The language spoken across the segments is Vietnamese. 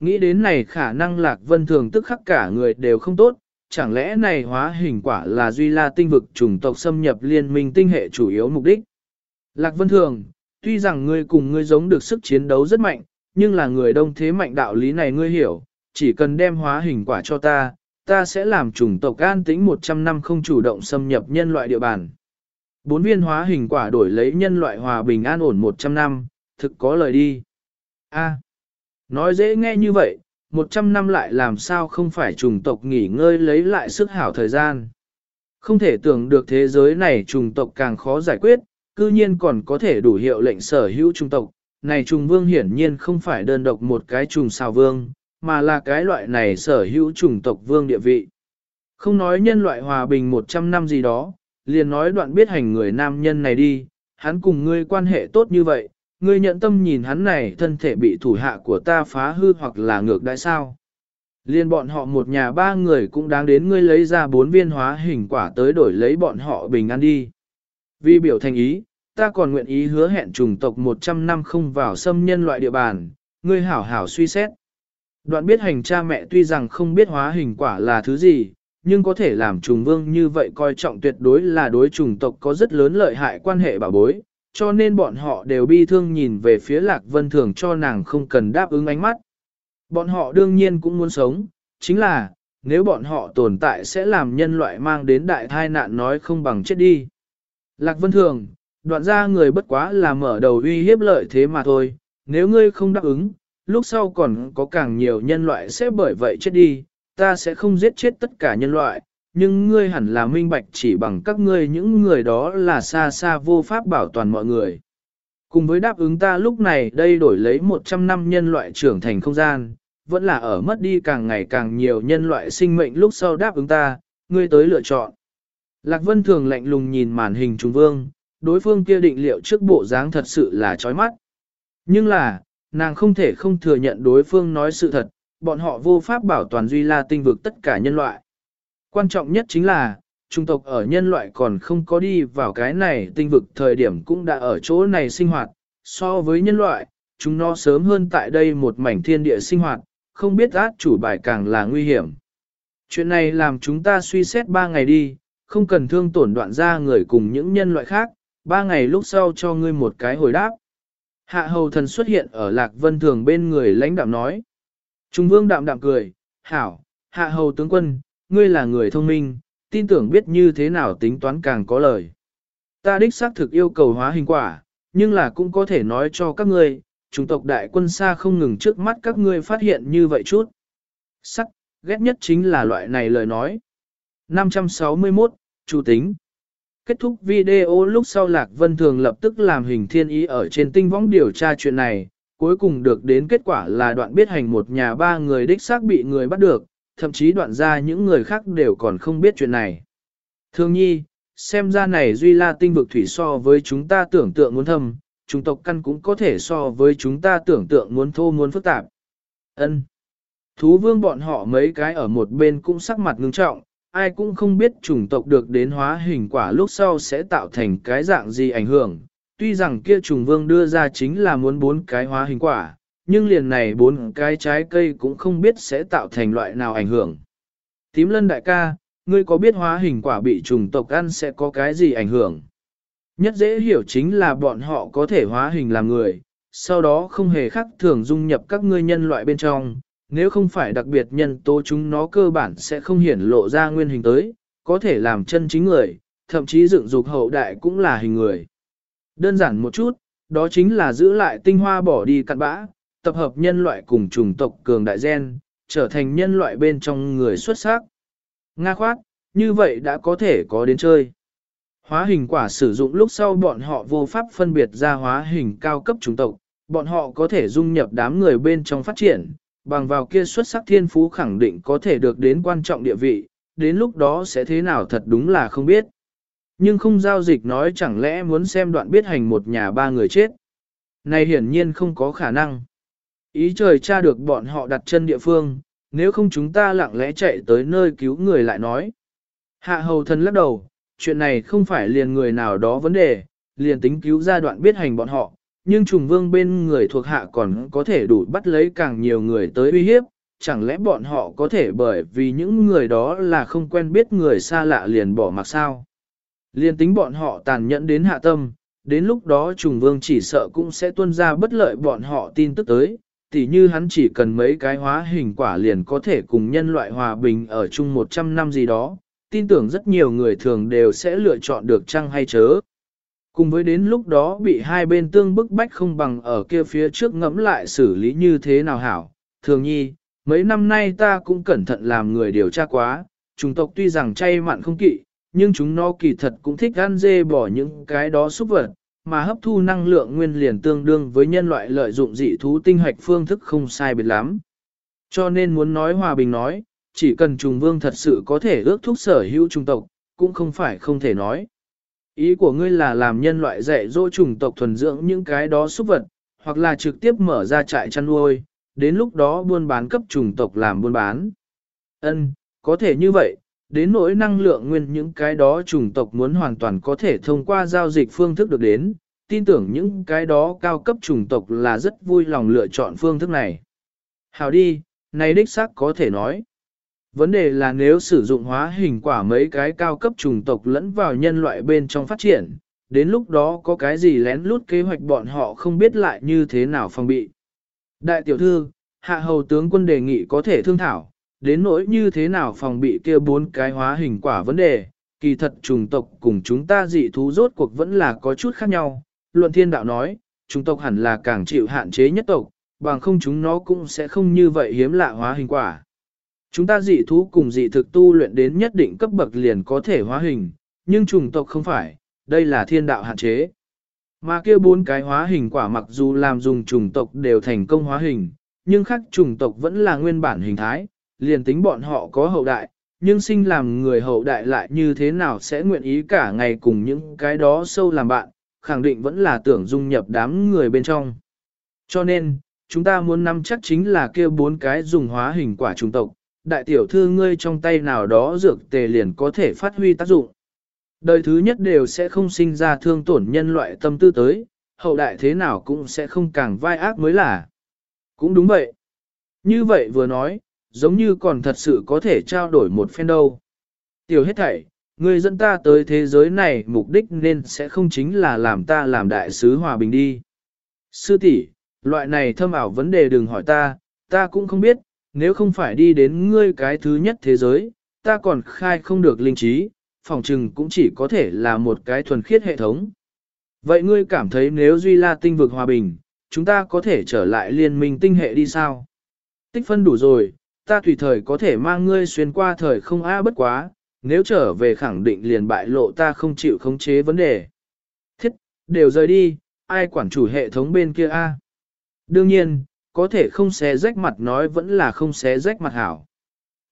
Nghĩ đến này khả năng lạc vân thường tức khắc cả người đều không tốt, chẳng lẽ này hóa hình quả là duy la tinh vực chủng tộc xâm nhập liên minh tinh hệ chủ yếu mục đích. Lạc vân thường, tuy rằng ngươi cùng ngươi giống được sức chiến đấu rất mạnh, nhưng là người đông thế mạnh đạo lý này ngươi hiểu, chỉ cần đem hóa hình quả cho ta, ta sẽ làm chủng tộc an tĩnh 100 năm không chủ động xâm nhập nhân loại địa bàn. Bốn viên hóa hình quả đổi lấy nhân loại hòa bình an ổn 100 năm, thực có lời đi. A nói dễ nghe như vậy, 100 năm lại làm sao không phải trùng tộc nghỉ ngơi lấy lại sức hảo thời gian. Không thể tưởng được thế giới này trùng tộc càng khó giải quyết, cư nhiên còn có thể đủ hiệu lệnh sở hữu trùng tộc. Này trùng vương hiển nhiên không phải đơn độc một cái trùng sao vương, mà là cái loại này sở hữu trùng tộc vương địa vị. Không nói nhân loại hòa bình 100 năm gì đó, liền nói đoạn biết hành người nam nhân này đi, hắn cùng ngươi quan hệ tốt như vậy, ngươi nhận tâm nhìn hắn này thân thể bị thủ hạ của ta phá hư hoặc là ngược đại sao. Liên bọn họ một nhà ba người cũng đáng đến ngươi lấy ra bốn viên hóa hình quả tới đổi lấy bọn họ bình an đi. Vì biểu thành ý, ta còn nguyện ý hứa hẹn trùng tộc 100 năm không vào xâm nhân loại địa bàn, ngươi hảo hảo suy xét. Đoạn biết hành cha mẹ tuy rằng không biết hóa hình quả là thứ gì, nhưng có thể làm trùng vương như vậy coi trọng tuyệt đối là đối trùng tộc có rất lớn lợi hại quan hệ bảo bối, cho nên bọn họ đều bi thương nhìn về phía lạc vân thường cho nàng không cần đáp ứng ánh mắt. Bọn họ đương nhiên cũng muốn sống, chính là, nếu bọn họ tồn tại sẽ làm nhân loại mang đến đại thai nạn nói không bằng chết đi. Lạc vân thường, đoạn ra người bất quá là mở đầu uy hiếp lợi thế mà thôi, nếu ngươi không đáp ứng, lúc sau còn có càng nhiều nhân loại sẽ bởi vậy chết đi, ta sẽ không giết chết tất cả nhân loại, nhưng ngươi hẳn là minh bạch chỉ bằng các ngươi những người đó là xa xa vô pháp bảo toàn mọi người. Cùng với đáp ứng ta lúc này đây đổi lấy 100 năm nhân loại trưởng thành không gian, vẫn là ở mất đi càng ngày càng nhiều nhân loại sinh mệnh lúc sau đáp ứng ta, ngươi tới lựa chọn. Lạc Vân thường lạnh lùng nhìn màn hình trung vương, đối phương kia định liệu trước bộ dáng thật sự là chói mắt. Nhưng là, nàng không thể không thừa nhận đối phương nói sự thật, bọn họ vô pháp bảo toàn duy la tinh vực tất cả nhân loại. Quan trọng nhất chính là, trung tộc ở nhân loại còn không có đi vào cái này tinh vực thời điểm cũng đã ở chỗ này sinh hoạt, so với nhân loại, chúng nó sớm hơn tại đây một mảnh thiên địa sinh hoạt, không biết át chủ bài càng là nguy hiểm. Chuyện này làm chúng ta suy xét ba ngày đi, không cần thương tổn đoạn ra người cùng những nhân loại khác, ba ngày lúc sau cho ngươi một cái hồi đáp. Hạ hầu thần xuất hiện ở lạc vân thường bên người lãnh đạm nói. Trung vương đạm đạm cười, hảo, hạ hầu tướng quân, ngươi là người thông minh, tin tưởng biết như thế nào tính toán càng có lời. Ta đích xác thực yêu cầu hóa hình quả, nhưng là cũng có thể nói cho các ngươi, chủng tộc đại quân xa không ngừng trước mắt các ngươi phát hiện như vậy chút. Sắc, ghét nhất chính là loại này lời nói. 561, chủ tính. Kết thúc video lúc sau Lạc Vân Thường lập tức làm hình thiên ý ở trên tinh võng điều tra chuyện này, cuối cùng được đến kết quả là đoạn biết hành một nhà ba người đích xác bị người bắt được, thậm chí đoạn ra những người khác đều còn không biết chuyện này. Thương nhi, xem ra này duy la tinh vực thủy so với chúng ta tưởng tượng muốn thâm, chúng tộc căn cũng có thể so với chúng ta tưởng tượng muốn thô muốn phức tạp. Ân. Thú vương bọn họ mấy cái ở một bên cũng sắc mặt ngưng trọng, ai cũng không biết chủng tộc được đến hóa hình quả lúc sau sẽ tạo thành cái dạng gì ảnh hưởng. Tuy rằng kia trùng vương đưa ra chính là muốn bốn cái hóa hình quả, nhưng liền này bốn cái trái cây cũng không biết sẽ tạo thành loại nào ảnh hưởng. Tím lân đại ca, ngươi có biết hóa hình quả bị trùng tộc ăn sẽ có cái gì ảnh hưởng? Nhất dễ hiểu chính là bọn họ có thể hóa hình làm người, sau đó không hề khắc thường dung nhập các ngươi nhân loại bên trong, nếu không phải đặc biệt nhân tố chúng nó cơ bản sẽ không hiển lộ ra nguyên hình tới, có thể làm chân chính người, thậm chí dựng dục hậu đại cũng là hình người. Đơn giản một chút, đó chính là giữ lại tinh hoa bỏ đi cặn bã, tập hợp nhân loại cùng chủng tộc cường đại gen, trở thành nhân loại bên trong người xuất sắc. Nga khoát, như vậy đã có thể có đến chơi. Hóa hình quả sử dụng lúc sau bọn họ vô pháp phân biệt ra hóa hình cao cấp chủng tộc, bọn họ có thể dung nhập đám người bên trong phát triển, bằng vào kia xuất sắc thiên phú khẳng định có thể được đến quan trọng địa vị, đến lúc đó sẽ thế nào thật đúng là không biết. Nhưng không giao dịch nói chẳng lẽ muốn xem đoạn biết hành một nhà ba người chết. Này hiển nhiên không có khả năng. Ý trời tra được bọn họ đặt chân địa phương, nếu không chúng ta lặng lẽ chạy tới nơi cứu người lại nói. Hạ hầu thần lắc đầu, chuyện này không phải liền người nào đó vấn đề, liền tính cứu ra đoạn biết hành bọn họ, nhưng trùng vương bên người thuộc hạ còn có thể đủ bắt lấy càng nhiều người tới uy hiếp, chẳng lẽ bọn họ có thể bởi vì những người đó là không quen biết người xa lạ liền bỏ mặc sao? Liên tính bọn họ tàn nhẫn đến hạ tâm, đến lúc đó trùng vương chỉ sợ cũng sẽ tuân ra bất lợi bọn họ tin tức tới, tỉ như hắn chỉ cần mấy cái hóa hình quả liền có thể cùng nhân loại hòa bình ở chung 100 năm gì đó, tin tưởng rất nhiều người thường đều sẽ lựa chọn được chăng hay chớ. Cùng với đến lúc đó bị hai bên tương bức bách không bằng ở kia phía trước ngẫm lại xử lý như thế nào hảo. Thường nhi, mấy năm nay ta cũng cẩn thận làm người điều tra quá, chúng tộc tuy rằng chay mặn không kỵ, nhưng chúng nó kỳ thật cũng thích ăn dê bỏ những cái đó xúc vật, mà hấp thu năng lượng nguyên liền tương đương với nhân loại lợi dụng dị thú tinh hạch phương thức không sai biệt lắm. Cho nên muốn nói hòa bình nói, chỉ cần trùng vương thật sự có thể ước thúc sở hữu trung tộc, cũng không phải không thể nói. Ý của ngươi là làm nhân loại dạy dỗ chủng tộc thuần dưỡng những cái đó xúc vật, hoặc là trực tiếp mở ra trại chăn nuôi, đến lúc đó buôn bán cấp chủng tộc làm buôn bán. Ân, có thể như vậy, đến nỗi năng lượng nguyên những cái đó chủng tộc muốn hoàn toàn có thể thông qua giao dịch phương thức được đến, tin tưởng những cái đó cao cấp chủng tộc là rất vui lòng lựa chọn phương thức này. Hào đi, này đích xác có thể nói. Vấn đề là nếu sử dụng hóa hình quả mấy cái cao cấp chủng tộc lẫn vào nhân loại bên trong phát triển, đến lúc đó có cái gì lén lút kế hoạch bọn họ không biết lại như thế nào phòng bị. Đại tiểu thư, hạ hầu tướng quân đề nghị có thể thương thảo, đến nỗi như thế nào phòng bị kia bốn cái hóa hình quả vấn đề, kỳ thật trùng tộc cùng chúng ta dị thú rốt cuộc vẫn là có chút khác nhau. Luận thiên đạo nói, trùng tộc hẳn là càng chịu hạn chế nhất tộc, bằng không chúng nó cũng sẽ không như vậy hiếm lạ hóa hình quả. Chúng ta dị thú cùng dị thực tu luyện đến nhất định cấp bậc liền có thể hóa hình, nhưng trùng tộc không phải, đây là thiên đạo hạn chế. Mà kia bốn cái hóa hình quả mặc dù làm dùng trùng tộc đều thành công hóa hình, nhưng khác trùng tộc vẫn là nguyên bản hình thái, liền tính bọn họ có hậu đại, nhưng sinh làm người hậu đại lại như thế nào sẽ nguyện ý cả ngày cùng những cái đó sâu làm bạn, khẳng định vẫn là tưởng dung nhập đám người bên trong. Cho nên, chúng ta muốn nắm chắc chính là kia bốn cái dùng hóa hình quả trùng tộc, đại tiểu thư ngươi trong tay nào đó dược tề liền có thể phát huy tác dụng. Đời thứ nhất đều sẽ không sinh ra thương tổn nhân loại tâm tư tới, hậu đại thế nào cũng sẽ không càng vai ác mới là. Cũng đúng vậy. Như vậy vừa nói, giống như còn thật sự có thể trao đổi một phen đâu. Tiểu hết thảy, người dẫn ta tới thế giới này mục đích nên sẽ không chính là làm ta làm đại sứ hòa bình đi. Sư tỷ, loại này thâm ảo vấn đề đừng hỏi ta, ta cũng không biết, nếu không phải đi đến ngươi cái thứ nhất thế giới, ta còn khai không được linh trí, phòng trừng cũng chỉ có thể là một cái thuần khiết hệ thống. Vậy ngươi cảm thấy nếu Duy La tinh vực hòa bình, chúng ta có thể trở lại liên minh tinh hệ đi sao? Tích phân đủ rồi, ta tùy thời có thể mang ngươi xuyên qua thời không a bất quá, nếu trở về khẳng định liền bại lộ ta không chịu khống chế vấn đề. Thiết, đều rời đi, ai quản chủ hệ thống bên kia a? Đương nhiên, có thể không xé rách mặt nói vẫn là không xé rách mặt hảo.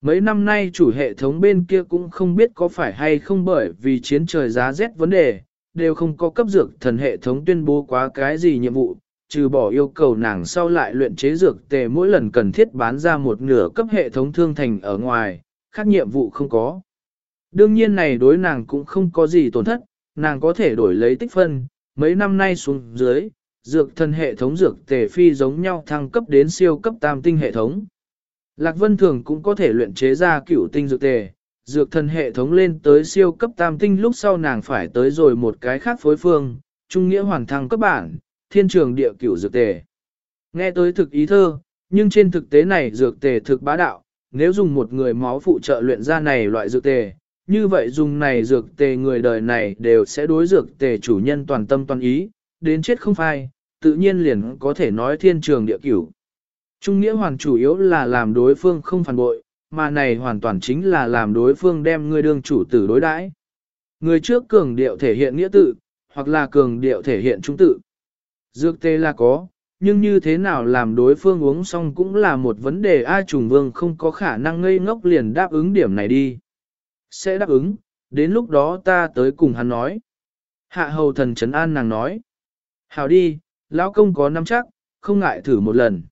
Mấy năm nay chủ hệ thống bên kia cũng không biết có phải hay không bởi vì chiến trời giá rét vấn đề, đều không có cấp dược thần hệ thống tuyên bố quá cái gì nhiệm vụ, trừ bỏ yêu cầu nàng sau lại luyện chế dược tề mỗi lần cần thiết bán ra một nửa cấp hệ thống thương thành ở ngoài, khác nhiệm vụ không có. Đương nhiên này đối nàng cũng không có gì tổn thất, nàng có thể đổi lấy tích phân, mấy năm nay xuống dưới, dược thần hệ thống dược tề phi giống nhau thăng cấp đến siêu cấp tam tinh hệ thống. Lạc Vân Thường cũng có thể luyện chế ra cửu tinh dược tề, dược thần hệ thống lên tới siêu cấp tam tinh lúc sau nàng phải tới rồi một cái khác phối phương, trung nghĩa hoàn thăng cấp bản, thiên trường địa cửu dược tề. Nghe tới thực ý thơ, nhưng trên thực tế này dược tề thực bá đạo, nếu dùng một người máu phụ trợ luyện ra này loại dược tề, như vậy dùng này dược tề người đời này đều sẽ đối dược tề chủ nhân toàn tâm toàn ý, đến chết không phai, tự nhiên liền có thể nói thiên trường địa cửu. Trung nghĩa hoàn chủ yếu là làm đối phương không phản bội, mà này hoàn toàn chính là làm đối phương đem người đương chủ tử đối đãi. Người trước cường điệu thể hiện nghĩa tự, hoặc là cường điệu thể hiện trung tự. Dược tê là có, nhưng như thế nào làm đối phương uống xong cũng là một vấn đề ai trùng vương không có khả năng ngây ngốc liền đáp ứng điểm này đi. Sẽ đáp ứng, đến lúc đó ta tới cùng hắn nói. Hạ hầu thần trấn an nàng nói. Hào đi, lão công có nắm chắc, không ngại thử một lần.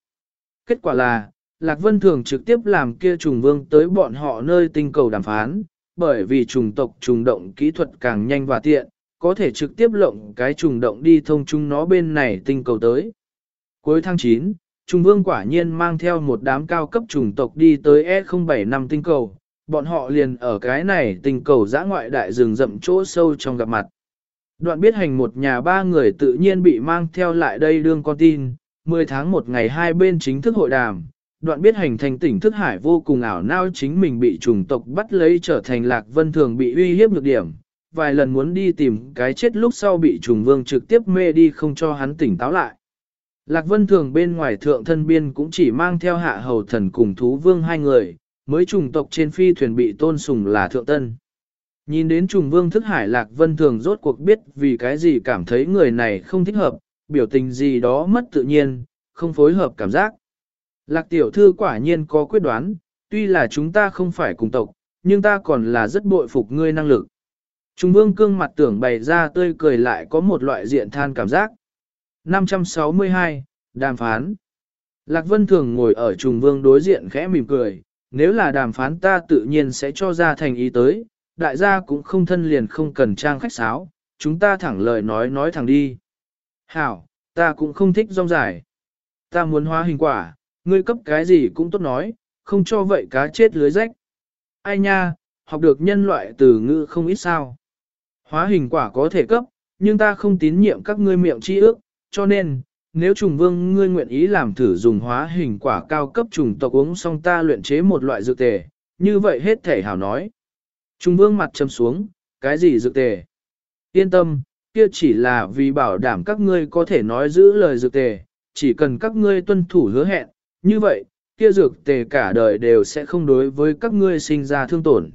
Kết quả là, Lạc Vân Thường trực tiếp làm kia trùng vương tới bọn họ nơi tinh cầu đàm phán, bởi vì trùng tộc trùng động kỹ thuật càng nhanh và tiện, có thể trực tiếp lộng cái trùng động đi thông chúng nó bên này tinh cầu tới. Cuối tháng 9, Trung Vương quả nhiên mang theo một đám cao cấp trùng tộc đi tới E075 tinh cầu, bọn họ liền ở cái này tinh cầu giã ngoại đại rừng rậm chỗ sâu trong gặp mặt. Đoạn biết hành một nhà ba người tự nhiên bị mang theo lại đây đương con tin, 10 tháng một ngày hai bên chính thức hội đàm, đoạn biết hành thành tỉnh thức hải vô cùng ảo nao chính mình bị trùng tộc bắt lấy trở thành lạc vân thường bị uy hiếp nhược điểm, vài lần muốn đi tìm cái chết lúc sau bị trùng vương trực tiếp mê đi không cho hắn tỉnh táo lại. Lạc vân thường bên ngoài thượng thân biên cũng chỉ mang theo hạ hầu thần cùng thú vương hai người, mới trùng tộc trên phi thuyền bị tôn sùng là thượng tân. Nhìn đến trùng vương thức hải lạc vân thường rốt cuộc biết vì cái gì cảm thấy người này không thích hợp, biểu tình gì đó mất tự nhiên, không phối hợp cảm giác. Lạc tiểu thư quả nhiên có quyết đoán, tuy là chúng ta không phải cùng tộc, nhưng ta còn là rất bội phục ngươi năng lực. Trung vương cương mặt tưởng bày ra tươi cười lại có một loại diện than cảm giác. 562, Đàm phán Lạc Vân thường ngồi ở trùng vương đối diện khẽ mỉm cười, nếu là đàm phán ta tự nhiên sẽ cho ra thành ý tới, đại gia cũng không thân liền không cần trang khách sáo, chúng ta thẳng lời nói nói thẳng đi. Hảo, ta cũng không thích rong dài. Ta muốn hóa hình quả, ngươi cấp cái gì cũng tốt nói, không cho vậy cá chết lưới rách. Ai nha, học được nhân loại từ ngữ không ít sao. Hóa hình quả có thể cấp, nhưng ta không tín nhiệm các ngươi miệng chi ước, cho nên, nếu trùng vương ngươi nguyện ý làm thử dùng hóa hình quả cao cấp trùng tộc uống xong ta luyện chế một loại dược tề, như vậy hết thể hảo nói. Trùng vương mặt châm xuống, cái gì dược tề? Yên tâm, kia chỉ là vì bảo đảm các ngươi có thể nói giữ lời dược tề, chỉ cần các ngươi tuân thủ hứa hẹn, như vậy, kia dược tề cả đời đều sẽ không đối với các ngươi sinh ra thương tổn.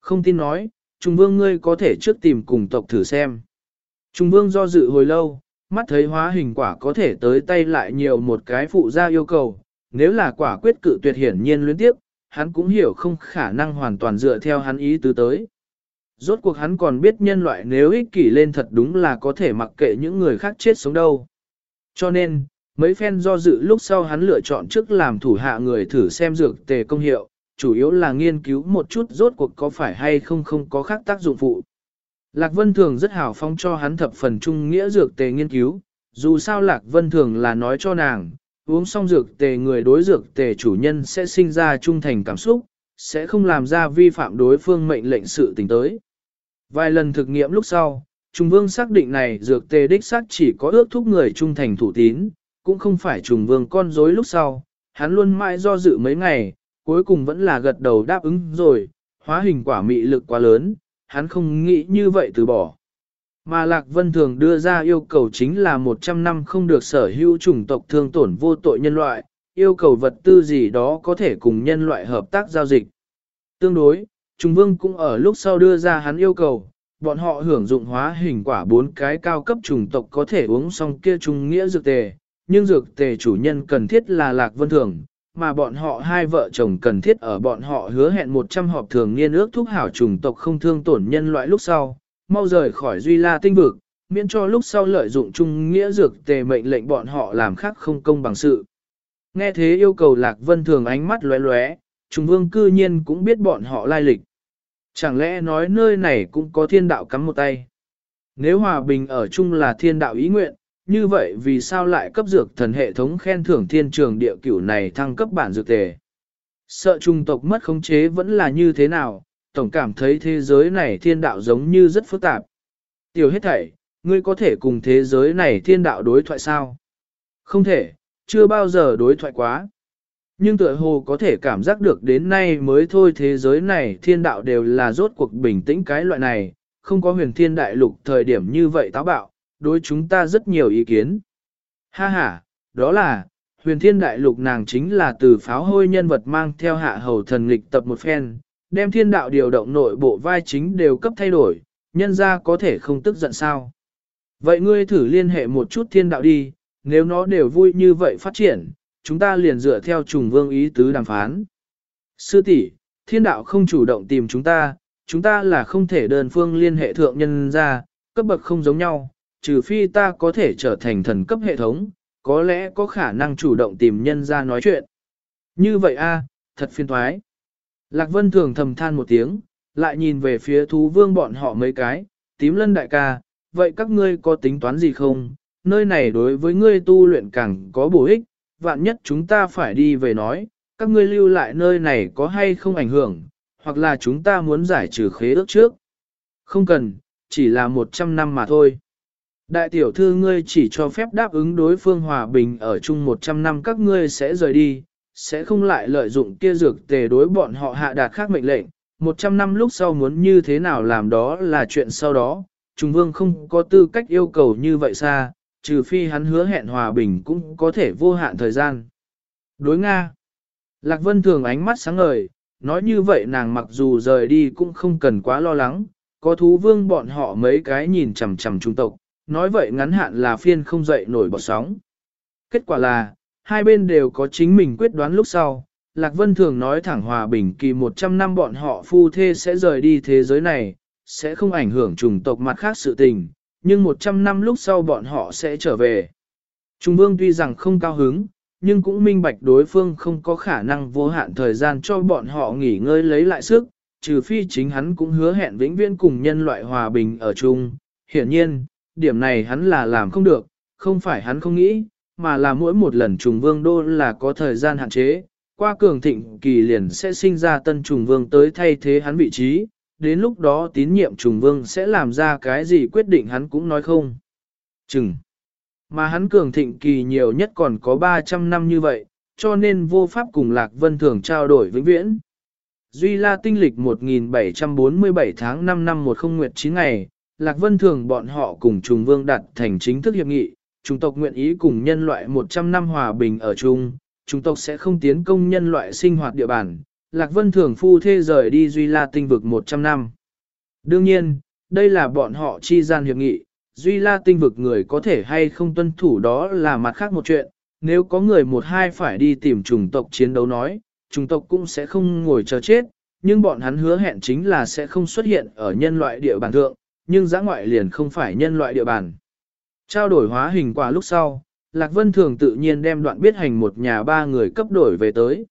Không tin nói, Trung Vương ngươi có thể trước tìm cùng tộc thử xem. Trung Vương do dự hồi lâu, mắt thấy hóa hình quả có thể tới tay lại nhiều một cái phụ gia yêu cầu, nếu là quả quyết cự tuyệt hiển nhiên luyến tiếp, hắn cũng hiểu không khả năng hoàn toàn dựa theo hắn ý tứ tới. Rốt cuộc hắn còn biết nhân loại nếu ích kỷ lên thật đúng là có thể mặc kệ những người khác chết sống đâu. Cho nên, mấy phen do dự lúc sau hắn lựa chọn trước làm thủ hạ người thử xem dược tề công hiệu, chủ yếu là nghiên cứu một chút rốt cuộc có phải hay không không có khác tác dụng phụ. Lạc Vân Thường rất hào phong cho hắn thập phần trung nghĩa dược tề nghiên cứu, dù sao Lạc Vân Thường là nói cho nàng, uống xong dược tề người đối dược tề chủ nhân sẽ sinh ra trung thành cảm xúc, sẽ không làm ra vi phạm đối phương mệnh lệnh sự tình tới. Vài lần thực nghiệm lúc sau, Trung Vương xác định này dược tề đích xác chỉ có ước thúc người trung thành thủ tín, cũng không phải Trung Vương con dối lúc sau, hắn luôn mãi do dự mấy ngày, cuối cùng vẫn là gật đầu đáp ứng rồi, hóa hình quả mị lực quá lớn, hắn không nghĩ như vậy từ bỏ. Mà Lạc Vân thường đưa ra yêu cầu chính là 100 năm không được sở hữu chủng tộc thương tổn vô tội nhân loại, yêu cầu vật tư gì đó có thể cùng nhân loại hợp tác giao dịch. Tương đối, Trung Vương cũng ở lúc sau đưa ra hắn yêu cầu, bọn họ hưởng dụng hóa hình quả bốn cái cao cấp chủng tộc có thể uống xong kia trung nghĩa dược tề, nhưng dược tề chủ nhân cần thiết là Lạc Vân Thường, mà bọn họ hai vợ chồng cần thiết ở bọn họ hứa hẹn 100 họp thường niên ước thúc hảo trùng tộc không thương tổn nhân loại lúc sau, mau rời khỏi Duy La tinh vực, miễn cho lúc sau lợi dụng chung nghĩa dược tề mệnh lệnh bọn họ làm khác không công bằng sự. Nghe thế yêu cầu Lạc Vân Thường ánh mắt lóe lóe, Trung Vương cư nhiên cũng biết bọn họ lai lịch. Chẳng lẽ nói nơi này cũng có thiên đạo cắm một tay? Nếu hòa bình ở chung là thiên đạo ý nguyện, như vậy vì sao lại cấp dược thần hệ thống khen thưởng thiên trường địa cửu này thăng cấp bản dược tề? Sợ trung tộc mất khống chế vẫn là như thế nào, tổng cảm thấy thế giới này thiên đạo giống như rất phức tạp. Tiểu hết thảy, ngươi có thể cùng thế giới này thiên đạo đối thoại sao? Không thể, chưa bao giờ đối thoại quá. Nhưng tựa hồ có thể cảm giác được đến nay mới thôi thế giới này thiên đạo đều là rốt cuộc bình tĩnh cái loại này, không có huyền thiên đại lục thời điểm như vậy táo bạo, đối chúng ta rất nhiều ý kiến. Ha ha, đó là, huyền thiên đại lục nàng chính là từ pháo hôi nhân vật mang theo hạ hầu thần lịch tập một phen, đem thiên đạo điều động nội bộ vai chính đều cấp thay đổi, nhân ra có thể không tức giận sao. Vậy ngươi thử liên hệ một chút thiên đạo đi, nếu nó đều vui như vậy phát triển, chúng ta liền dựa theo trùng vương ý tứ đàm phán. Sư tỷ, thiên đạo không chủ động tìm chúng ta, chúng ta là không thể đơn phương liên hệ thượng nhân ra, cấp bậc không giống nhau, trừ phi ta có thể trở thành thần cấp hệ thống, có lẽ có khả năng chủ động tìm nhân ra nói chuyện. Như vậy a, thật phiền thoái. Lạc Vân thường thầm than một tiếng, lại nhìn về phía thú vương bọn họ mấy cái, tím lân đại ca, vậy các ngươi có tính toán gì không? Nơi này đối với ngươi tu luyện càng có bổ ích, vạn nhất chúng ta phải đi về nói, các ngươi lưu lại nơi này có hay không ảnh hưởng, hoặc là chúng ta muốn giải trừ khế ước trước. Không cần, chỉ là 100 năm mà thôi. Đại tiểu thư ngươi chỉ cho phép đáp ứng đối phương hòa bình ở chung 100 năm các ngươi sẽ rời đi, sẽ không lại lợi dụng kia dược tề đối bọn họ hạ đạt khác mệnh lệnh. 100 năm lúc sau muốn như thế nào làm đó là chuyện sau đó, Trung Vương không có tư cách yêu cầu như vậy xa, trừ phi hắn hứa hẹn hòa bình cũng có thể vô hạn thời gian. Đối Nga Lạc Vân thường ánh mắt sáng ngời, nói như vậy nàng mặc dù rời đi cũng không cần quá lo lắng, có thú vương bọn họ mấy cái nhìn chằm chằm trung tộc, nói vậy ngắn hạn là phiên không dậy nổi bọt sóng. Kết quả là, hai bên đều có chính mình quyết đoán lúc sau, Lạc Vân thường nói thẳng hòa bình kỳ 100 năm bọn họ phu thê sẽ rời đi thế giới này, sẽ không ảnh hưởng chủng tộc mặt khác sự tình, nhưng 100 năm lúc sau bọn họ sẽ trở về. Trung vương tuy rằng không cao hứng, nhưng cũng minh bạch đối phương không có khả năng vô hạn thời gian cho bọn họ nghỉ ngơi lấy lại sức, trừ phi chính hắn cũng hứa hẹn vĩnh viễn cùng nhân loại hòa bình ở chung. Hiển nhiên, điểm này hắn là làm không được, không phải hắn không nghĩ, mà là mỗi một lần trùng vương đô là có thời gian hạn chế, qua cường thịnh kỳ liền sẽ sinh ra tân trùng vương tới thay thế hắn vị trí, đến lúc đó tín nhiệm trùng vương sẽ làm ra cái gì quyết định hắn cũng nói không. Chừng. Mà hắn cường thịnh kỳ nhiều nhất còn có 300 năm như vậy, cho nên vô pháp cùng Lạc Vân Thường trao đổi vĩnh viễn. Duy La tinh lịch 1747 tháng 5 năm 10 nguyệt 9 ngày, Lạc Vân Thường bọn họ cùng Trùng Vương đặt thành chính thức hiệp nghị, chúng tộc nguyện ý cùng nhân loại 100 năm hòa bình ở chung, chúng tộc sẽ không tiến công nhân loại sinh hoạt địa bàn. Lạc Vân Thường phu thê rời đi Duy La tinh vực 100 năm. Đương nhiên, đây là bọn họ chi gian hiệp nghị, Duy La tinh vực người có thể hay không tuân thủ đó là mặt khác một chuyện, nếu có người một hai phải đi tìm chủng tộc chiến đấu nói, chủng tộc cũng sẽ không ngồi chờ chết, nhưng bọn hắn hứa hẹn chính là sẽ không xuất hiện ở nhân loại địa bàn thượng, nhưng giã ngoại liền không phải nhân loại địa bàn. Trao đổi hóa hình quả lúc sau, Lạc Vân Thường tự nhiên đem đoạn biết hành một nhà ba người cấp đổi về tới.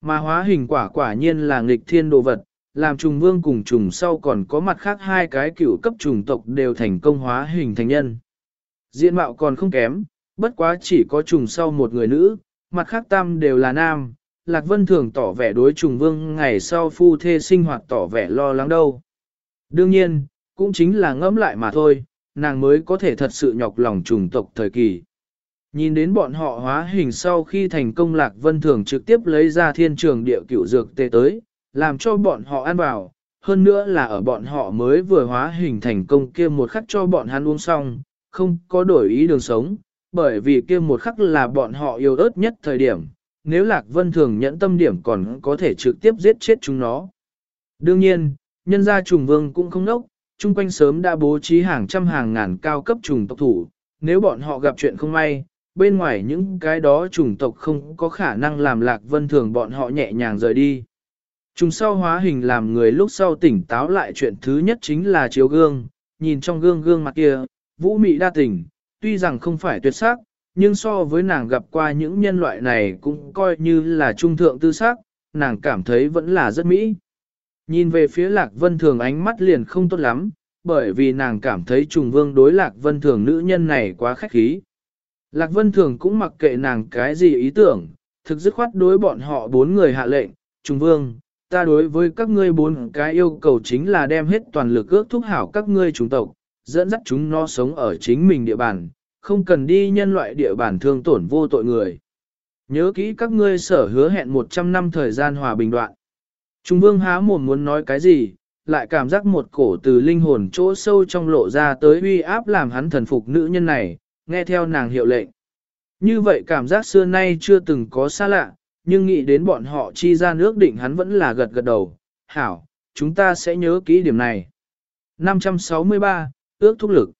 Mà hóa hình quả quả nhiên là nghịch thiên đồ vật, làm trùng vương cùng trùng sau còn có mặt khác hai cái cựu cấp trùng tộc đều thành công hóa hình thành nhân. Diện mạo còn không kém, bất quá chỉ có trùng sau một người nữ, mặt khác tam đều là nam. Lạc Vân thường tỏ vẻ đối trùng vương ngày sau phu thê sinh hoạt tỏ vẻ lo lắng đâu. Đương nhiên, cũng chính là ngẫm lại mà thôi, nàng mới có thể thật sự nhọc lòng trùng tộc thời kỳ. Nhìn đến bọn họ hóa hình sau khi thành công Lạc Vân Thường trực tiếp lấy ra thiên trường địa cựu dược tê tới, làm cho bọn họ ăn vào, hơn nữa là ở bọn họ mới vừa hóa hình thành công kia một khắc cho bọn hắn uống xong, không có đổi ý đường sống, bởi vì kia một khắc là bọn họ yêu ớt nhất thời điểm, nếu Lạc Vân Thường nhẫn tâm điểm còn có thể trực tiếp giết chết chúng nó. Đương nhiên, nhân gia trùng vương cũng không nốc, chung quanh sớm đã bố trí hàng trăm hàng ngàn cao cấp trùng tộc thủ, nếu bọn họ gặp chuyện không may, bên ngoài những cái đó trùng tộc không có khả năng làm Lạc Vân Thường bọn họ nhẹ nhàng rời đi. Trùng sau hóa hình làm người lúc sau tỉnh táo lại chuyện thứ nhất chính là chiếu gương, nhìn trong gương gương mặt kia, vũ mị đa tình, tuy rằng không phải tuyệt sắc, nhưng so với nàng gặp qua những nhân loại này cũng coi như là trung thượng tư sắc, nàng cảm thấy vẫn là rất mỹ. Nhìn về phía lạc vân thường ánh mắt liền không tốt lắm, bởi vì nàng cảm thấy trùng vương đối lạc vân thường nữ nhân này quá khách khí. Lạc vân thường cũng mặc kệ nàng cái gì ý tưởng, thực dứt khoát đối bọn họ bốn người hạ lệnh, trùng vương, ta đối với các ngươi bốn cái yêu cầu chính là đem hết toàn lực ước thúc hảo các ngươi chủng tộc, dẫn dắt chúng nó sống ở chính mình địa bàn, không cần đi nhân loại địa bàn thương tổn vô tội người. Nhớ kỹ các ngươi sở hứa hẹn 100 năm thời gian hòa bình đoạn. Trung vương há mồm muốn nói cái gì, lại cảm giác một cổ từ linh hồn chỗ sâu trong lộ ra tới uy áp làm hắn thần phục nữ nhân này, nghe theo nàng hiệu lệnh. Như vậy cảm giác xưa nay chưa từng có xa lạ, nhưng nghĩ đến bọn họ chi ra nước định hắn vẫn là gật gật đầu, hảo, chúng ta sẽ nhớ kỹ điểm này. 563, ước thúc lực.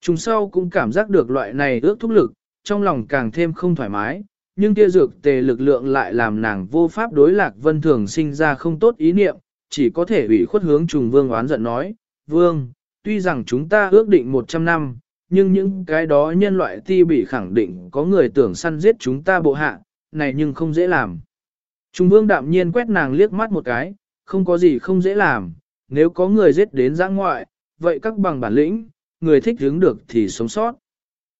Chúng sau cũng cảm giác được loại này ước thúc lực, trong lòng càng thêm không thoải mái, nhưng kia dược tề lực lượng lại làm nàng vô pháp đối lạc vân thường sinh ra không tốt ý niệm, chỉ có thể ủy khuất hướng trùng vương oán giận nói, vương, tuy rằng chúng ta ước định 100 năm, nhưng những cái đó nhân loại ti bị khẳng định có người tưởng săn giết chúng ta bộ hạ, này nhưng không dễ làm. Trung vương đạm nhiên quét nàng liếc mắt một cái, không có gì không dễ làm, nếu có người giết đến giã ngoại, vậy các bằng bản lĩnh, người thích hướng được thì sống sót.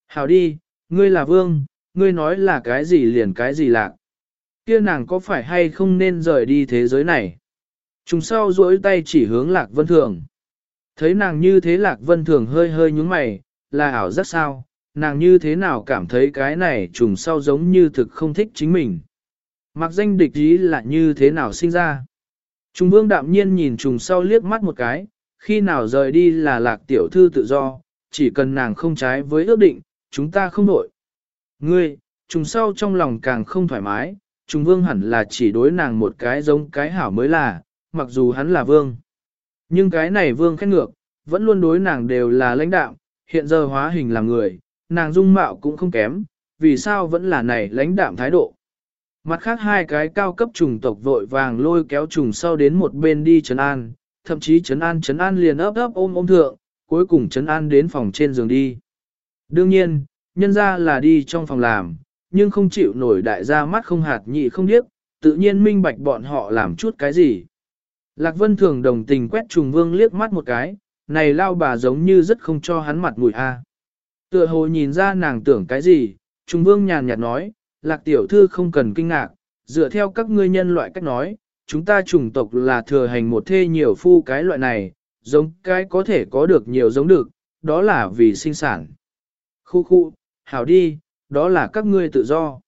hào đi, ngươi là vương, ngươi nói là cái gì liền cái gì lạc. Kia nàng có phải hay không nên rời đi thế giới này? Trùng sau duỗi tay chỉ hướng lạc vân thường. Thấy nàng như thế lạc vân thường hơi hơi nhúng mày, là ảo rất sao, nàng như thế nào cảm thấy cái này trùng sau giống như thực không thích chính mình. Mặc danh địch ý là như thế nào sinh ra. Trùng vương đạm nhiên nhìn trùng sau liếc mắt một cái, khi nào rời đi là lạc tiểu thư tự do, chỉ cần nàng không trái với ước định, chúng ta không đổi. Ngươi, trùng sau trong lòng càng không thoải mái, trùng vương hẳn là chỉ đối nàng một cái giống cái hảo mới là, mặc dù hắn là vương. Nhưng cái này vương khét ngược, vẫn luôn đối nàng đều là lãnh đạo, hiện giờ hóa hình làm người, nàng dung mạo cũng không kém, vì sao vẫn là này lãnh đạm thái độ. Mặt khác hai cái cao cấp trùng tộc vội vàng lôi kéo trùng sau đến một bên đi trấn an, thậm chí trấn an trấn an liền ấp ấp ôm ôm thượng, cuối cùng trấn an đến phòng trên giường đi. Đương nhiên, nhân ra là đi trong phòng làm, nhưng không chịu nổi đại gia mắt không hạt nhị không điếc, tự nhiên minh bạch bọn họ làm chút cái gì. Lạc Vân thường đồng tình quét trùng vương liếc mắt một cái, này lao bà giống như rất không cho hắn mặt mũi a. À. Tựa hồ nhìn ra nàng tưởng cái gì, trùng vương nhàn nhạt nói, lạc tiểu thư không cần kinh ngạc, dựa theo các ngươi nhân loại cách nói, chúng ta chủng tộc là thừa hành một thê nhiều phu cái loại này, giống cái có thể có được nhiều giống được, đó là vì sinh sản. Khu khu, hảo đi, đó là các ngươi tự do.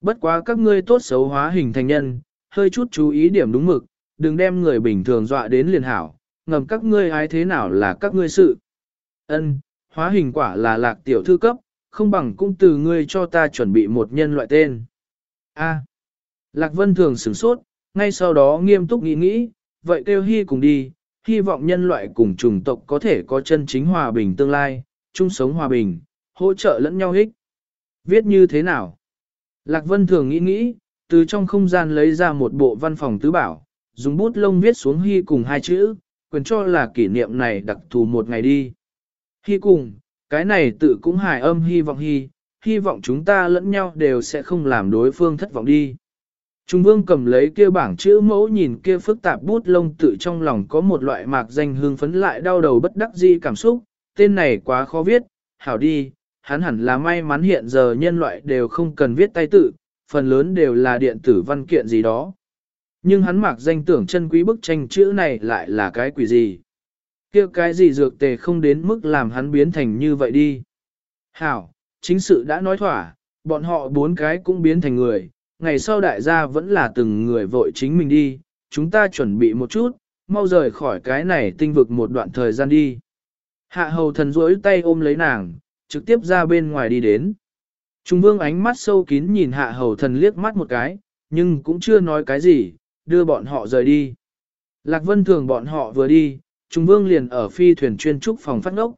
Bất quá các ngươi tốt xấu hóa hình thành nhân, hơi chút chú ý điểm đúng mực, đừng đem người bình thường dọa đến liền hảo, ngầm các ngươi ai thế nào là các ngươi sự. Ân, hóa hình quả là lạc tiểu thư cấp, không bằng cũng từ ngươi cho ta chuẩn bị một nhân loại tên. A. Lạc Vân thường sửng sốt, ngay sau đó nghiêm túc nghĩ nghĩ, vậy kêu hy cùng đi, hy vọng nhân loại cùng chủng tộc có thể có chân chính hòa bình tương lai, chung sống hòa bình, hỗ trợ lẫn nhau hích. Viết như thế nào? Lạc Vân thường nghĩ nghĩ, từ trong không gian lấy ra một bộ văn phòng tứ bảo, dùng bút lông viết xuống hy cùng hai chữ, quyền cho là kỷ niệm này đặc thù một ngày đi. Hy cùng, cái này tự cũng hài âm hy vọng hy, hy vọng chúng ta lẫn nhau đều sẽ không làm đối phương thất vọng đi. Trung vương cầm lấy kia bảng chữ mẫu nhìn kia phức tạp bút lông tự trong lòng có một loại mạc danh hương phấn lại đau đầu bất đắc di cảm xúc, tên này quá khó viết, hảo đi, hắn hẳn là may mắn hiện giờ nhân loại đều không cần viết tay tự, phần lớn đều là điện tử văn kiện gì đó. Nhưng hắn mặc danh tưởng chân quý bức tranh chữ này lại là cái quỷ gì kia cái gì dược tề không đến mức làm hắn biến thành như vậy đi. Hảo, chính sự đã nói thỏa, bọn họ bốn cái cũng biến thành người, ngày sau đại gia vẫn là từng người vội chính mình đi, chúng ta chuẩn bị một chút, mau rời khỏi cái này tinh vực một đoạn thời gian đi. Hạ hầu thần rỗi tay ôm lấy nàng, trực tiếp ra bên ngoài đi đến. Trung vương ánh mắt sâu kín nhìn hạ hầu thần liếc mắt một cái, nhưng cũng chưa nói cái gì, đưa bọn họ rời đi. Lạc vân thường bọn họ vừa đi, Trung Vương liền ở phi thuyền chuyên trúc phòng phát ngốc.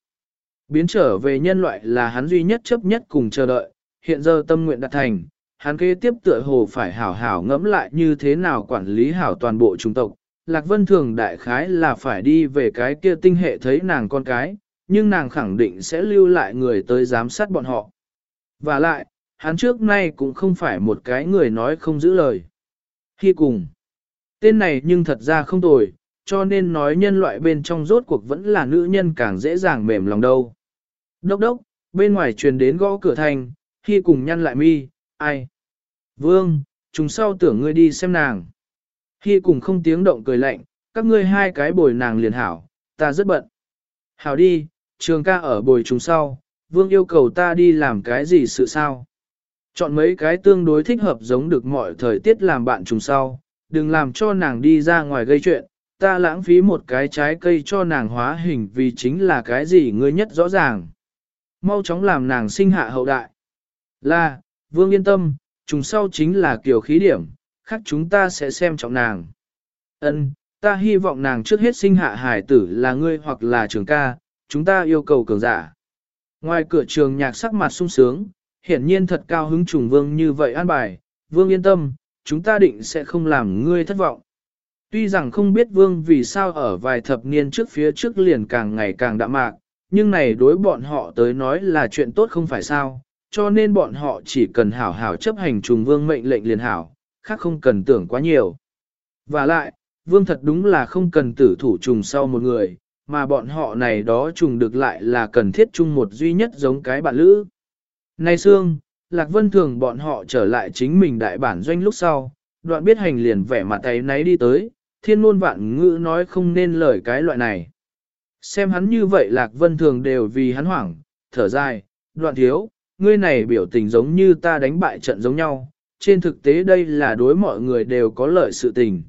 Biến trở về nhân loại là hắn duy nhất chấp nhất cùng chờ đợi, hiện giờ tâm nguyện đạt thành, hắn kế tiếp tựa hồ phải hảo hảo ngẫm lại như thế nào quản lý hảo toàn bộ trung tộc. Lạc Vân Thường đại khái là phải đi về cái kia tinh hệ thấy nàng con cái, nhưng nàng khẳng định sẽ lưu lại người tới giám sát bọn họ. Và lại, hắn trước nay cũng không phải một cái người nói không giữ lời. Khi cùng, tên này nhưng thật ra không tồi, cho nên nói nhân loại bên trong rốt cuộc vẫn là nữ nhân càng dễ dàng mềm lòng đâu. Đốc đốc, bên ngoài truyền đến gõ cửa thành, khi cùng nhăn lại mi, ai? Vương, chúng sau tưởng ngươi đi xem nàng. Khi cùng không tiếng động cười lạnh, các ngươi hai cái bồi nàng liền hảo, ta rất bận. Hảo đi, trường ca ở bồi chúng sau, vương yêu cầu ta đi làm cái gì sự sao? Chọn mấy cái tương đối thích hợp giống được mọi thời tiết làm bạn chúng sau, đừng làm cho nàng đi ra ngoài gây chuyện, ta lãng phí một cái trái cây cho nàng hóa hình vì chính là cái gì ngươi nhất rõ ràng. Mau chóng làm nàng sinh hạ hậu đại. Là, vương yên tâm, chúng sau chính là kiểu khí điểm, khác chúng ta sẽ xem trọng nàng. Ân, ta hy vọng nàng trước hết sinh hạ hải tử là ngươi hoặc là trường ca, chúng ta yêu cầu cường giả. Ngoài cửa trường nhạc sắc mặt sung sướng, hiển nhiên thật cao hứng trùng vương như vậy an bài, vương yên tâm, chúng ta định sẽ không làm ngươi thất vọng. Tuy rằng không biết vương vì sao ở vài thập niên trước phía trước liền càng ngày càng đạm mạc, nhưng này đối bọn họ tới nói là chuyện tốt không phải sao, cho nên bọn họ chỉ cần hảo hảo chấp hành trùng vương mệnh lệnh liền hảo, khác không cần tưởng quá nhiều. Và lại, vương thật đúng là không cần tử thủ trùng sau một người, mà bọn họ này đó trùng được lại là cần thiết chung một duy nhất giống cái bạn lữ. Nay xương, Lạc Vân Thường bọn họ trở lại chính mình đại bản doanh lúc sau, đoạn biết hành liền vẻ mặt thấy náy đi tới, thiên ngôn vạn ngữ nói không nên lời cái loại này. Xem hắn như vậy Lạc Vân Thường đều vì hắn hoảng, thở dài, đoạn thiếu, ngươi này biểu tình giống như ta đánh bại trận giống nhau, trên thực tế đây là đối mọi người đều có lợi sự tình.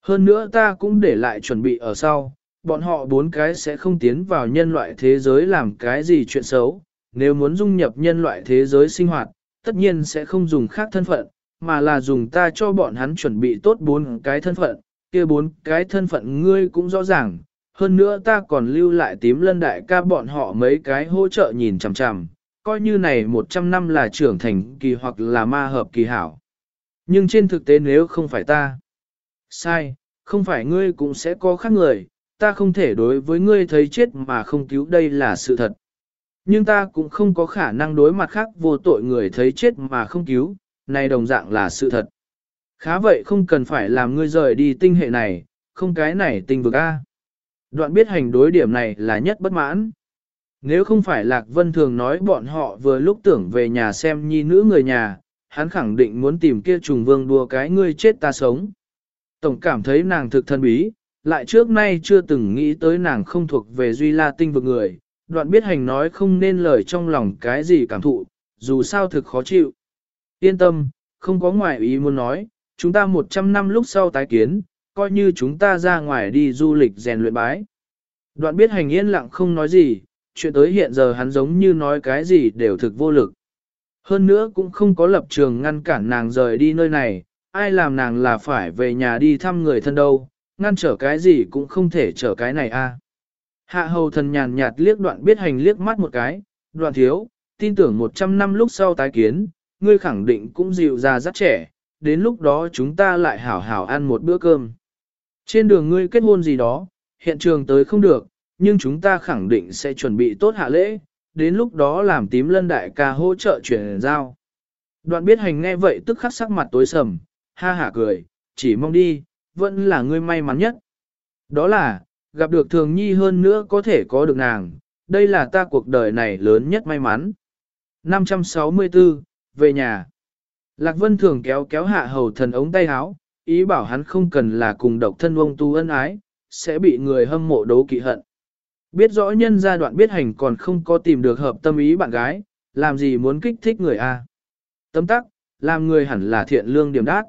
Hơn nữa ta cũng để lại chuẩn bị ở sau, bọn họ bốn cái sẽ không tiến vào nhân loại thế giới làm cái gì chuyện xấu, nếu muốn dung nhập nhân loại thế giới sinh hoạt, tất nhiên sẽ không dùng khác thân phận, mà là dùng ta cho bọn hắn chuẩn bị tốt bốn cái thân phận, kia bốn cái thân phận ngươi cũng rõ ràng. Hơn nữa ta còn lưu lại tím lân đại ca bọn họ mấy cái hỗ trợ nhìn chằm chằm, coi như này 100 năm là trưởng thành kỳ hoặc là ma hợp kỳ hảo. Nhưng trên thực tế nếu không phải ta, sai, không phải ngươi cũng sẽ có khác người, ta không thể đối với ngươi thấy chết mà không cứu đây là sự thật. Nhưng ta cũng không có khả năng đối mặt khác vô tội người thấy chết mà không cứu, này đồng dạng là sự thật. Khá vậy không cần phải làm ngươi rời đi tinh hệ này, không cái này tinh vực A. Đoạn biết hành đối điểm này là nhất bất mãn. Nếu không phải Lạc Vân thường nói bọn họ vừa lúc tưởng về nhà xem nhi nữ người nhà, hắn khẳng định muốn tìm kia trùng vương đùa cái ngươi chết ta sống. Tổng cảm thấy nàng thực thân bí, lại trước nay chưa từng nghĩ tới nàng không thuộc về Duy La tinh vực người, đoạn biết hành nói không nên lời trong lòng cái gì cảm thụ, dù sao thực khó chịu. Yên tâm, không có ngoại ý muốn nói, chúng ta 100 năm lúc sau tái kiến, coi như chúng ta ra ngoài đi du lịch rèn luyện bái. Đoạn biết hành yên lặng không nói gì, chuyện tới hiện giờ hắn giống như nói cái gì đều thực vô lực. Hơn nữa cũng không có lập trường ngăn cản nàng rời đi nơi này, ai làm nàng là phải về nhà đi thăm người thân đâu, ngăn trở cái gì cũng không thể trở cái này a. À. Hạ hầu thần nhàn nhạt liếc đoạn biết hành liếc mắt một cái, đoạn thiếu, tin tưởng 100 năm lúc sau tái kiến, ngươi khẳng định cũng dịu ra rất trẻ, đến lúc đó chúng ta lại hảo hảo ăn một bữa cơm. Trên đường ngươi kết hôn gì đó, hiện trường tới không được, nhưng chúng ta khẳng định sẽ chuẩn bị tốt hạ lễ, đến lúc đó làm tím lân đại ca hỗ trợ chuyển giao. Đoạn biết hành nghe vậy tức khắc sắc mặt tối sầm, ha hả cười, chỉ mong đi, vẫn là ngươi may mắn nhất. Đó là, gặp được thường nhi hơn nữa có thể có được nàng, đây là ta cuộc đời này lớn nhất may mắn. 564, về nhà. Lạc Vân thường kéo kéo hạ hầu thần ống tay áo, ý bảo hắn không cần là cùng độc thân ông tu ân ái, sẽ bị người hâm mộ đấu kỵ hận. Biết rõ nhân gia đoạn biết hành còn không có tìm được hợp tâm ý bạn gái, làm gì muốn kích thích người a? Tấm tắc, làm người hẳn là thiện lương điểm đát.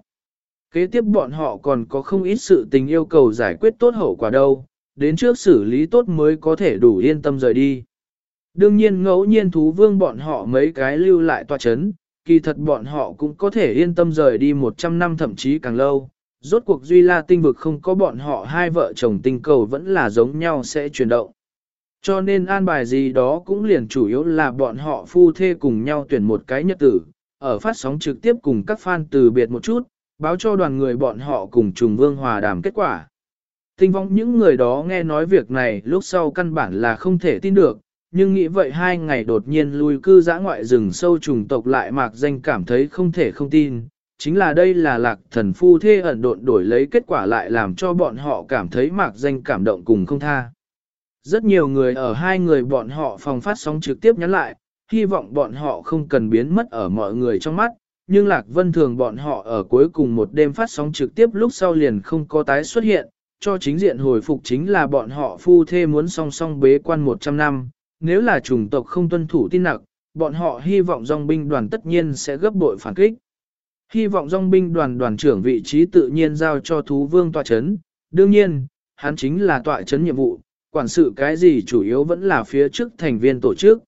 Kế tiếp bọn họ còn có không ít sự tình yêu cầu giải quyết tốt hậu quả đâu, đến trước xử lý tốt mới có thể đủ yên tâm rời đi. Đương nhiên ngẫu nhiên thú vương bọn họ mấy cái lưu lại tòa chấn, kỳ thật bọn họ cũng có thể yên tâm rời đi 100 năm thậm chí càng lâu. Rốt cuộc Duy La tinh vực không có bọn họ hai vợ chồng tinh cầu vẫn là giống nhau sẽ chuyển động. Cho nên an bài gì đó cũng liền chủ yếu là bọn họ phu thê cùng nhau tuyển một cái nhật tử, ở phát sóng trực tiếp cùng các fan từ biệt một chút, báo cho đoàn người bọn họ cùng trùng vương hòa đàm kết quả. Tinh vong những người đó nghe nói việc này lúc sau căn bản là không thể tin được, nhưng nghĩ vậy hai ngày đột nhiên lui cư giã ngoại rừng sâu trùng tộc lại mạc danh cảm thấy không thể không tin. Chính là đây là lạc thần phu thê ẩn độn đổi lấy kết quả lại làm cho bọn họ cảm thấy mạc danh cảm động cùng không tha. Rất nhiều người ở hai người bọn họ phòng phát sóng trực tiếp nhắn lại, hy vọng bọn họ không cần biến mất ở mọi người trong mắt, nhưng Lạc Vân Thường bọn họ ở cuối cùng một đêm phát sóng trực tiếp lúc sau liền không có tái xuất hiện, cho chính diện hồi phục chính là bọn họ phu thê muốn song song bế quan 100 năm, nếu là chủng tộc không tuân thủ tin nặc, bọn họ hy vọng dòng binh đoàn tất nhiên sẽ gấp bội phản kích. Hy vọng dòng binh đoàn đoàn trưởng vị trí tự nhiên giao cho thú vương tọa chấn, đương nhiên, hắn chính là tọa chấn nhiệm vụ, quản sự cái gì chủ yếu vẫn là phía trước thành viên tổ chức.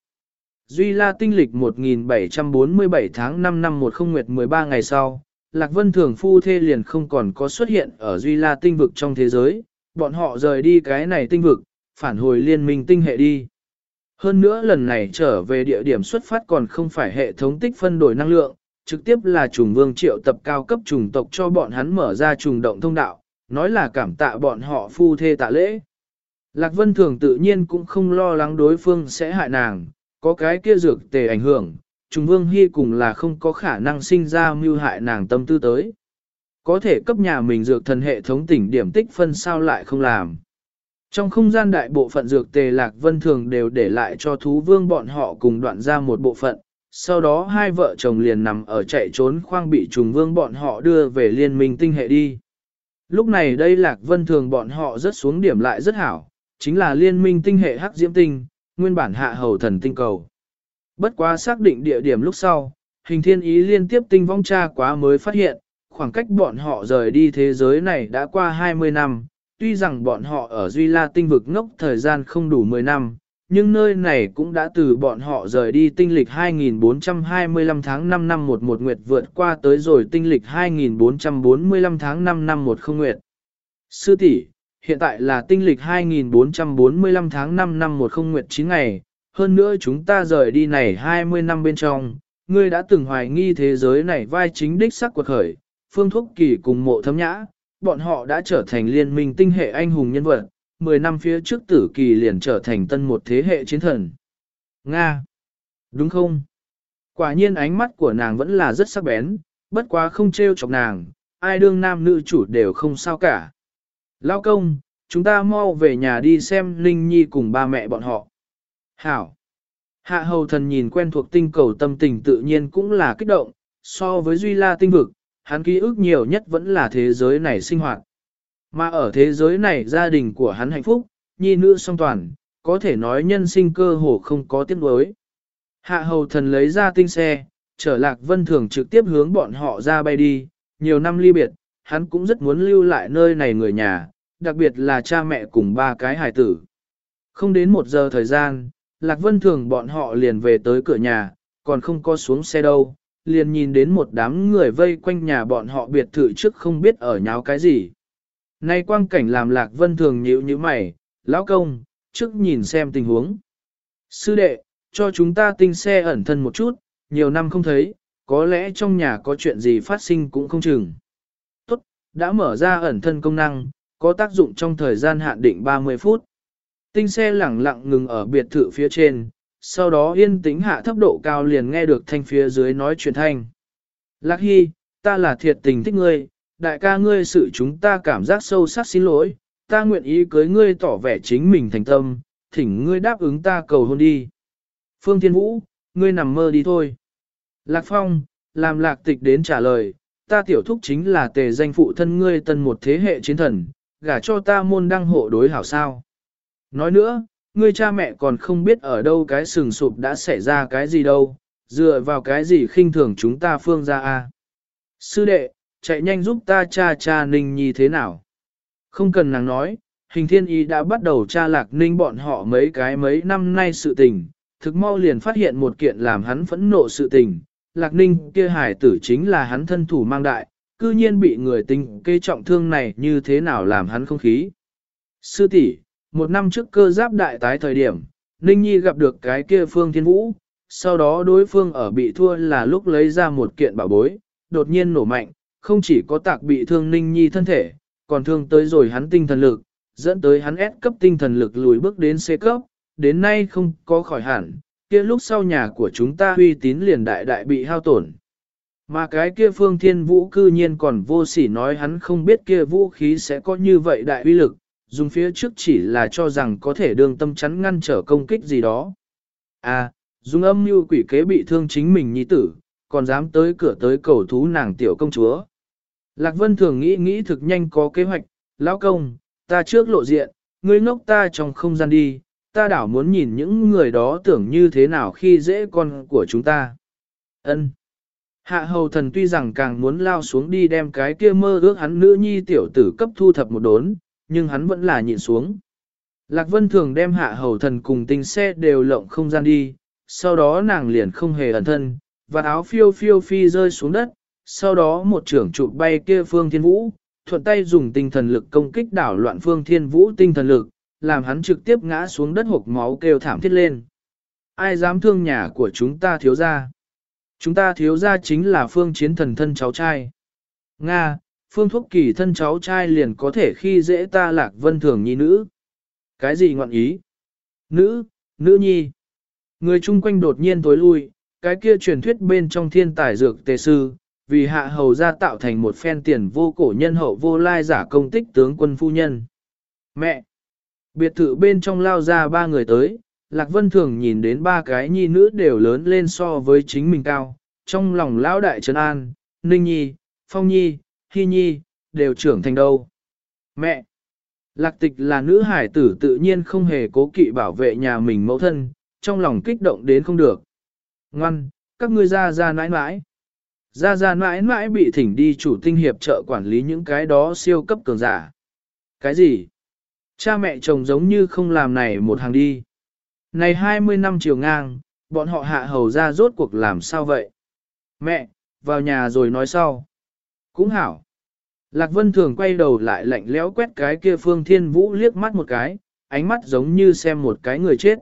Duy La tinh lịch 1747 tháng 5 năm 10 nguyệt 13 ngày sau, Lạc Vân Thường phu thê liền không còn có xuất hiện ở Duy La tinh vực trong thế giới, bọn họ rời đi cái này tinh vực, phản hồi liên minh tinh hệ đi. Hơn nữa lần này trở về địa điểm xuất phát còn không phải hệ thống tích phân đổi năng lượng, trực tiếp là trùng vương triệu tập cao cấp trùng tộc cho bọn hắn mở ra trùng động thông đạo, nói là cảm tạ bọn họ phu thê tạ lễ. Lạc Vân Thường tự nhiên cũng không lo lắng đối phương sẽ hại nàng, có cái kia dược tề ảnh hưởng, Trùng Vương Hy cùng là không có khả năng sinh ra mưu hại nàng tâm tư tới. Có thể cấp nhà mình dược thần hệ thống tỉnh điểm tích phân sao lại không làm. Trong không gian đại bộ phận dược tề lạc vân thường đều để lại cho thú vương bọn họ cùng đoạn ra một bộ phận, sau đó hai vợ chồng liền nằm ở chạy trốn khoang bị trùng vương bọn họ đưa về liên minh tinh hệ đi. Lúc này đây lạc vân thường bọn họ rất xuống điểm lại rất hảo, chính là liên minh tinh hệ hắc diễm tinh, nguyên bản hạ hầu thần tinh cầu. Bất quá xác định địa điểm lúc sau, hình thiên ý liên tiếp tinh vong tra quá mới phát hiện, khoảng cách bọn họ rời đi thế giới này đã qua 20 năm, tuy rằng bọn họ ở Duy La tinh vực ngốc thời gian không đủ 10 năm, nhưng nơi này cũng đã từ bọn họ rời đi tinh lịch 2425 tháng 5 năm 11 nguyệt vượt qua tới rồi tinh lịch 2445 tháng 5 năm 10 nguyệt. Sư tỷ, hiện tại là tinh lịch 2445 tháng 5 năm 10 nguyệt 9 ngày, hơn nữa chúng ta rời đi này 20 năm bên trong, ngươi đã từng hoài nghi thế giới này vai chính đích sắc quật khởi, phương thuốc kỳ cùng mộ thấm nhã, bọn họ đã trở thành liên minh tinh hệ anh hùng nhân vật, 10 năm phía trước tử kỳ liền trở thành tân một thế hệ chiến thần. Nga! Đúng không? Quả nhiên ánh mắt của nàng vẫn là rất sắc bén, bất quá không trêu chọc nàng, ai đương nam nữ chủ đều không sao cả. Lao công, chúng ta mau về nhà đi xem Linh Nhi cùng ba mẹ bọn họ. Hảo! Hạ hầu thần nhìn quen thuộc tinh cầu tâm tình tự nhiên cũng là kích động, so với Duy La tinh vực, hắn ký ức nhiều nhất vẫn là thế giới này sinh hoạt. Mà ở thế giới này gia đình của hắn hạnh phúc, nhi nữ song toàn, có thể nói nhân sinh cơ hồ không có tiếc đối. Hạ hầu thần lấy ra tinh xe, trở lạc vân thường trực tiếp hướng bọn họ ra bay đi, nhiều năm ly biệt, hắn cũng rất muốn lưu lại nơi này người nhà, đặc biệt là cha mẹ cùng ba cái hài tử. Không đến một giờ thời gian, lạc vân thường bọn họ liền về tới cửa nhà, còn không có xuống xe đâu, liền nhìn đến một đám người vây quanh nhà bọn họ biệt thự trước không biết ở nháo cái gì. Nay quang cảnh làm lạc vân thường nhíu như mày, lão công, trước nhìn xem tình huống. Sư đệ, cho chúng ta tinh xe ẩn thân một chút, nhiều năm không thấy, có lẽ trong nhà có chuyện gì phát sinh cũng không chừng. Đã mở ra ẩn thân công năng, có tác dụng trong thời gian hạn định 30 phút. Tinh xe lẳng lặng ngừng ở biệt thự phía trên, sau đó yên tĩnh hạ thấp độ cao liền nghe được thanh phía dưới nói chuyện thanh. Lạc Hy, ta là thiệt tình thích ngươi, đại ca ngươi sự chúng ta cảm giác sâu sắc xin lỗi, ta nguyện ý cưới ngươi tỏ vẻ chính mình thành tâm, thỉnh ngươi đáp ứng ta cầu hôn đi. Phương Thiên Vũ, ngươi nằm mơ đi thôi. Lạc Phong, làm lạc tịch đến trả lời, ta tiểu thúc chính là tề danh phụ thân ngươi tân một thế hệ chiến thần, gả cho ta môn đăng hộ đối hảo sao. Nói nữa, ngươi cha mẹ còn không biết ở đâu cái sừng sụp đã xảy ra cái gì đâu, dựa vào cái gì khinh thường chúng ta phương ra a. Sư đệ, chạy nhanh giúp ta cha cha Ninh Nhi thế nào. Không cần nàng nói, hình thiên y đã bắt đầu tra lạc ninh bọn họ mấy cái mấy năm nay sự tình, thực mau liền phát hiện một kiện làm hắn phẫn nộ sự tình, lạc ninh kia hải tử chính là hắn thân thủ mang đại, cư nhiên bị người tình kê trọng thương này như thế nào làm hắn không khí. Sư tỷ, một năm trước cơ giáp đại tái thời điểm, Ninh Nhi gặp được cái kia Phương Thiên Vũ, sau đó đối phương ở bị thua là lúc lấy ra một kiện bảo bối, đột nhiên nổ mạnh, không chỉ có tạc bị thương Ninh Nhi thân thể, còn thương tới rồi hắn tinh thần lực, dẫn tới hắn ép cấp tinh thần lực lùi bước đến C cấp, đến nay không có khỏi hẳn, kia lúc sau nhà của chúng ta uy tín liền đại đại bị hao tổn. Mà cái kia phương thiên vũ cư nhiên còn vô sỉ nói hắn không biết kia vũ khí sẽ có như vậy đại uy lực, dùng phía trước chỉ là cho rằng có thể đường tâm chắn ngăn trở công kích gì đó. À, dùng âm mưu quỷ kế bị thương chính mình nhi tử, còn dám tới cửa tới cầu thú nàng tiểu công chúa. Lạc Vân thường nghĩ nghĩ thực nhanh có kế hoạch, lão công, ta trước lộ diện, ngươi ngốc ta trong không gian đi, ta đảo muốn nhìn những người đó tưởng như thế nào khi dễ con của chúng ta. Ân. Hạ hầu thần tuy rằng càng muốn lao xuống đi đem cái kia mơ ước hắn nữ nhi tiểu tử cấp thu thập một đốn, nhưng hắn vẫn là nhịn xuống. Lạc Vân thường đem hạ hầu thần cùng tinh xe đều lộng không gian đi, sau đó nàng liền không hề ẩn thân, và áo phiêu phiêu phi rơi xuống đất, sau đó một trưởng trụ bay kia phương thiên vũ, thuận tay dùng tinh thần lực công kích đảo loạn phương thiên vũ tinh thần lực, làm hắn trực tiếp ngã xuống đất hộp máu kêu thảm thiết lên. Ai dám thương nhà của chúng ta thiếu ra? Chúng ta thiếu ra chính là phương chiến thần thân cháu trai. Nga, phương thuốc kỳ thân cháu trai liền có thể khi dễ ta lạc vân thường nhi nữ. Cái gì ngọn ý? Nữ, nữ nhi. Người chung quanh đột nhiên tối lui, cái kia truyền thuyết bên trong thiên tài dược tề sư, vì hạ hầu ra tạo thành một phen tiền vô cổ nhân hậu vô lai giả công tích tướng quân phu nhân. Mẹ! Biệt thự bên trong lao ra ba người tới, Lạc Vân Thường nhìn đến ba cái nhi nữ đều lớn lên so với chính mình cao, trong lòng lão đại trấn an, Ninh Nhi, Phong Nhi, Hy Nhi, đều trưởng thành đâu. Mẹ! Lạc tịch là nữ hải tử tự nhiên không hề cố kỵ bảo vệ nhà mình mẫu thân, trong lòng kích động đến không được. Ngoan, các ngươi ra ra nãi nãi. Ra ra nãi nãi bị thỉnh đi chủ tinh hiệp trợ quản lý những cái đó siêu cấp cường giả. Cái gì? Cha mẹ chồng giống như không làm này một hàng đi. Này 20 năm chiều ngang, bọn họ hạ hầu ra rốt cuộc làm sao vậy? Mẹ, vào nhà rồi nói sau. Cũng hảo. Lạc Vân thường quay đầu lại lạnh lẽo quét cái kia Phương Thiên Vũ liếc mắt một cái, ánh mắt giống như xem một cái người chết.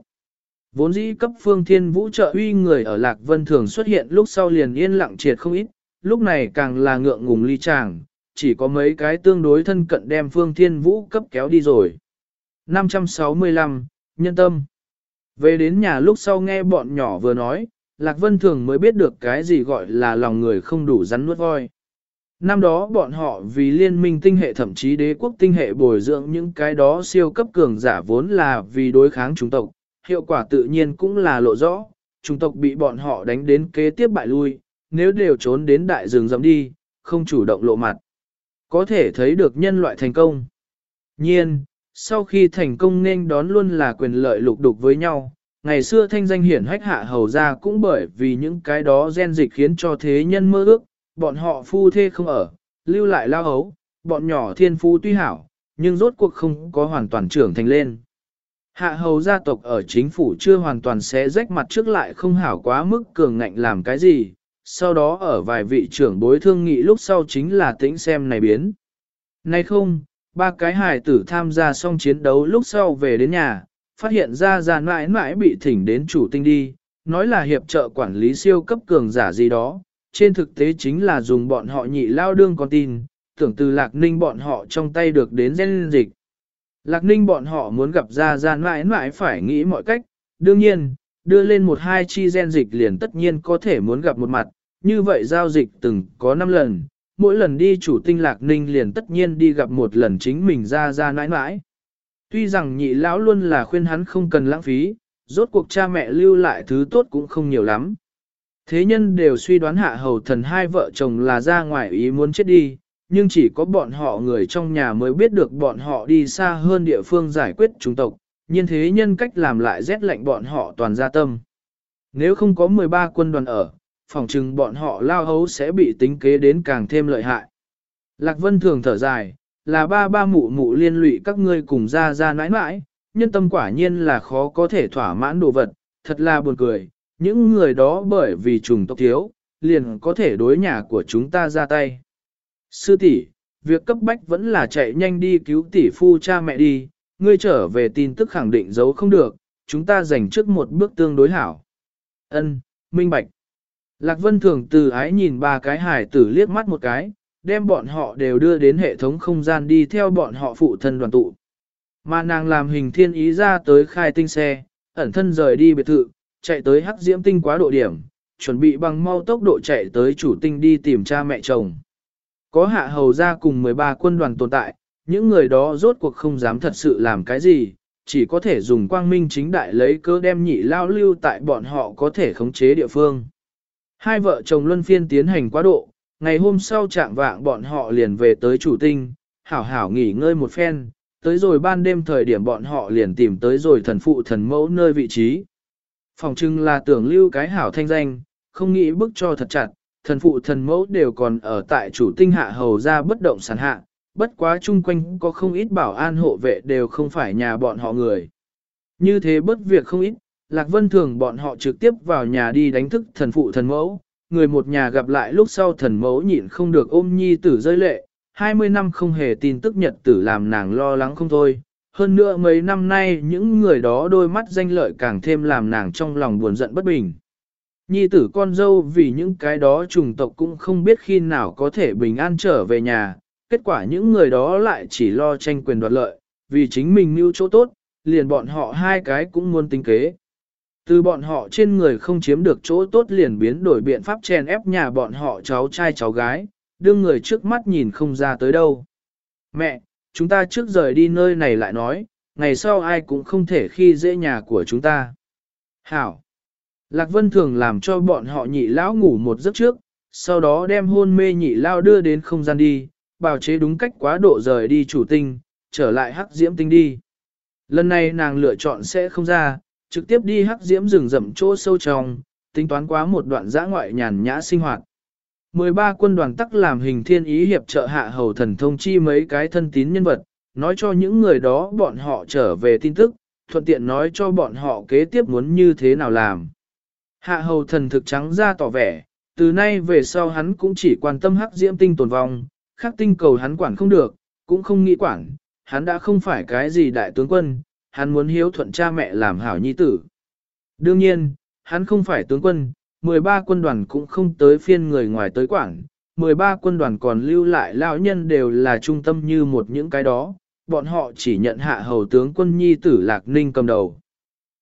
Vốn dĩ cấp Phương Thiên Vũ trợ uy người ở Lạc Vân thường xuất hiện lúc sau liền yên lặng triệt không ít, lúc này càng là ngượng ngùng ly chàng, chỉ có mấy cái tương đối thân cận đem Phương Thiên Vũ cấp kéo đi rồi. 565, Nhân tâm Về đến nhà lúc sau nghe bọn nhỏ vừa nói, Lạc Vân Thường mới biết được cái gì gọi là lòng người không đủ rắn nuốt voi. Năm đó bọn họ vì liên minh tinh hệ thậm chí đế quốc tinh hệ bồi dưỡng những cái đó siêu cấp cường giả vốn là vì đối kháng chủng tộc, hiệu quả tự nhiên cũng là lộ rõ, chủng tộc bị bọn họ đánh đến kế tiếp bại lui, nếu đều trốn đến đại rừng rậm đi, không chủ động lộ mặt. Có thể thấy được nhân loại thành công. Nhiên, sau khi thành công nên đón luôn là quyền lợi lục đục với nhau, ngày xưa thanh danh hiển hách hạ hầu ra cũng bởi vì những cái đó gen dịch khiến cho thế nhân mơ ước, bọn họ phu thê không ở, lưu lại lao hấu, bọn nhỏ thiên phú tuy hảo, nhưng rốt cuộc không có hoàn toàn trưởng thành lên. Hạ hầu gia tộc ở chính phủ chưa hoàn toàn sẽ rách mặt trước lại không hảo quá mức cường ngạnh làm cái gì, sau đó ở vài vị trưởng bối thương nghị lúc sau chính là tĩnh xem này biến. Nay không, ba cái hài tử tham gia xong chiến đấu lúc sau về đến nhà, phát hiện ra ra mãi mãi bị thỉnh đến chủ tinh đi, nói là hiệp trợ quản lý siêu cấp cường giả gì đó, trên thực tế chính là dùng bọn họ nhị lao đương con tin, tưởng từ lạc ninh bọn họ trong tay được đến gen dịch. Lạc ninh bọn họ muốn gặp ra ra mãi mãi phải nghĩ mọi cách, đương nhiên, đưa lên một hai chi gen dịch liền tất nhiên có thể muốn gặp một mặt, như vậy giao dịch từng có 5 lần, mỗi lần đi chủ tinh lạc ninh liền tất nhiên đi gặp một lần chính mình ra ra mãi mãi. Tuy rằng nhị lão luôn là khuyên hắn không cần lãng phí, rốt cuộc cha mẹ lưu lại thứ tốt cũng không nhiều lắm. Thế nhân đều suy đoán hạ hầu thần hai vợ chồng là ra ngoài ý muốn chết đi, nhưng chỉ có bọn họ người trong nhà mới biết được bọn họ đi xa hơn địa phương giải quyết chúng tộc, nhiên thế nhân cách làm lại rét lạnh bọn họ toàn ra tâm. Nếu không có 13 quân đoàn ở, phòng chừng bọn họ lao hấu sẽ bị tính kế đến càng thêm lợi hại. Lạc Vân thường thở dài, là ba ba mụ mụ liên lụy các ngươi cùng ra ra nãi nãi, nhân tâm quả nhiên là khó có thể thỏa mãn đồ vật, thật là buồn cười, những người đó bởi vì trùng tộc thiếu, liền có thể đối nhà của chúng ta ra tay. Sư tỷ, việc cấp bách vẫn là chạy nhanh đi cứu tỷ phu cha mẹ đi, ngươi trở về tin tức khẳng định giấu không được, chúng ta dành trước một bước tương đối hảo. Ân, minh bạch. Lạc Vân Thường từ ái nhìn ba cái hải tử liếc mắt một cái, đem bọn họ đều đưa đến hệ thống không gian đi theo bọn họ phụ thân đoàn tụ. Mà nàng làm hình thiên ý ra tới khai tinh xe, ẩn thân rời đi biệt thự, chạy tới hắc diễm tinh quá độ điểm, chuẩn bị bằng mau tốc độ chạy tới chủ tinh đi tìm cha mẹ chồng. Có hạ hầu ra cùng 13 quân đoàn tồn tại, những người đó rốt cuộc không dám thật sự làm cái gì, chỉ có thể dùng quang minh chính đại lấy cơ đem nhị lao lưu tại bọn họ có thể khống chế địa phương. Hai vợ chồng luân phiên tiến hành quá độ, ngày hôm sau trạng vạng bọn họ liền về tới chủ tinh, hảo hảo nghỉ ngơi một phen, tới rồi ban đêm thời điểm bọn họ liền tìm tới rồi thần phụ thần mẫu nơi vị trí. Phòng trưng là tưởng lưu cái hảo thanh danh, không nghĩ bức cho thật chặt, thần phụ thần mẫu đều còn ở tại chủ tinh hạ hầu ra bất động sản hạ, bất quá chung quanh có không ít bảo an hộ vệ đều không phải nhà bọn họ người. Như thế bất việc không ít, Lạc Vân thường bọn họ trực tiếp vào nhà đi đánh thức thần phụ thần mẫu, người một nhà gặp lại lúc sau thần mẫu nhịn không được ôm nhi tử rơi lệ, 20 năm không hề tin tức nhật tử làm nàng lo lắng không thôi. Hơn nữa mấy năm nay những người đó đôi mắt danh lợi càng thêm làm nàng trong lòng buồn giận bất bình. Nhi tử con dâu vì những cái đó trùng tộc cũng không biết khi nào có thể bình an trở về nhà, kết quả những người đó lại chỉ lo tranh quyền đoạt lợi, vì chính mình mưu chỗ tốt, liền bọn họ hai cái cũng muốn tính kế. Từ bọn họ trên người không chiếm được chỗ tốt liền biến đổi biện pháp chèn ép nhà bọn họ cháu trai cháu gái, đưa người trước mắt nhìn không ra tới đâu. Mẹ, chúng ta trước rời đi nơi này lại nói, ngày sau ai cũng không thể khi dễ nhà của chúng ta. Hảo! Lạc Vân thường làm cho bọn họ nhị lão ngủ một giấc trước, sau đó đem hôn mê nhị lao đưa đến không gian đi, bào chế đúng cách quá độ rời đi chủ tinh, trở lại hắc diễm tinh đi. Lần này nàng lựa chọn sẽ không ra, trực tiếp đi hắc diễm rừng rậm chỗ sâu trong, tính toán quá một đoạn giã ngoại nhàn nhã sinh hoạt. 13 quân đoàn tắc làm hình thiên ý hiệp trợ hạ hầu thần thông chi mấy cái thân tín nhân vật, nói cho những người đó bọn họ trở về tin tức, thuận tiện nói cho bọn họ kế tiếp muốn như thế nào làm. Hạ hầu thần thực trắng ra tỏ vẻ, từ nay về sau hắn cũng chỉ quan tâm hắc diễm tinh tồn vong, khác tinh cầu hắn quản không được, cũng không nghĩ quản, hắn đã không phải cái gì đại tướng quân, hắn muốn hiếu thuận cha mẹ làm hảo nhi tử. Đương nhiên, hắn không phải tướng quân, 13 quân đoàn cũng không tới phiên người ngoài tới quảng, 13 quân đoàn còn lưu lại lão nhân đều là trung tâm như một những cái đó, bọn họ chỉ nhận hạ hầu tướng quân nhi tử Lạc Ninh cầm đầu.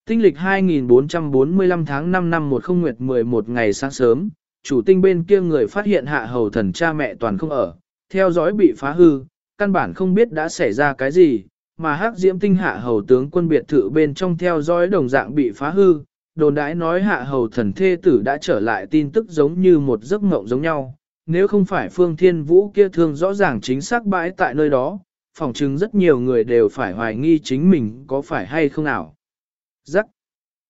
Tinh lịch 2445 tháng 5 năm 10 nguyệt 11 ngày sáng sớm, chủ tinh bên kia người phát hiện hạ hầu thần cha mẹ toàn không ở, theo dõi bị phá hư, căn bản không biết đã xảy ra cái gì, mà hắc diễm tinh hạ hầu tướng quân biệt thự bên trong theo dõi đồng dạng bị phá hư, đồn đãi nói hạ hầu thần thê tử đã trở lại tin tức giống như một giấc mộng giống nhau, nếu không phải phương thiên vũ kia thương rõ ràng chính xác bãi tại nơi đó, phỏng chứng rất nhiều người đều phải hoài nghi chính mình có phải hay không nào. Giắc!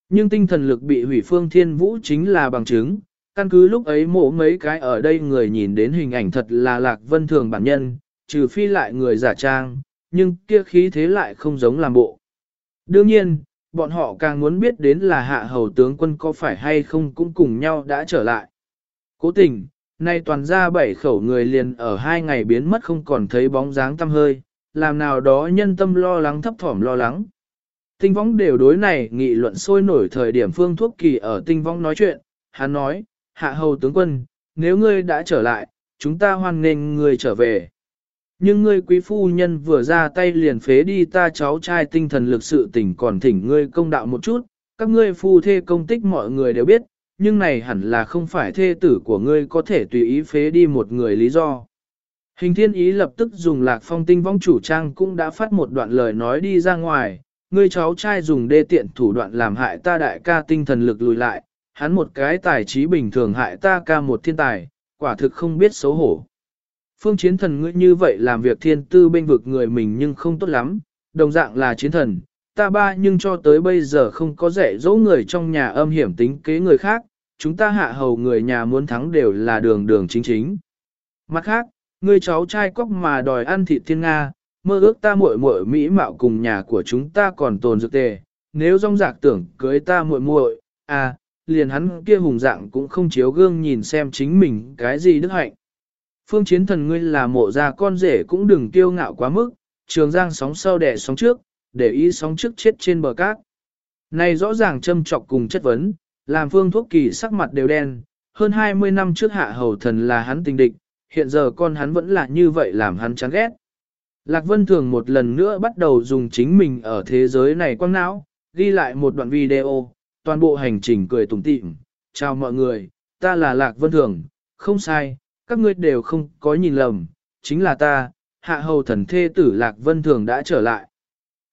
Nhưng tinh thần lực bị hủy phương thiên vũ chính là bằng chứng, căn cứ lúc ấy mổ mấy cái ở đây người nhìn đến hình ảnh thật là lạc vân thường bản nhân, trừ phi lại người giả trang, nhưng kia khí thế lại không giống làm bộ. Đương nhiên, bọn họ càng muốn biết đến là hạ hầu tướng quân có phải hay không cũng cùng nhau đã trở lại. Cố tình, nay toàn ra bảy khẩu người liền ở hai ngày biến mất không còn thấy bóng dáng tăm hơi, làm nào đó nhân tâm lo lắng thấp thỏm lo lắng. Tinh võng đều đối này nghị luận sôi nổi thời điểm phương thuốc kỳ ở tinh võng nói chuyện, hắn nói, hạ hầu tướng quân, nếu ngươi đã trở lại, chúng ta hoan nghênh ngươi trở về. Nhưng ngươi quý phu nhân vừa ra tay liền phế đi ta cháu trai tinh thần lực sự tỉnh còn thỉnh ngươi công đạo một chút, các ngươi phu thê công tích mọi người đều biết, nhưng này hẳn là không phải thê tử của ngươi có thể tùy ý phế đi một người lý do. Hình thiên ý lập tức dùng lạc phong tinh vong chủ trang cũng đã phát một đoạn lời nói đi ra ngoài, ngươi cháu trai dùng đê tiện thủ đoạn làm hại ta đại ca tinh thần lực lùi lại, hắn một cái tài trí bình thường hại ta ca một thiên tài, quả thực không biết xấu hổ. Phương chiến thần ngươi như vậy làm việc thiên tư bên vực người mình nhưng không tốt lắm, đồng dạng là chiến thần, ta ba nhưng cho tới bây giờ không có dạy dỗ người trong nhà âm hiểm tính kế người khác, chúng ta hạ hầu người nhà muốn thắng đều là đường đường chính chính. Mặt khác, ngươi cháu trai cóc mà đòi ăn thịt thiên Nga, mơ ước ta muội muội mỹ mạo cùng nhà của chúng ta còn tồn dược tề, nếu rong rạc tưởng cưới ta muội muội, à, liền hắn kia hùng dạng cũng không chiếu gương nhìn xem chính mình cái gì đức hạnh. Phương chiến thần ngươi là mộ ra con rể cũng đừng kiêu ngạo quá mức, trường giang sóng sau đẻ sóng trước, để ý sóng trước chết trên bờ cát. Này rõ ràng châm trọc cùng chất vấn, làm phương thuốc kỳ sắc mặt đều đen, hơn 20 năm trước hạ hầu thần là hắn tình địch, hiện giờ con hắn vẫn là như vậy làm hắn chán ghét. Lạc Vân Thường một lần nữa bắt đầu dùng chính mình ở thế giới này quăng não, ghi lại một đoạn video, toàn bộ hành trình cười tủm tỉm. Chào mọi người, ta là Lạc Vân Thường, không sai, các ngươi đều không có nhìn lầm, chính là ta, hạ hầu thần thê tử Lạc Vân Thường đã trở lại.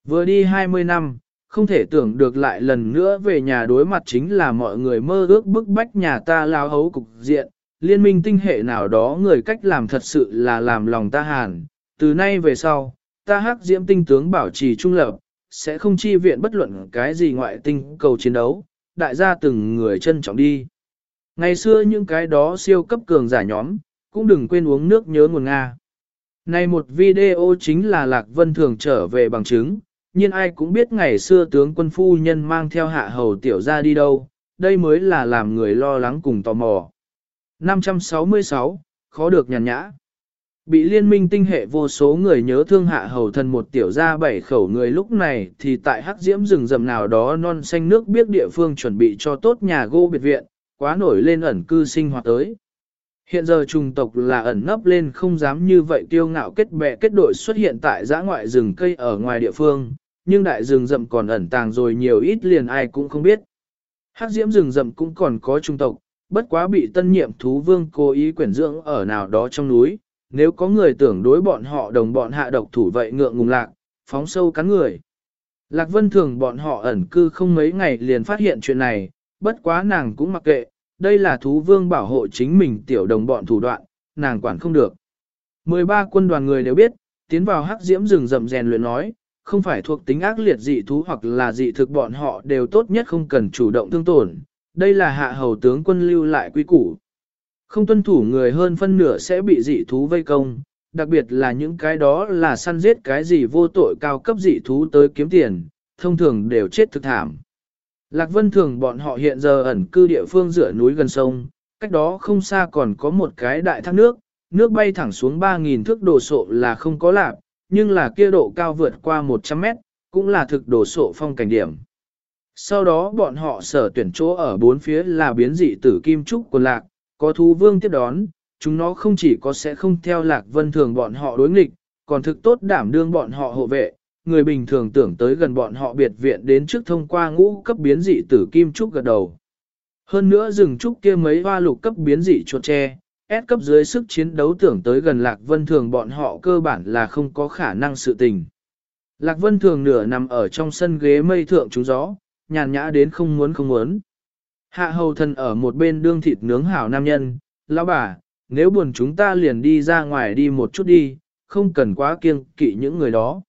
Vừa đi 20 năm, không thể tưởng được lại lần nữa về nhà đối mặt chính là mọi người mơ ước bức bách nhà ta lao hấu cục diện, liên minh tinh hệ nào đó người cách làm thật sự là làm lòng ta hàn, từ nay về sau, ta hắc diễm tinh tướng bảo trì trung lập, sẽ không chi viện bất luận cái gì ngoại tinh cầu chiến đấu, đại gia từng người trân trọng đi. Ngày xưa những cái đó siêu cấp cường giả nhóm, cũng đừng quên uống nước nhớ nguồn Nga. Này một video chính là Lạc Vân Thường trở về bằng chứng, nhưng ai cũng biết ngày xưa tướng quân phu nhân mang theo hạ hầu tiểu ra đi đâu, đây mới là làm người lo lắng cùng tò mò. 566, khó được nhàn nhã. Bị liên minh tinh hệ vô số người nhớ thương hạ hầu thần một tiểu gia bảy khẩu người lúc này thì tại hắc diễm rừng rầm nào đó non xanh nước biết địa phương chuẩn bị cho tốt nhà gỗ biệt viện, quá nổi lên ẩn cư sinh hoạt tới. Hiện giờ trùng tộc là ẩn nấp lên không dám như vậy tiêu ngạo kết bè kết đội xuất hiện tại giã ngoại rừng cây ở ngoài địa phương, nhưng đại rừng rậm còn ẩn tàng rồi nhiều ít liền ai cũng không biết. Hắc diễm rừng rậm cũng còn có trung tộc, bất quá bị tân nhiệm thú vương cố ý quyển dưỡng ở nào đó trong núi, nếu có người tưởng đối bọn họ đồng bọn hạ độc thủ vậy ngượng ngùng lạc, phóng sâu cắn người. Lạc Vân Thường bọn họ ẩn cư không mấy ngày liền phát hiện chuyện này, bất quá nàng cũng mặc kệ, đây là thú vương bảo hộ chính mình tiểu đồng bọn thủ đoạn, nàng quản không được. 13 quân đoàn người đều biết, tiến vào hắc diễm rừng rậm rèn luyện nói, không phải thuộc tính ác liệt dị thú hoặc là dị thực bọn họ đều tốt nhất không cần chủ động thương tổn, đây là hạ hầu tướng quân lưu lại quy củ. Không tuân thủ người hơn phân nửa sẽ bị dị thú vây công, đặc biệt là những cái đó là săn giết cái gì vô tội cao cấp dị thú tới kiếm tiền, thông thường đều chết thực thảm. Lạc Vân Thường bọn họ hiện giờ ẩn cư địa phương giữa núi gần sông, cách đó không xa còn có một cái đại thác nước, nước bay thẳng xuống 3.000 thước đồ sộ là không có lạc, nhưng là kia độ cao vượt qua 100 mét, cũng là thực đồ sộ phong cảnh điểm. Sau đó bọn họ sở tuyển chỗ ở bốn phía là biến dị tử kim trúc của lạc, có thú vương tiếp đón, chúng nó không chỉ có sẽ không theo lạc vân thường bọn họ đối nghịch, còn thực tốt đảm đương bọn họ hộ vệ, người bình thường tưởng tới gần bọn họ biệt viện đến trước thông qua ngũ cấp biến dị tử kim trúc gật đầu. Hơn nữa rừng trúc kia mấy hoa lục cấp biến dị chuột tre, S cấp dưới sức chiến đấu tưởng tới gần Lạc Vân Thường bọn họ cơ bản là không có khả năng sự tình. Lạc Vân Thường nửa nằm ở trong sân ghế mây thượng trúng gió, nhàn nhã đến không muốn không muốn. Hạ hầu thần ở một bên đương thịt nướng hảo nam nhân, lão bà, nếu buồn chúng ta liền đi ra ngoài đi một chút đi, không cần quá kiêng kỵ những người đó.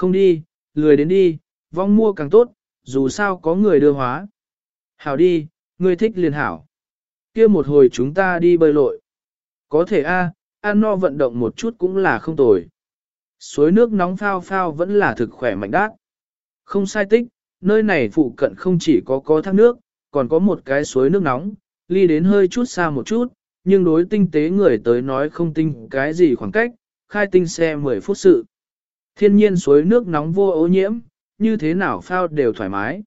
Không đi, lười đến đi, vong mua càng tốt, dù sao có người đưa hóa. Hảo đi, ngươi thích liền hảo. kia một hồi chúng ta đi bơi lội. Có thể a, ăn no vận động một chút cũng là không tồi. Suối nước nóng phao phao vẫn là thực khỏe mạnh đát. Không sai tích, nơi này phụ cận không chỉ có có thác nước, còn có một cái suối nước nóng, ly đến hơi chút xa một chút, nhưng đối tinh tế người tới nói không tinh cái gì khoảng cách, khai tinh xe 10 phút sự. Thiên nhiên suối nước nóng vô ô nhiễm, như thế nào phao đều thoải mái.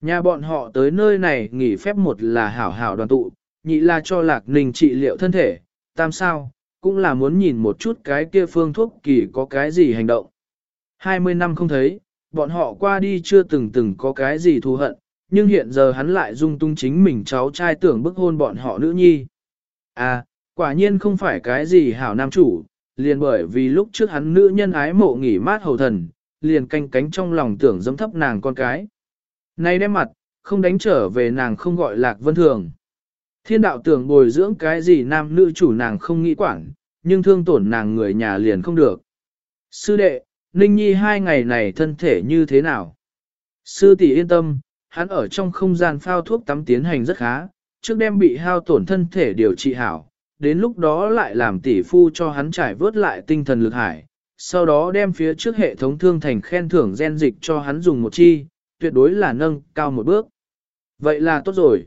Nhà bọn họ tới nơi này nghỉ phép một là hảo hảo đoàn tụ, nhị là cho lạc ninh trị liệu thân thể, tam sao, cũng là muốn nhìn một chút cái kia phương thuốc kỳ có cái gì hành động. 20 năm không thấy, bọn họ qua đi chưa từng từng có cái gì thù hận, nhưng hiện giờ hắn lại dung tung chính mình cháu trai tưởng bức hôn bọn họ nữ nhi. À, quả nhiên không phải cái gì hảo nam chủ, liền bởi vì lúc trước hắn nữ nhân ái mộ nghỉ mát hầu thần, liền canh cánh trong lòng tưởng dâm thấp nàng con cái. Nay đem mặt, không đánh trở về nàng không gọi lạc vân thường. Thiên đạo tưởng bồi dưỡng cái gì nam nữ chủ nàng không nghĩ quản, nhưng thương tổn nàng người nhà liền không được. Sư đệ, Ninh Nhi hai ngày này thân thể như thế nào? Sư tỷ yên tâm, hắn ở trong không gian phao thuốc tắm tiến hành rất khá, trước đem bị hao tổn thân thể điều trị hảo, đến lúc đó lại làm tỷ phu cho hắn trải vớt lại tinh thần lực hải, sau đó đem phía trước hệ thống thương thành khen thưởng gen dịch cho hắn dùng một chi, tuyệt đối là nâng cao một bước. Vậy là tốt rồi.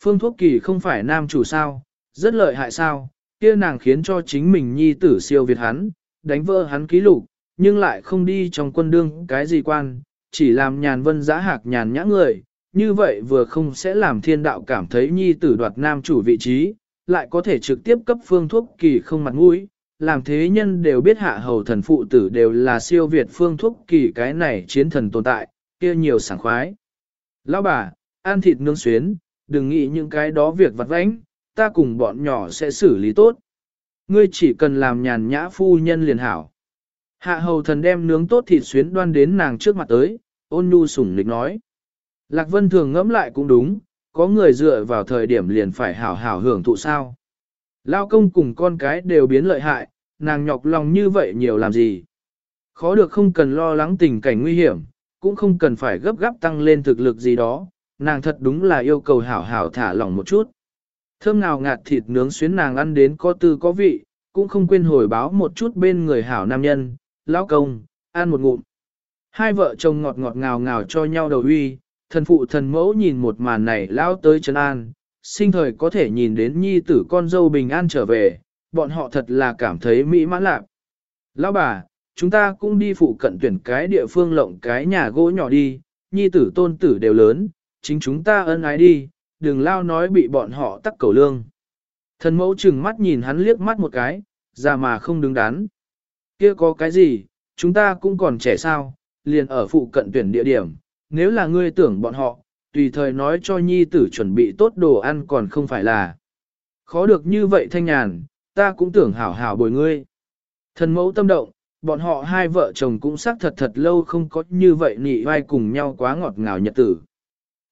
Phương Thuốc Kỳ không phải nam chủ sao, rất lợi hại sao, kia nàng khiến cho chính mình nhi tử siêu việt hắn, đánh vỡ hắn ký lục, nhưng lại không đi trong quân đương cái gì quan, chỉ làm nhàn vân giã hạc nhàn nhã người, như vậy vừa không sẽ làm thiên đạo cảm thấy nhi tử đoạt nam chủ vị trí, lại có thể trực tiếp cấp phương thuốc kỳ không mặt mũi, làm thế nhân đều biết hạ hầu thần phụ tử đều là siêu việt phương thuốc kỳ cái này chiến thần tồn tại, kia nhiều sảng khoái. Lão bà, ăn thịt nướng xuyến, đừng nghĩ những cái đó việc vặt vãnh, ta cùng bọn nhỏ sẽ xử lý tốt. Ngươi chỉ cần làm nhàn nhã phu nhân liền hảo. Hạ hầu thần đem nướng tốt thịt xuyến đoan đến nàng trước mặt tới, ôn nhu sủng lịch nói. Lạc Vân thường ngẫm lại cũng đúng, có người dựa vào thời điểm liền phải hảo hảo hưởng thụ sao. Lao công cùng con cái đều biến lợi hại, nàng nhọc lòng như vậy nhiều làm gì. Khó được không cần lo lắng tình cảnh nguy hiểm, cũng không cần phải gấp gáp tăng lên thực lực gì đó, nàng thật đúng là yêu cầu hảo hảo thả lỏng một chút. Thơm nào ngạt thịt nướng xuyến nàng ăn đến có tư có vị, cũng không quên hồi báo một chút bên người hảo nam nhân, lão công, ăn một ngụm. Hai vợ chồng ngọt ngọt ngào ngào cho nhau đầu uy, thần phụ thần mẫu nhìn một màn này lao tới chân an, sinh thời có thể nhìn đến nhi tử con dâu bình an trở về, bọn họ thật là cảm thấy mỹ mãn lạc. Lão bà, chúng ta cũng đi phụ cận tuyển cái địa phương lộng cái nhà gỗ nhỏ đi, nhi tử tôn tử đều lớn, chính chúng ta ân ái đi, đừng lao nói bị bọn họ tắc cầu lương. Thần mẫu chừng mắt nhìn hắn liếc mắt một cái, ra mà không đứng đắn. kia có cái gì, chúng ta cũng còn trẻ sao, liền ở phụ cận tuyển địa điểm, nếu là ngươi tưởng bọn họ, tùy thời nói cho nhi tử chuẩn bị tốt đồ ăn còn không phải là. Khó được như vậy thanh nhàn, ta cũng tưởng hảo hảo bồi ngươi. Thần mẫu tâm động, bọn họ hai vợ chồng cũng xác thật thật lâu không có như vậy nị vai cùng nhau quá ngọt ngào nhật tử.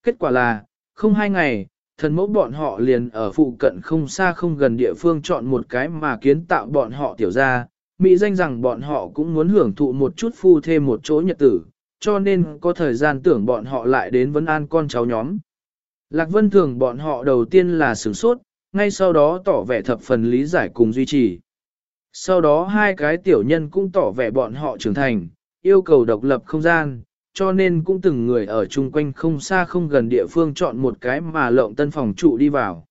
Kết quả là, không hai ngày, thần mẫu bọn họ liền ở phụ cận không xa không gần địa phương chọn một cái mà kiến tạo bọn họ tiểu ra, mỹ danh rằng bọn họ cũng muốn hưởng thụ một chút phu thêm một chỗ nhật tử, cho nên có thời gian tưởng bọn họ lại đến vấn an con cháu nhóm. Lạc Vân Thường bọn họ đầu tiên là sửng sốt, ngay sau đó tỏ vẻ thập phần lý giải cùng duy trì. Sau đó hai cái tiểu nhân cũng tỏ vẻ bọn họ trưởng thành, yêu cầu độc lập không gian, cho nên cũng từng người ở chung quanh không xa không gần địa phương chọn một cái mà lộng tân phòng trụ đi vào.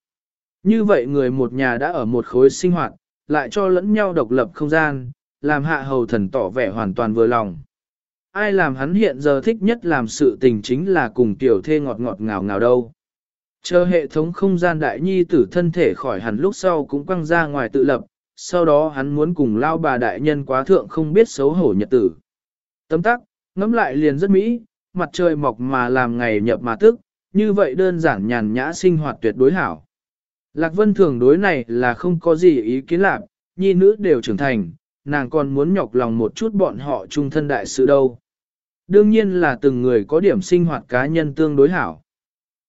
Như vậy người một nhà đã ở một khối sinh hoạt, lại cho lẫn nhau độc lập không gian, làm hạ hầu thần tỏ vẻ hoàn toàn vừa lòng. Ai làm hắn hiện giờ thích nhất làm sự tình chính là cùng tiểu thê ngọt ngọt ngào ngào đâu. Chờ hệ thống không gian đại nhi tử thân thể khỏi hẳn lúc sau cũng quăng ra ngoài tự lập, sau đó hắn muốn cùng lao bà đại nhân quá thượng không biết xấu hổ nhật tử. Tấm tắc, ngắm lại liền rất mỹ, mặt trời mọc mà làm ngày nhập mà tức, như vậy đơn giản nhàn nhã sinh hoạt tuyệt đối hảo. Lạc Vân thường đối này là không có gì ý kiến lạc, nhi nữ đều trưởng thành, nàng còn muốn nhọc lòng một chút bọn họ chung thân đại sự đâu. Đương nhiên là từng người có điểm sinh hoạt cá nhân tương đối hảo.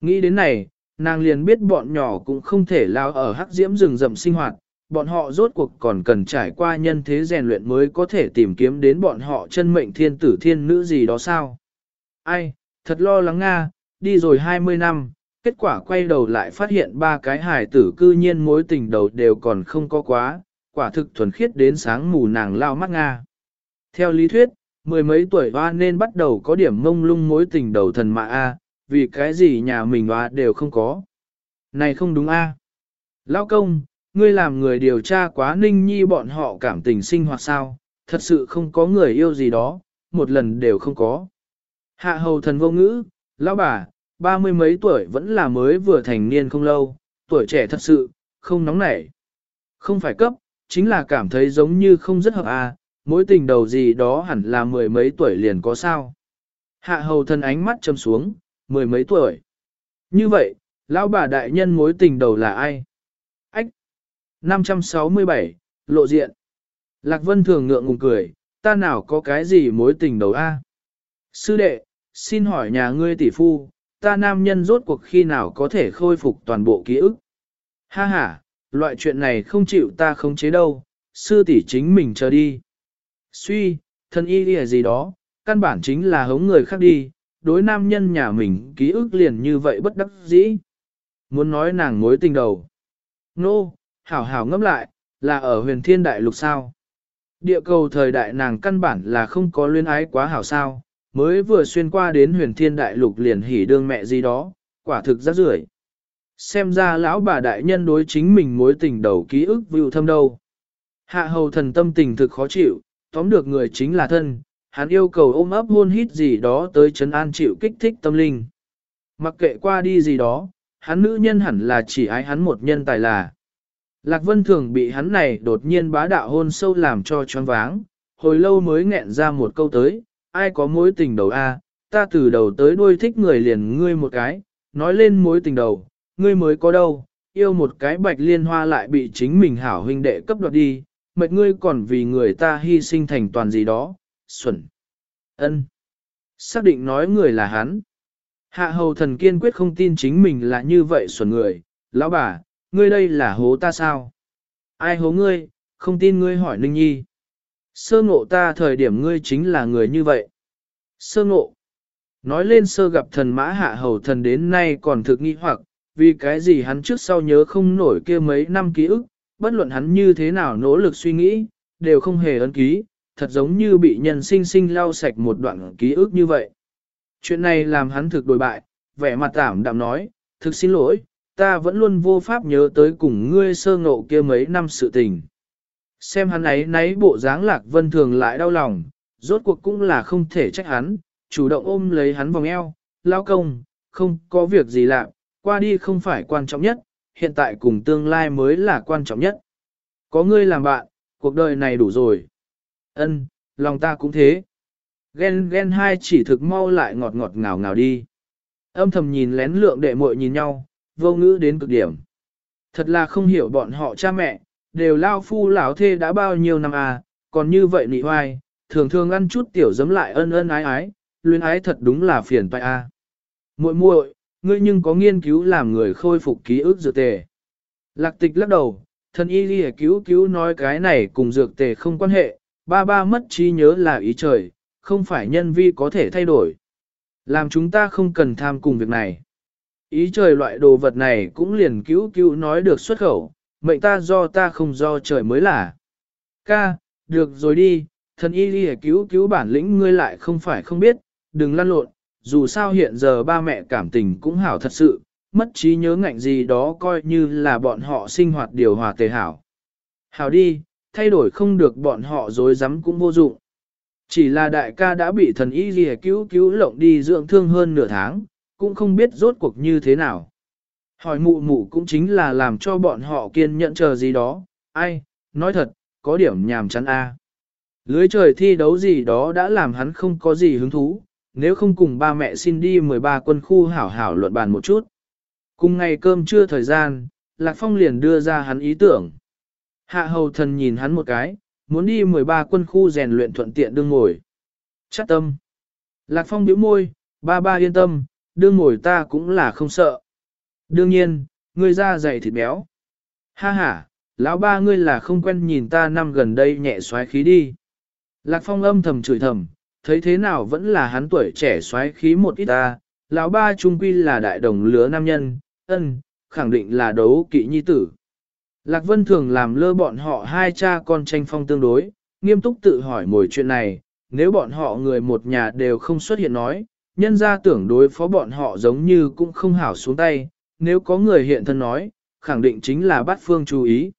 Nghĩ đến này, nàng liền biết bọn nhỏ cũng không thể lao ở hắc diễm rừng rậm sinh hoạt, bọn họ rốt cuộc còn cần trải qua nhân thế rèn luyện mới có thể tìm kiếm đến bọn họ chân mệnh thiên tử thiên nữ gì đó sao. Ai, thật lo lắng Nga, đi rồi 20 năm, kết quả quay đầu lại phát hiện ba cái hài tử cư nhiên mối tình đầu đều còn không có quá, quả thực thuần khiết đến sáng mù nàng lao mắt Nga. Theo lý thuyết, mười mấy tuổi hoa nên bắt đầu có điểm mông lung mối tình đầu thần mạ A, vì cái gì nhà mình hoa đều không có. Này không đúng A. Lao công, ngươi làm người điều tra quá ninh nhi bọn họ cảm tình sinh hoạt sao, thật sự không có người yêu gì đó, một lần đều không có. Hạ hầu thần vô ngữ, lão bà, ba mươi mấy tuổi vẫn là mới vừa thành niên không lâu, tuổi trẻ thật sự, không nóng nảy. Không phải cấp, chính là cảm thấy giống như không rất hợp à, mối tình đầu gì đó hẳn là mười mấy tuổi liền có sao. Hạ hầu thần ánh mắt châm xuống, mười mấy tuổi. Như vậy, lão bà đại nhân mối tình đầu là ai? 567, lộ diện. Lạc Vân thường ngượng ngùng cười, ta nào có cái gì mối tình đầu a? Sư đệ, xin hỏi nhà ngươi tỷ phu, ta nam nhân rốt cuộc khi nào có thể khôi phục toàn bộ ký ức? Ha ha, loại chuyện này không chịu ta khống chế đâu, sư tỷ chính mình chờ đi. Suy, thân y lìa gì đó, căn bản chính là hống người khác đi, đối nam nhân nhà mình ký ức liền như vậy bất đắc dĩ. Muốn nói nàng mối tình đầu. Nô, no, hảo hảo ngẫm lại, là ở huyền thiên đại lục sao. Địa cầu thời đại nàng căn bản là không có luyến ái quá hảo sao, mới vừa xuyên qua đến huyền thiên đại lục liền hỉ đương mẹ gì đó, quả thực rất rưởi. Xem ra lão bà đại nhân đối chính mình mối tình đầu ký ức vưu thâm đâu. Hạ hầu thần tâm tình thực khó chịu, tóm được người chính là thân, hắn yêu cầu ôm ấp hôn hít gì đó tới chấn an chịu kích thích tâm linh. Mặc kệ qua đi gì đó, hắn nữ nhân hẳn là chỉ ái hắn một nhân tài là. Lạc Vân Thường bị hắn này đột nhiên bá đạo hôn sâu làm cho choáng váng, hồi lâu mới nghẹn ra một câu tới, ai có mối tình đầu a? ta từ đầu tới đuôi thích người liền ngươi một cái, nói lên mối tình đầu, ngươi mới có đâu, yêu một cái bạch liên hoa lại bị chính mình hảo huynh đệ cấp đoạt đi, mệt ngươi còn vì người ta hy sinh thành toàn gì đó, xuẩn. ân Xác định nói người là hắn. Hạ hầu thần kiên quyết không tin chính mình là như vậy xuẩn người, lão bà, ngươi đây là hố ta sao? Ai hố ngươi, không tin ngươi hỏi Ninh Nhi. Sơ ngộ ta thời điểm ngươi chính là người như vậy. Sơ ngộ. Nói lên sơ gặp thần mã hạ hầu thần đến nay còn thực nghi hoặc, vì cái gì hắn trước sau nhớ không nổi kia mấy năm ký ức, bất luận hắn như thế nào nỗ lực suy nghĩ, đều không hề ấn ký, thật giống như bị nhân sinh sinh lau sạch một đoạn ký ức như vậy. Chuyện này làm hắn thực đổi bại, vẻ mặt tảm đạm nói, thực xin lỗi, ta vẫn luôn vô pháp nhớ tới cùng ngươi sơ ngộ kia mấy năm sự tình. Xem hắn ấy nấy bộ dáng lạc vân thường lại đau lòng, rốt cuộc cũng là không thể trách hắn, chủ động ôm lấy hắn vòng eo, lao công, không có việc gì lạ, qua đi không phải quan trọng nhất, hiện tại cùng tương lai mới là quan trọng nhất. Có ngươi làm bạn, cuộc đời này đủ rồi. Ân, lòng ta cũng thế. Ghen ghen hai chỉ thực mau lại ngọt ngọt ngào ngào đi. Âm thầm nhìn lén lượng đệ muội nhìn nhau, vô ngữ đến cực điểm. Thật là không hiểu bọn họ cha mẹ, đều lao phu lão thê đã bao nhiêu năm à, còn như vậy nị hoai, thường thường ăn chút tiểu giấm lại ân ân ái ái, luyến ái thật đúng là phiền toại a. À. Muội muội, ngươi nhưng có nghiên cứu làm người khôi phục ký ức dược tề. Lạc tịch lắc đầu, thần y ghi cứu cứu nói cái này cùng dược tề không quan hệ, ba ba mất trí nhớ là ý trời, không phải nhân vi có thể thay đổi. Làm chúng ta không cần tham cùng việc này. Ý trời loại đồ vật này cũng liền cứu cứu nói được xuất khẩu, mệnh ta do ta không do trời mới là. Ca, được rồi đi, thần y ghi cứu cứu bản lĩnh ngươi lại không phải không biết, đừng lăn lộn, dù sao hiện giờ ba mẹ cảm tình cũng hảo thật sự, mất trí nhớ ngạnh gì đó coi như là bọn họ sinh hoạt điều hòa tề hảo. Hảo đi, thay đổi không được bọn họ dối rắm cũng vô dụng. Chỉ là đại ca đã bị thần y ghi cứu cứu lộng đi dưỡng thương hơn nửa tháng, cũng không biết rốt cuộc như thế nào. Hỏi mụ mụ cũng chính là làm cho bọn họ kiên nhẫn chờ gì đó, ai, nói thật, có điểm nhàm chán a. Lưới trời thi đấu gì đó đã làm hắn không có gì hứng thú, nếu không cùng ba mẹ xin đi 13 quân khu hảo hảo luận bàn một chút. Cùng ngày cơm trưa thời gian, Lạc Phong liền đưa ra hắn ý tưởng. Hạ hầu thần nhìn hắn một cái, muốn đi 13 quân khu rèn luyện thuận tiện đương ngồi. Chắc tâm. Lạc Phong bĩu môi, ba ba yên tâm, đương ngồi ta cũng là không sợ. Đương nhiên, ngươi da dày thịt béo. Ha ha, lão ba ngươi là không quen nhìn ta năm gần đây nhẹ xoáy khí đi. Lạc Phong âm thầm chửi thầm, thấy thế nào vẫn là hắn tuổi trẻ xoáy khí một ít ta, lão ba trung quy là đại đồng lứa nam nhân, ân, khẳng định là đấu kỵ nhi tử. Lạc Vân thường làm lơ bọn họ hai cha con tranh phong tương đối, nghiêm túc tự hỏi mỗi chuyện này, nếu bọn họ người một nhà đều không xuất hiện nói, nhân ra tưởng đối phó bọn họ giống như cũng không hảo xuống tay, nếu có người hiện thân nói, khẳng định chính là bắt phương chú ý.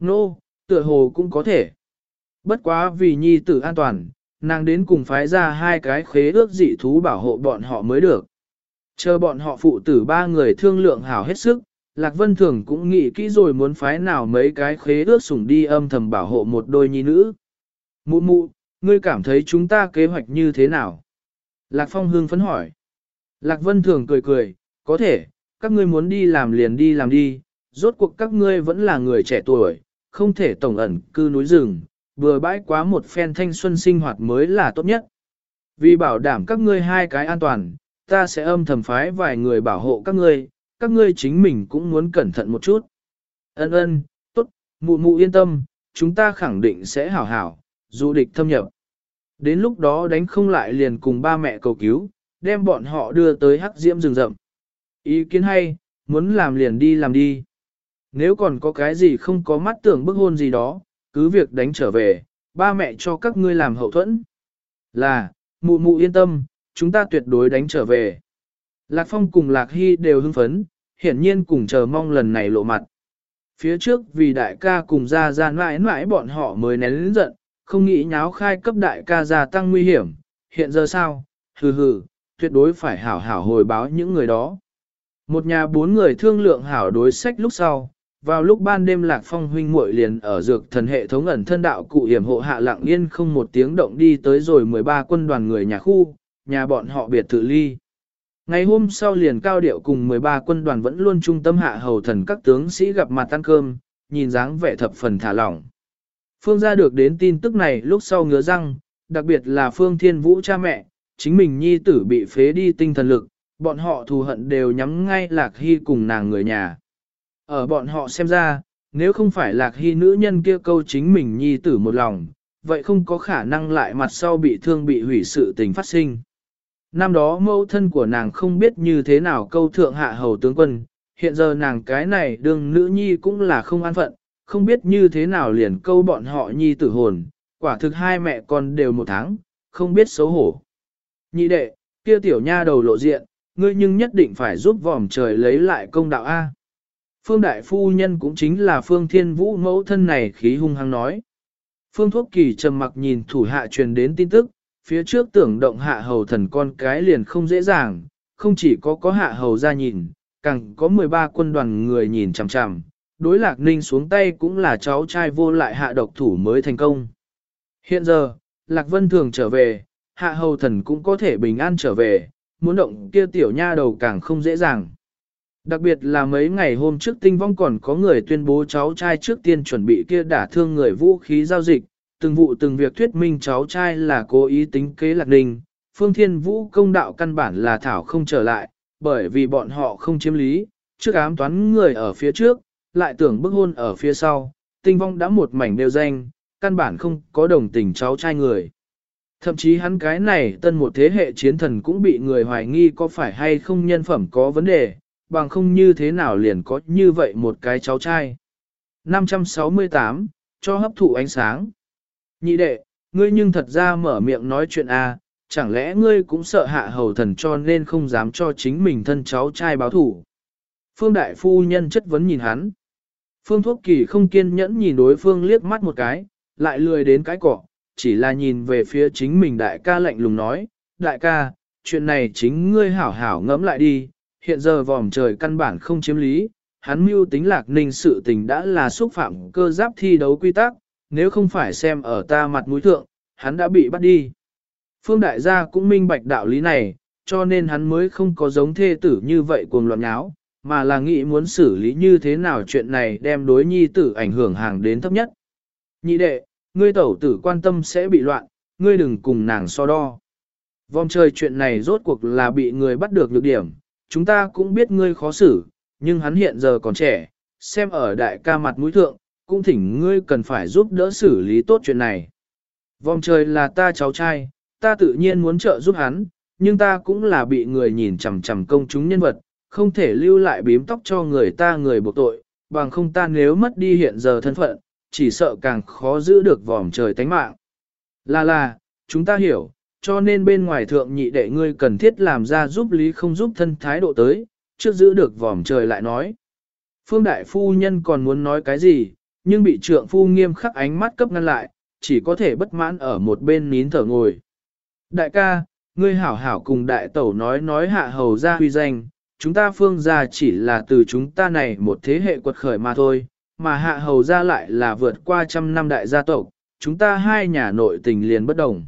Nô, no, tựa hồ cũng có thể. Bất quá vì nhi tử an toàn, nàng đến cùng phái ra hai cái khế ước dị thú bảo hộ bọn họ mới được. Chờ bọn họ phụ tử ba người thương lượng hảo hết sức, Lạc Vân Thường cũng nghĩ kỹ rồi muốn phái nào mấy cái khế ước sủng đi âm thầm bảo hộ một đôi nhi nữ. Mụ mụ, ngươi cảm thấy chúng ta kế hoạch như thế nào? Lạc Phong hương phấn hỏi. Lạc Vân Thường cười cười, có thể, các ngươi muốn đi làm liền đi làm đi, rốt cuộc các ngươi vẫn là người trẻ tuổi, không thể tổng ẩn cư núi rừng, vừa bãi quá một phen thanh xuân sinh hoạt mới là tốt nhất. Vì bảo đảm các ngươi hai cái an toàn, ta sẽ âm thầm phái vài người bảo hộ các ngươi, các ngươi chính mình cũng muốn cẩn thận một chút. Ân ân, tốt, mụ mụ yên tâm, chúng ta khẳng định sẽ hảo hảo, dù địch thâm nhập. Đến lúc đó đánh không lại liền cùng ba mẹ cầu cứu, đem bọn họ đưa tới hắc diễm rừng rậm. Ý kiến hay, muốn làm liền đi làm đi. Nếu còn có cái gì không có mắt tưởng bức hôn gì đó, cứ việc đánh trở về, ba mẹ cho các ngươi làm hậu thuẫn. Là, mụ mụ yên tâm, chúng ta tuyệt đối đánh trở về. Lạc Phong cùng Lạc Hy đều hưng phấn, hiển nhiên cùng chờ mong lần này lộ mặt. Phía trước vì đại ca cùng ra ra mãi mãi bọn họ mới nén lĩnh giận, không nghĩ nháo khai cấp đại ca gia tăng nguy hiểm, hiện giờ sao, hừ hừ, tuyệt đối phải hảo hảo hồi báo những người đó. Một nhà bốn người thương lượng hảo đối sách lúc sau, vào lúc ban đêm lạc phong huynh muội liền ở dược thần hệ thống ẩn thân đạo cụ hiểm hộ hạ lặng yên không một tiếng động đi tới rồi 13 quân đoàn người nhà khu, nhà bọn họ biệt thự ly. Ngày hôm sau liền cao điệu cùng 13 quân đoàn vẫn luôn trung tâm hạ hầu thần các tướng sĩ gặp mặt ăn cơm, nhìn dáng vẻ thập phần thả lỏng. Phương gia được đến tin tức này lúc sau ngứa răng, đặc biệt là Phương Thiên Vũ cha mẹ, chính mình nhi tử bị phế đi tinh thần lực, bọn họ thù hận đều nhắm ngay Lạc Hy cùng nàng người nhà. Ở bọn họ xem ra, nếu không phải Lạc Hy nữ nhân kia câu chính mình nhi tử một lòng, vậy không có khả năng lại mặt sau bị thương bị hủy sự tình phát sinh. Năm đó mẫu thân của nàng không biết như thế nào câu thượng hạ hầu tướng quân, hiện giờ nàng cái này đương nữ nhi cũng là không an phận, không biết như thế nào liền câu bọn họ nhi tử hồn, quả thực hai mẹ con đều một tháng, không biết xấu hổ. Nhị đệ, kia tiểu nha đầu lộ diện, ngươi nhưng nhất định phải giúp vòm trời lấy lại công đạo A. Phương đại phu nhân cũng chính là phương thiên vũ mẫu thân này khí hung hăng nói. Phương thuốc kỳ trầm mặc nhìn thủ hạ truyền đến tin tức, phía trước tưởng động hạ hầu thần con cái liền không dễ dàng, không chỉ có có hạ hầu ra nhìn, càng có 13 quân đoàn người nhìn chằm chằm, đối lạc ninh xuống tay cũng là cháu trai vô lại hạ độc thủ mới thành công. Hiện giờ, lạc vân thường trở về, hạ hầu thần cũng có thể bình an trở về, muốn động kia tiểu nha đầu càng không dễ dàng. Đặc biệt là mấy ngày hôm trước tinh vong còn có người tuyên bố cháu trai trước tiên chuẩn bị kia đả thương người vũ khí giao dịch, từng vụ từng việc thuyết minh cháu trai là cố ý tính kế lạc ninh, phương thiên vũ công đạo căn bản là thảo không trở lại, bởi vì bọn họ không chiếm lý, trước ám toán người ở phía trước, lại tưởng bức hôn ở phía sau, tinh vong đã một mảnh đều danh, căn bản không có đồng tình cháu trai người. Thậm chí hắn cái này tân một thế hệ chiến thần cũng bị người hoài nghi có phải hay không nhân phẩm có vấn đề, bằng không như thế nào liền có như vậy một cái cháu trai. 568, cho hấp thụ ánh sáng. Nhị đệ, ngươi nhưng thật ra mở miệng nói chuyện a, à, chẳng lẽ ngươi cũng sợ hạ hầu thần cho nên không dám cho chính mình thân cháu trai báo thủ. Phương đại phu nhân chất vấn nhìn hắn. Phương thuốc kỳ không kiên nhẫn nhìn đối phương liếc mắt một cái, lại lười đến cái cỏ, chỉ là nhìn về phía chính mình đại ca lạnh lùng nói, đại ca, chuyện này chính ngươi hảo hảo ngẫm lại đi, hiện giờ vòm trời căn bản không chiếm lý, hắn mưu tính lạc ninh sự tình đã là xúc phạm cơ giáp thi đấu quy tắc, nếu không phải xem ở ta mặt mũi thượng, hắn đã bị bắt đi. Phương đại gia cũng minh bạch đạo lý này, cho nên hắn mới không có giống thê tử như vậy cuồng loạn nháo, mà là nghĩ muốn xử lý như thế nào chuyện này đem đối nhi tử ảnh hưởng hàng đến thấp nhất. Nhị đệ, ngươi tẩu tử quan tâm sẽ bị loạn, ngươi đừng cùng nàng so đo. Vòng trời chuyện này rốt cuộc là bị người bắt được lược điểm, chúng ta cũng biết ngươi khó xử, nhưng hắn hiện giờ còn trẻ, xem ở đại ca mặt mũi thượng, cũng thỉnh ngươi cần phải giúp đỡ xử lý tốt chuyện này. Vòng trời là ta cháu trai, ta tự nhiên muốn trợ giúp hắn, nhưng ta cũng là bị người nhìn chằm chằm công chúng nhân vật, không thể lưu lại bím tóc cho người ta người buộc tội, bằng không ta nếu mất đi hiện giờ thân phận, chỉ sợ càng khó giữ được vòng trời tánh mạng. Là là, chúng ta hiểu, cho nên bên ngoài thượng nhị đệ ngươi cần thiết làm ra giúp lý không giúp thân thái độ tới, trước giữ được vòm trời lại nói. Phương đại phu nhân còn muốn nói cái gì, nhưng bị trượng phu nghiêm khắc ánh mắt cấp ngăn lại, chỉ có thể bất mãn ở một bên nín thở ngồi. Đại ca, ngươi hảo hảo cùng đại tẩu nói nói hạ hầu ra huy danh, chúng ta phương gia chỉ là từ chúng ta này một thế hệ quật khởi mà thôi, mà hạ hầu ra lại là vượt qua trăm năm đại gia tộc, chúng ta hai nhà nội tình liền bất đồng.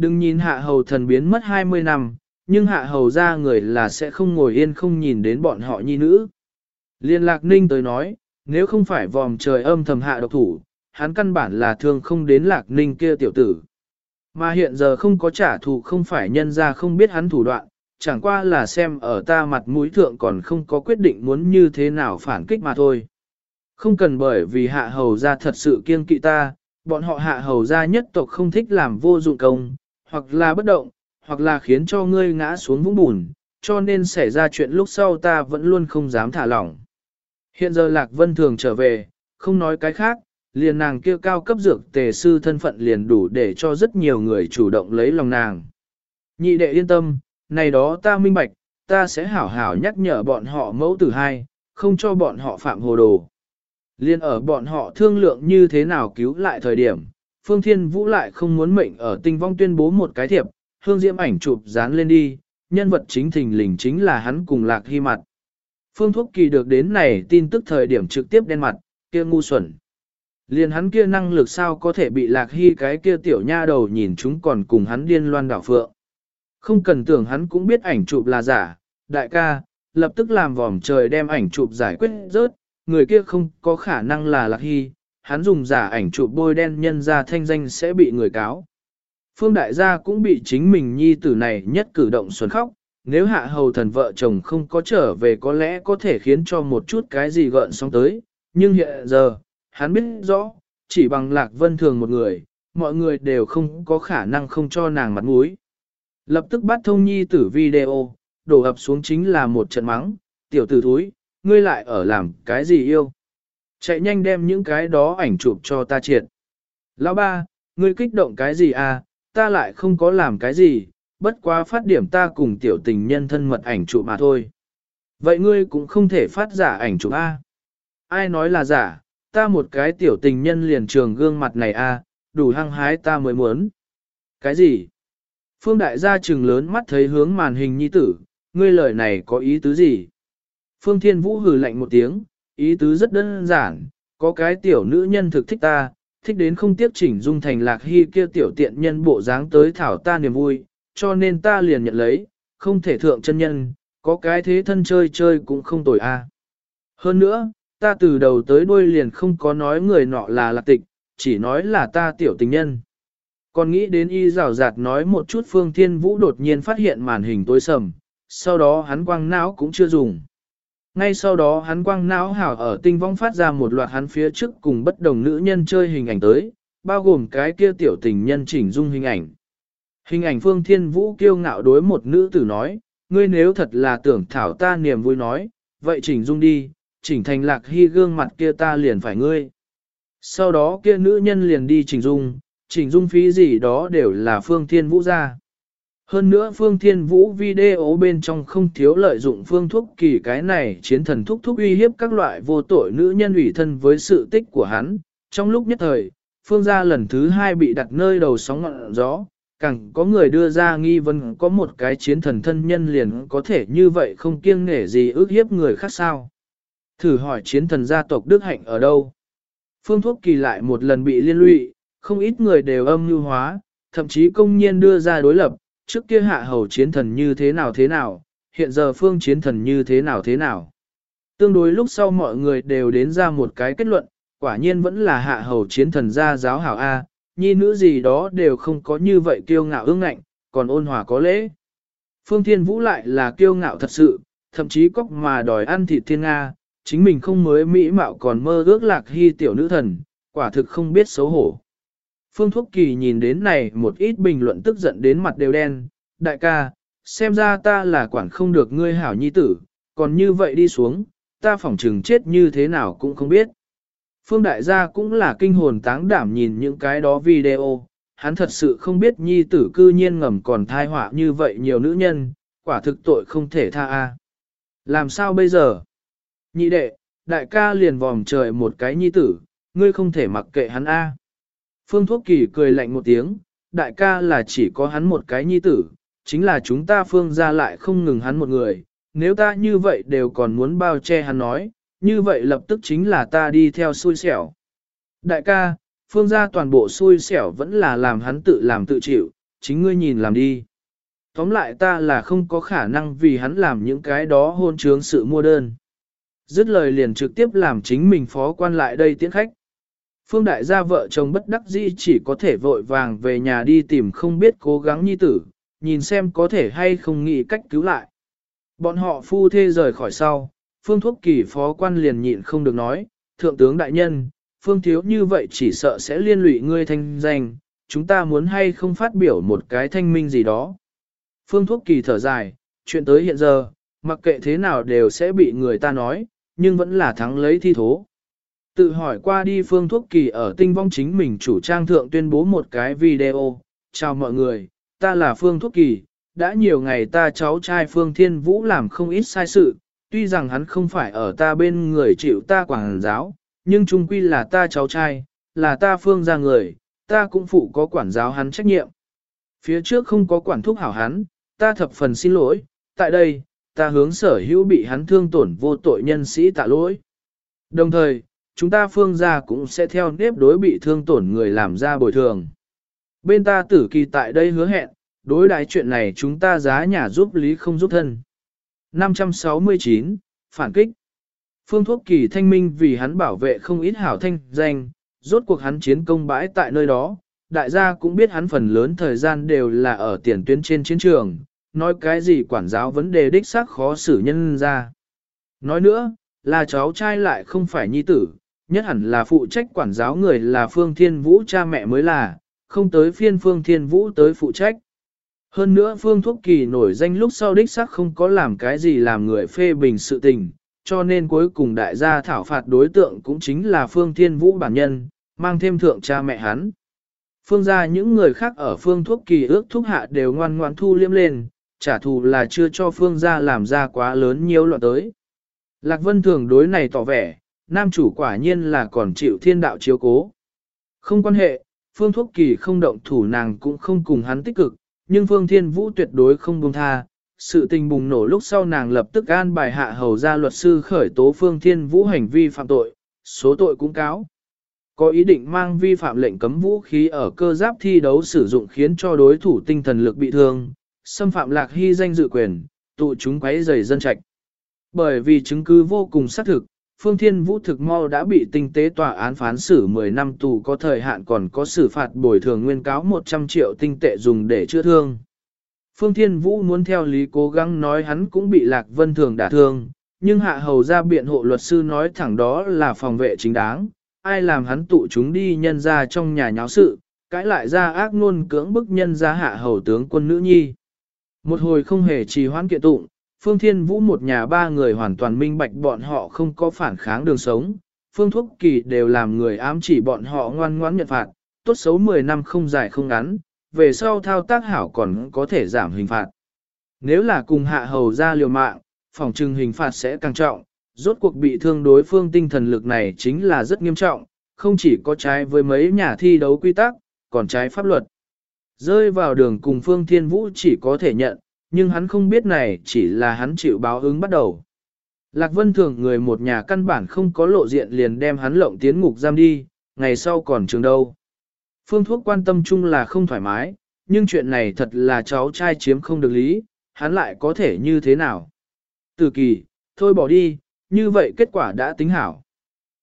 Đừng nhìn hạ hầu thần biến mất 20 năm, nhưng hạ hầu ra người là sẽ không ngồi yên không nhìn đến bọn họ nhi nữ. Liên lạc ninh tới nói, nếu không phải vòm trời âm thầm hạ độc thủ, hắn căn bản là thương không đến lạc ninh kia tiểu tử. Mà hiện giờ không có trả thù không phải nhân ra không biết hắn thủ đoạn, chẳng qua là xem ở ta mặt mũi thượng còn không có quyết định muốn như thế nào phản kích mà thôi. Không cần bởi vì hạ hầu ra thật sự kiên kỵ ta, bọn họ hạ hầu ra nhất tộc không thích làm vô dụng công, hoặc là bất động, hoặc là khiến cho ngươi ngã xuống vũng bùn, cho nên xảy ra chuyện lúc sau ta vẫn luôn không dám thả lỏng. Hiện giờ Lạc Vân Thường trở về, không nói cái khác, liền nàng kia cao cấp dược tề sư thân phận liền đủ để cho rất nhiều người chủ động lấy lòng nàng. Nhị đệ yên tâm, này đó ta minh bạch, ta sẽ hảo hảo nhắc nhở bọn họ mẫu tử hai, không cho bọn họ phạm hồ đồ. Liên ở bọn họ thương lượng như thế nào cứu lại thời điểm, Phương Thiên Vũ lại không muốn mệnh ở tinh vong tuyên bố một cái thiệp, hương diễm ảnh chụp dán lên đi, nhân vật chính thình lình chính là hắn cùng lạc hy mặt. Phương Thuốc Kỳ được đến này tin tức thời điểm trực tiếp đen mặt, kia ngu xuẩn. Liên hắn kia năng lực sao có thể bị lạc hy cái kia tiểu nha đầu nhìn chúng còn cùng hắn điên loan đảo phượng. Không cần tưởng hắn cũng biết ảnh chụp là giả, đại ca, lập tức làm vòm trời đem ảnh chụp giải quyết rớt, người kia không có khả năng là lạc hy, hắn dùng giả ảnh chụp bôi đen nhân ra thanh danh sẽ bị người cáo. Phương đại gia cũng bị chính mình nhi tử này nhất cử động xuân khóc, nếu hạ hầu thần vợ chồng không có trở về có lẽ có thể khiến cho một chút cái gì gợn sóng tới, nhưng hiện giờ, hắn biết rõ, chỉ bằng lạc vân thường một người, mọi người đều không có khả năng không cho nàng mặt mũi. Lập tức bắt thông nhi tử video, đổ ập xuống chính là một trận mắng, tiểu tử thúi, ngươi lại ở làm cái gì yêu. Chạy nhanh đem những cái đó ảnh chụp cho ta triệt. Lão ba, ngươi kích động cái gì à, ta lại không có làm cái gì, bất quá phát điểm ta cùng tiểu tình nhân thân mật ảnh chụp mà thôi. Vậy ngươi cũng không thể phát giả ảnh chụp A. Ai nói là giả, ta một cái tiểu tình nhân liền trường gương mặt này A, đủ hăng hái ta mới muốn. Cái gì? Phương đại gia trừng lớn mắt thấy hướng màn hình nhi tử, ngươi lời này có ý tứ gì? Phương Thiên Vũ hừ lạnh một tiếng, ý tứ rất đơn giản, có cái tiểu nữ nhân thực thích ta, thích đến không tiếp chỉnh dung thành lạc hy kia tiểu tiện nhân bộ dáng tới thảo ta niềm vui, cho nên ta liền nhận lấy, không thể thượng chân nhân, có cái thế thân chơi chơi cũng không tồi a. À. Hơn nữa, ta từ đầu tới đuôi liền không có nói người nọ là lạc tịch, chỉ nói là ta tiểu tình nhân. Còn nghĩ đến y rào rạt nói một chút Phương Thiên Vũ đột nhiên phát hiện màn hình tối sầm, sau đó hắn quang não cũng chưa dùng. Ngay sau đó hắn quang não hảo ở tinh vong phát ra một loạt hắn phía trước cùng bất đồng nữ nhân chơi hình ảnh tới, bao gồm cái kia tiểu tình nhân chỉnh dung hình ảnh. Hình ảnh Phương Thiên Vũ kiêu ngạo đối một nữ tử nói, ngươi nếu thật là tưởng thảo ta niềm vui nói, vậy chỉnh dung đi, chỉnh thành lạc hy gương mặt kia ta liền phải ngươi. Sau đó kia nữ nhân liền đi chỉnh dung, chỉnh dung phí gì đó đều là Phương Thiên Vũ ra. Hơn nữa Phương Thiên Vũ video bên trong không thiếu lợi dụng phương thuốc kỳ cái này chiến thần thúc thúc uy hiếp các loại vô tội nữ nhân ủy thân với sự tích của hắn. Trong lúc nhất thời, Phương gia lần thứ hai bị đặt nơi đầu sóng ngọn gió, càng có người đưa ra nghi vấn có một cái chiến thần thân nhân liền có thể như vậy không kiêng nể gì ước hiếp người khác sao. Thử hỏi chiến thần gia tộc Đức Hạnh ở đâu? Phương thuốc kỳ lại một lần bị liên lụy, không ít người đều âm mưu hóa, thậm chí công nhiên đưa ra đối lập, trước kia hạ hầu chiến thần như thế nào thế nào, hiện giờ phương chiến thần như thế nào thế nào. Tương đối lúc sau mọi người đều đến ra một cái kết luận, quả nhiên vẫn là hạ hầu chiến thần gia giáo hảo A, nhi nữ gì đó đều không có như vậy kiêu ngạo ương ngạnh, còn ôn hòa có lễ. Phương Thiên Vũ lại là kiêu ngạo thật sự, thậm chí cóc mà đòi ăn thịt thiên Nga, chính mình không mới mỹ mạo còn mơ ước lạc hy tiểu nữ thần, quả thực không biết xấu hổ. Phương Thuốc Kỳ nhìn đến này một ít bình luận tức giận đến mặt đều đen, đại ca, xem ra ta là quản không được ngươi hảo nhi tử, còn như vậy đi xuống, ta phỏng trừng chết như thế nào cũng không biết. Phương đại gia cũng là kinh hồn táng đảm nhìn những cái đó video, hắn thật sự không biết nhi tử cư nhiên ngầm còn thai họa như vậy nhiều nữ nhân, quả thực tội không thể tha a. Làm sao bây giờ? Nhị đệ, đại ca liền vòm trời một cái nhi tử, ngươi không thể mặc kệ hắn a. Phương Thuốc Kỳ cười lạnh một tiếng, đại ca là chỉ có hắn một cái nhi tử, chính là chúng ta phương ra lại không ngừng hắn một người, nếu ta như vậy đều còn muốn bao che hắn nói, như vậy lập tức chính là ta đi theo xui xẻo. Đại ca, phương gia toàn bộ xui xẻo vẫn là làm hắn tự làm tự chịu, chính ngươi nhìn làm đi. Tóm lại ta là không có khả năng vì hắn làm những cái đó hôn trướng sự mua đơn. Dứt lời liền trực tiếp làm chính mình phó quan lại đây tiễn khách. Phương đại gia vợ chồng bất đắc dĩ chỉ có thể vội vàng về nhà đi tìm không biết cố gắng nhi tử, nhìn xem có thể hay không nghĩ cách cứu lại. Bọn họ phu thê rời khỏi sau, phương thuốc kỳ phó quan liền nhịn không được nói, thượng tướng đại nhân, phương thiếu như vậy chỉ sợ sẽ liên lụy ngươi thanh danh, chúng ta muốn hay không phát biểu một cái thanh minh gì đó. Phương thuốc kỳ thở dài, chuyện tới hiện giờ, mặc kệ thế nào đều sẽ bị người ta nói, nhưng vẫn là thắng lấy thi thố. Tự hỏi qua đi phương thuốc kỳ ở tinh vong chính mình chủ trang thượng tuyên bố một cái video. Chào mọi người, ta là phương thuốc kỳ, đã nhiều ngày ta cháu trai phương thiên vũ làm không ít sai sự, tuy rằng hắn không phải ở ta bên người chịu ta quản giáo, nhưng chung quy là ta cháu trai, là ta phương ra người, ta cũng phụ có quản giáo hắn trách nhiệm. Phía trước không có quản thúc hảo hắn, ta thập phần xin lỗi, tại đây, ta hướng sở hữu bị hắn thương tổn vô tội nhân sĩ tạ lỗi. Đồng thời, chúng ta phương gia cũng sẽ theo nếp đối bị thương tổn người làm ra bồi thường. Bên ta tử kỳ tại đây hứa hẹn, đối đại chuyện này chúng ta giá nhà giúp lý không giúp thân. 569, Phản kích Phương thuốc kỳ thanh minh vì hắn bảo vệ không ít hảo thanh danh, rốt cuộc hắn chiến công bãi tại nơi đó, đại gia cũng biết hắn phần lớn thời gian đều là ở tiền tuyến trên chiến trường, nói cái gì quản giáo vấn đề đích xác khó xử nhân ra. Nói nữa, là cháu trai lại không phải nhi tử, nhất hẳn là phụ trách quản giáo người là Phương Thiên Vũ cha mẹ mới là, không tới phiên Phương Thiên Vũ tới phụ trách. Hơn nữa Phương Thuốc Kỳ nổi danh lúc sau đích xác không có làm cái gì làm người phê bình sự tình, cho nên cuối cùng đại gia thảo phạt đối tượng cũng chính là Phương Thiên Vũ bản nhân, mang thêm thượng cha mẹ hắn. Phương gia những người khác ở Phương Thuốc Kỳ ước thúc hạ đều ngoan ngoãn thu liêm lên, trả thù là chưa cho Phương gia làm ra quá lớn nhiều loạn tới. Lạc Vân thường đối này tỏ vẻ, nam chủ quả nhiên là còn chịu thiên đạo chiếu cố. Không quan hệ, Phương Thuốc Kỳ không động thủ nàng cũng không cùng hắn tích cực, nhưng Phương Thiên Vũ tuyệt đối không buông tha. Sự tình bùng nổ lúc sau nàng lập tức an bài hạ hầu ra luật sư khởi tố Phương Thiên Vũ hành vi phạm tội, số tội cũng cáo. Có ý định mang vi phạm lệnh cấm vũ khí ở cơ giáp thi đấu sử dụng khiến cho đối thủ tinh thần lực bị thương, xâm phạm lạc hy danh dự quyền, tụ chúng quấy rầy dân trạch. Bởi vì chứng cứ vô cùng xác thực, Phương Thiên Vũ thực mau đã bị tinh tế tòa án phán xử 10 năm tù có thời hạn còn có xử phạt bồi thường nguyên cáo 100 triệu tinh tệ dùng để chữa thương. Phương Thiên Vũ muốn theo lý cố gắng nói hắn cũng bị Lạc Vân Thường đả thương, nhưng hạ hầu ra biện hộ luật sư nói thẳng đó là phòng vệ chính đáng, ai làm hắn tụ chúng đi nhân ra trong nhà nháo sự, cãi lại ra ác luôn cưỡng bức nhân ra hạ hầu tướng quân nữ nhi. Một hồi không hề trì hoãn kiện tụng, Phương Thiên Vũ một nhà ba người hoàn toàn minh bạch bọn họ không có phản kháng đường sống, Phương Thúc Kỳ đều làm người ám chỉ bọn họ ngoan ngoãn nhận phạt, tốt xấu 10 năm không dài không ngắn, về sau thao tác hảo còn có thể giảm hình phạt. Nếu là cùng hạ hầu ra liều mạng, phòng trừng hình phạt sẽ càng trọng, rốt cuộc bị thương đối phương tinh thần lực này chính là rất nghiêm trọng, không chỉ có trái với mấy nhà thi đấu quy tắc, còn trái pháp luật. Rơi vào đường cùng Phương Thiên Vũ chỉ có thể nhận, nhưng hắn không biết này chỉ là hắn chịu báo ứng bắt đầu. Lạc Vân thường người một nhà căn bản không có lộ diện liền đem hắn lộng tiến ngục giam đi, ngày sau còn trường đâu. Phương Thuốc quan tâm chung là không thoải mái, nhưng chuyện này thật là cháu trai chiếm không được lý, hắn lại có thể như thế nào. Từ kỳ, thôi bỏ đi, như vậy kết quả đã tính hảo.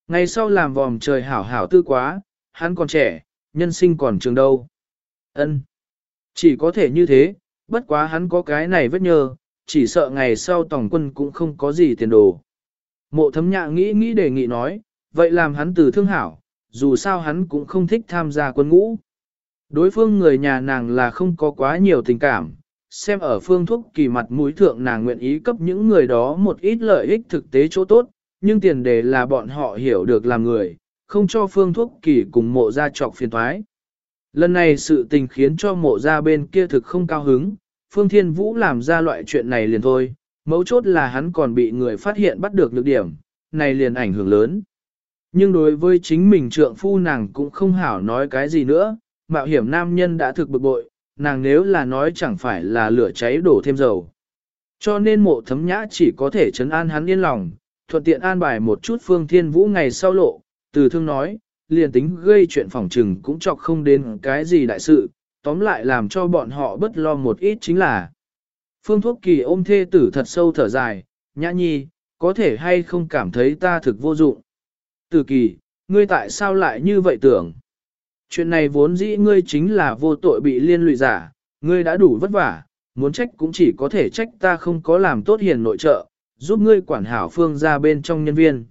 Ngày sau làm vòm trời hảo hảo tư quá, hắn còn trẻ, nhân sinh còn trường đâu. ân Chỉ có thể như thế, bất quá hắn có cái này vết nhơ, chỉ sợ ngày sau tổng quân cũng không có gì tiền đồ. Mộ thấm nhạ nghĩ nghĩ đề nghị nói, vậy làm hắn từ thương hảo, dù sao hắn cũng không thích tham gia quân ngũ. Đối phương người nhà nàng là không có quá nhiều tình cảm, xem ở phương thuốc kỳ mặt mũi thượng nàng nguyện ý cấp những người đó một ít lợi ích thực tế chỗ tốt, nhưng tiền đề là bọn họ hiểu được làm người, không cho phương thuốc kỳ cùng mộ ra trọc phiền thoái. Lần này sự tình khiến cho mộ ra bên kia thực không cao hứng, Phương Thiên Vũ làm ra loại chuyện này liền thôi, mấu chốt là hắn còn bị người phát hiện bắt được nhược điểm, này liền ảnh hưởng lớn. Nhưng đối với chính mình trượng phu nàng cũng không hảo nói cái gì nữa, mạo hiểm nam nhân đã thực bực bội, nàng nếu là nói chẳng phải là lửa cháy đổ thêm dầu. Cho nên mộ thấm nhã chỉ có thể chấn an hắn yên lòng, thuận tiện an bài một chút phương thiên vũ ngày sau lộ, từ thương nói, liền tính gây chuyện phòng trừng cũng chọc không đến cái gì đại sự, tóm lại làm cho bọn họ bất lo một ít chính là. Phương Thuốc Kỳ ôm thê tử thật sâu thở dài, nhã nhi, có thể hay không cảm thấy ta thực vô dụng. Tử kỳ, ngươi tại sao lại như vậy tưởng? Chuyện này vốn dĩ ngươi chính là vô tội bị liên lụy giả, ngươi đã đủ vất vả, muốn trách cũng chỉ có thể trách ta không có làm tốt hiền nội trợ, giúp ngươi quản hảo phương ra bên trong nhân viên.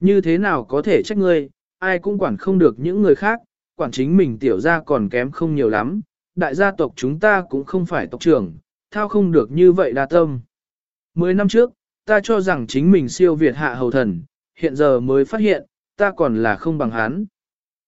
Như thế nào có thể trách ngươi, ai cũng quản không được những người khác, quản chính mình tiểu ra còn kém không nhiều lắm, đại gia tộc chúng ta cũng không phải tộc trưởng, thao không được như vậy đa tâm. Mười năm trước, ta cho rằng chính mình siêu việt hạ hầu thần, hiện giờ mới phát hiện, ta còn là không bằng hắn.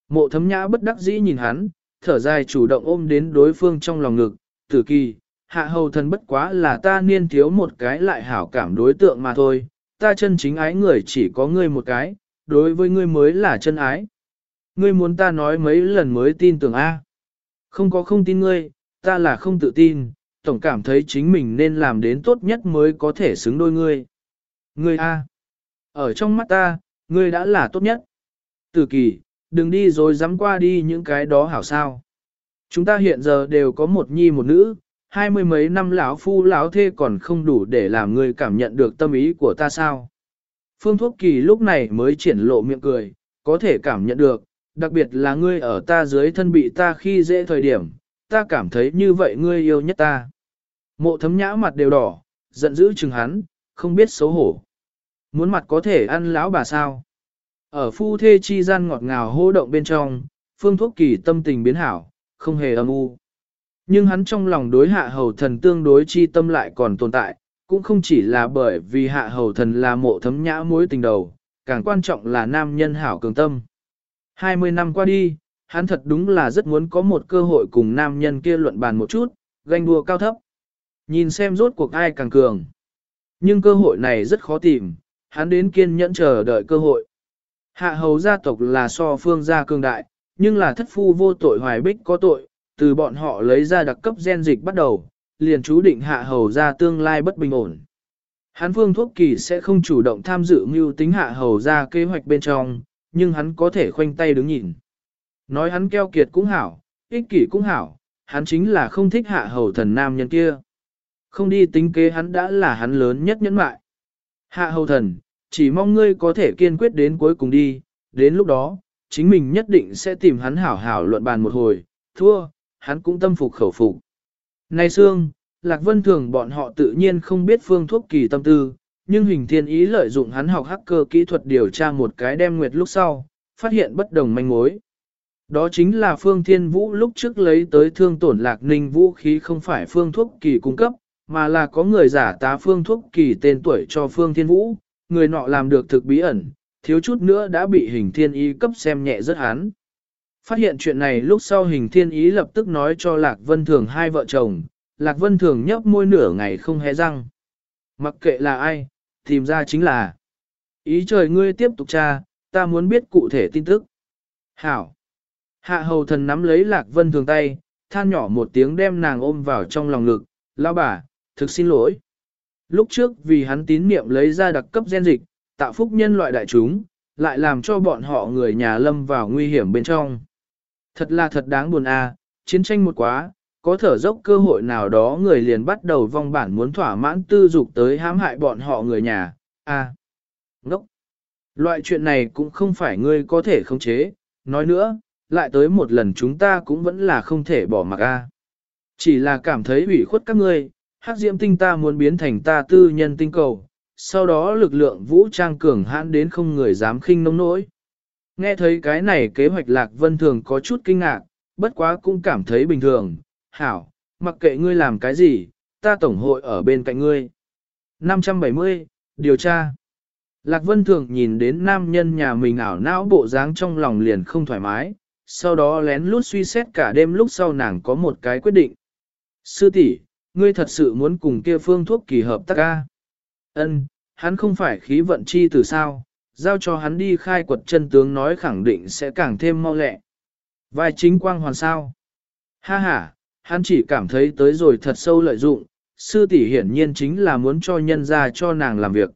Mộ thấm nhã bất đắc dĩ nhìn hắn, thở dài chủ động ôm đến đối phương trong lòng ngực, tử kỳ, hạ hầu thần bất quá là ta niên thiếu một cái lại hảo cảm đối tượng mà thôi, ta chân chính ái người chỉ có ngươi một cái, đối với ngươi mới là chân ái. Ngươi muốn ta nói mấy lần mới tin tưởng A. Không có không tin ngươi, ta là không tự tin, tổng cảm thấy chính mình nên làm đến tốt nhất mới có thể xứng đôi ngươi. Ngươi A. Ở trong mắt ta, ngươi đã là tốt nhất. Tử kỳ, đừng đi rồi dám qua đi những cái đó hảo sao. Chúng ta hiện giờ đều có một nhi một nữ, hai mươi mấy năm lão phu lão thê còn không đủ để làm ngươi cảm nhận được tâm ý của ta sao. Phương Thuốc Kỳ lúc này mới triển lộ miệng cười, có thể cảm nhận được, đặc biệt là ngươi ở ta dưới thân bị ta khi dễ thời điểm, ta cảm thấy như vậy ngươi yêu nhất ta. Mộ thấm nhã mặt đều đỏ, giận dữ chừng hắn, không biết xấu hổ. Muốn mặt có thể ăn lão bà sao? Ở phu thê chi gian ngọt ngào hô động bên trong, phương thuốc kỳ tâm tình biến hảo, không hề âm u. Nhưng hắn trong lòng đối hạ hầu thần tương đối chi tâm lại còn tồn tại, cũng không chỉ là bởi vì hạ hầu thần là mộ thấm nhã mối tình đầu, càng quan trọng là nam nhân hảo cường tâm. 20 năm qua đi, hắn thật đúng là rất muốn có một cơ hội cùng nam nhân kia luận bàn một chút, ganh đua cao thấp. Nhìn xem rốt cuộc ai càng cường. Nhưng cơ hội này rất khó tìm, hắn đến kiên nhẫn chờ đợi cơ hội. Hạ hầu gia tộc là so phương gia cường đại, nhưng là thất phu vô tội hoài bích có tội, từ bọn họ lấy ra đặc cấp gen dịch bắt đầu, liền chú định hạ hầu gia tương lai bất bình ổn. Hắn phương thuốc kỳ sẽ không chủ động tham dự mưu tính hạ hầu gia kế hoạch bên trong, nhưng hắn có thể khoanh tay đứng nhìn. Nói hắn keo kiệt cũng hảo, ích kỷ cũng hảo, hắn chính là không thích hạ hầu thần nam nhân kia. Không đi tính kế hắn đã là hắn lớn nhất nhẫn mại. Hạ hầu thần, Chỉ mong ngươi có thể kiên quyết đến cuối cùng đi, đến lúc đó, chính mình nhất định sẽ tìm hắn hảo hảo luận bàn một hồi, thua, hắn cũng tâm phục khẩu phục. Này Sương, Lạc Vân Thường bọn họ tự nhiên không biết phương thuốc kỳ tâm tư, nhưng hình thiên ý lợi dụng hắn học hacker kỹ thuật điều tra một cái đem nguyệt lúc sau, phát hiện bất đồng manh mối. Đó chính là phương thiên vũ lúc trước lấy tới thương tổn lạc ninh vũ khí không phải phương thuốc kỳ cung cấp, mà là có người giả tá phương thuốc kỳ tên tuổi cho phương thiên vũ, người nọ làm được thực bí ẩn, thiếu chút nữa đã bị hình thiên ý cấp xem nhẹ rất hắn. Phát hiện chuyện này lúc sau hình thiên ý lập tức nói cho Lạc Vân Thường hai vợ chồng, Lạc Vân Thường nhấp môi nửa ngày không hé răng. Mặc kệ là ai, tìm ra chính là. Ý trời ngươi tiếp tục tra, ta muốn biết cụ thể tin tức. Hảo. Hạ hầu thần nắm lấy Lạc Vân Thường tay, than nhỏ một tiếng đem nàng ôm vào trong lòng ngực, lao bà, thực xin lỗi. Lúc trước vì hắn tín niệm lấy ra đặc cấp gen dịch, tạo phúc nhân loại đại chúng, lại làm cho bọn họ người nhà lâm vào nguy hiểm bên trong. Thật là thật đáng buồn a, chiến tranh một quá, có thở dốc cơ hội nào đó người liền bắt đầu vong bản muốn thỏa mãn tư dục tới hãm hại bọn họ người nhà, a. ngốc. Loại chuyện này cũng không phải ngươi có thể khống chế, nói nữa, lại tới một lần chúng ta cũng vẫn là không thể bỏ mặc a. Chỉ là cảm thấy ủy khuất các ngươi, hắc diễm tinh ta muốn biến thành ta tư nhân tinh cầu, sau đó lực lượng vũ trang cường hãn đến không người dám khinh nông nỗi. Nghe thấy cái này kế hoạch lạc vân thường có chút kinh ngạc, bất quá cũng cảm thấy bình thường, hảo, mặc kệ ngươi làm cái gì, ta tổng hội ở bên cạnh ngươi. 570, điều tra. Lạc Vân Thường nhìn đến nam nhân nhà mình ảo não bộ dáng trong lòng liền không thoải mái, sau đó lén lút suy xét cả đêm lúc sau nàng có một cái quyết định. Sư tỷ, ngươi thật sự muốn cùng kia phương thuốc kỳ hợp tác ca. Ân, hắn không phải khí vận chi từ sao, giao cho hắn đi khai quật chân tướng nói khẳng định sẽ càng thêm mau lẹ. Vai chính quang hoàn sao. Ha ha, hắn chỉ cảm thấy tới rồi thật sâu lợi dụng, sư tỷ hiển nhiên chính là muốn cho nhân ra cho nàng làm việc.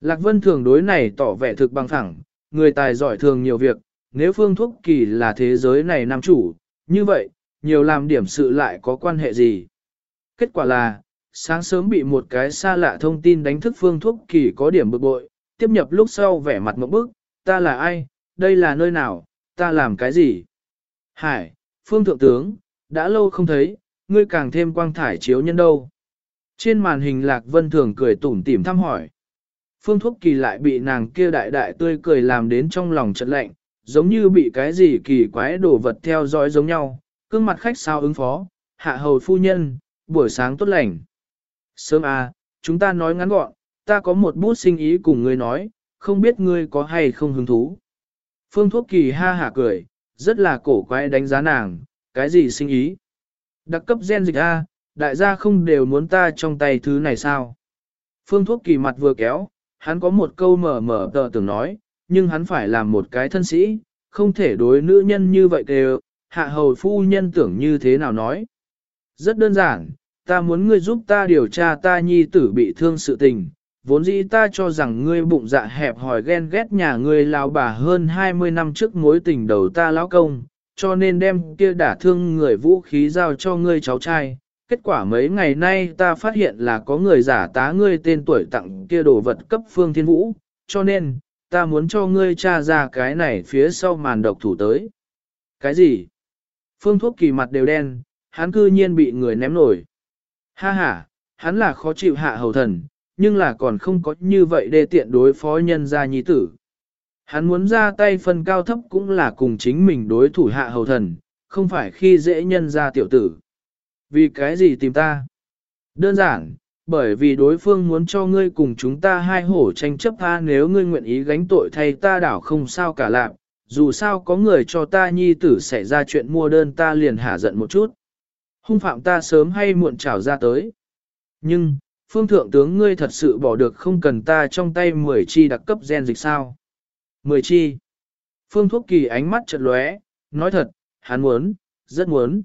Lạc Vân thường đối này tỏ vẻ thực bằng thẳng, người tài giỏi thường nhiều việc, nếu phương thuốc kỳ là thế giới này nam chủ, như vậy, nhiều làm điểm sự lại có quan hệ gì? Kết quả là, sáng sớm bị một cái xa lạ thông tin đánh thức phương thuốc kỳ có điểm bực bội, tiếp nhập lúc sau vẻ mặt một bức, ta là ai, đây là nơi nào, ta làm cái gì? Hải, phương thượng tướng, đã lâu không thấy, ngươi càng thêm quang thải chiếu nhân đâu. Trên màn hình lạc vân thường cười tủm tỉm thăm hỏi. Phương thuốc kỳ lại bị nàng kia đại đại tươi cười làm đến trong lòng trận lạnh, giống như bị cái gì kỳ quái đồ vật theo dõi giống nhau, cương mặt khách sao ứng phó, hạ hầu phu nhân, buổi sáng tốt lành. Sớm à, chúng ta nói ngắn gọn, ta có một bút sinh ý cùng ngươi nói, không biết ngươi có hay không hứng thú. Phương Thuốc Kỳ ha hả cười, rất là cổ quái đánh giá nàng, cái gì sinh ý. Đặc cấp gen dịch A, đại gia không đều muốn ta trong tay thứ này sao. Phương Thuốc Kỳ mặt vừa kéo, hắn có một câu mở mở tờ tưởng nói, nhưng hắn phải làm một cái thân sĩ, không thể đối nữ nhân như vậy đều, hạ hầu phu nhân tưởng như thế nào nói. Rất đơn giản, ta muốn ngươi giúp ta điều tra ta nhi tử bị thương sự tình, vốn dĩ ta cho rằng ngươi bụng dạ hẹp hòi ghen ghét nhà ngươi lao bà hơn 20 năm trước mối tình đầu ta lão công, cho nên đem kia đả thương người vũ khí giao cho ngươi cháu trai. Kết quả mấy ngày nay ta phát hiện là có người giả tá ngươi tên tuổi tặng kia đồ vật cấp phương thiên vũ, cho nên, ta muốn cho ngươi tra ra cái này phía sau màn độc thủ tới. Cái gì? Phương thuốc kỳ mặt đều đen, hắn cư nhiên bị người ném nổi. Ha ha, hắn là khó chịu hạ hầu thần, nhưng là còn không có như vậy để tiện đối phó nhân gia nhi tử. Hắn muốn ra tay phân cao thấp cũng là cùng chính mình đối thủ hạ hầu thần, không phải khi dễ nhân ra tiểu tử. Vì cái gì tìm ta? Đơn giản, bởi vì đối phương muốn cho ngươi cùng chúng ta hai hổ tranh chấp tha nếu ngươi nguyện ý gánh tội thay ta đảo không sao cả lạc, dù sao có người cho ta nhi tử xảy ra chuyện mua đơn ta liền hả giận một chút. Hung phạm ta sớm hay muộn trảo ra tới. Nhưng, phương thượng tướng ngươi thật sự bỏ được không cần ta trong tay 10 chi đặc cấp gen dịch sao. 10 chi. Phương thuốc kỳ ánh mắt chợt lóe, nói thật, hắn muốn, rất muốn.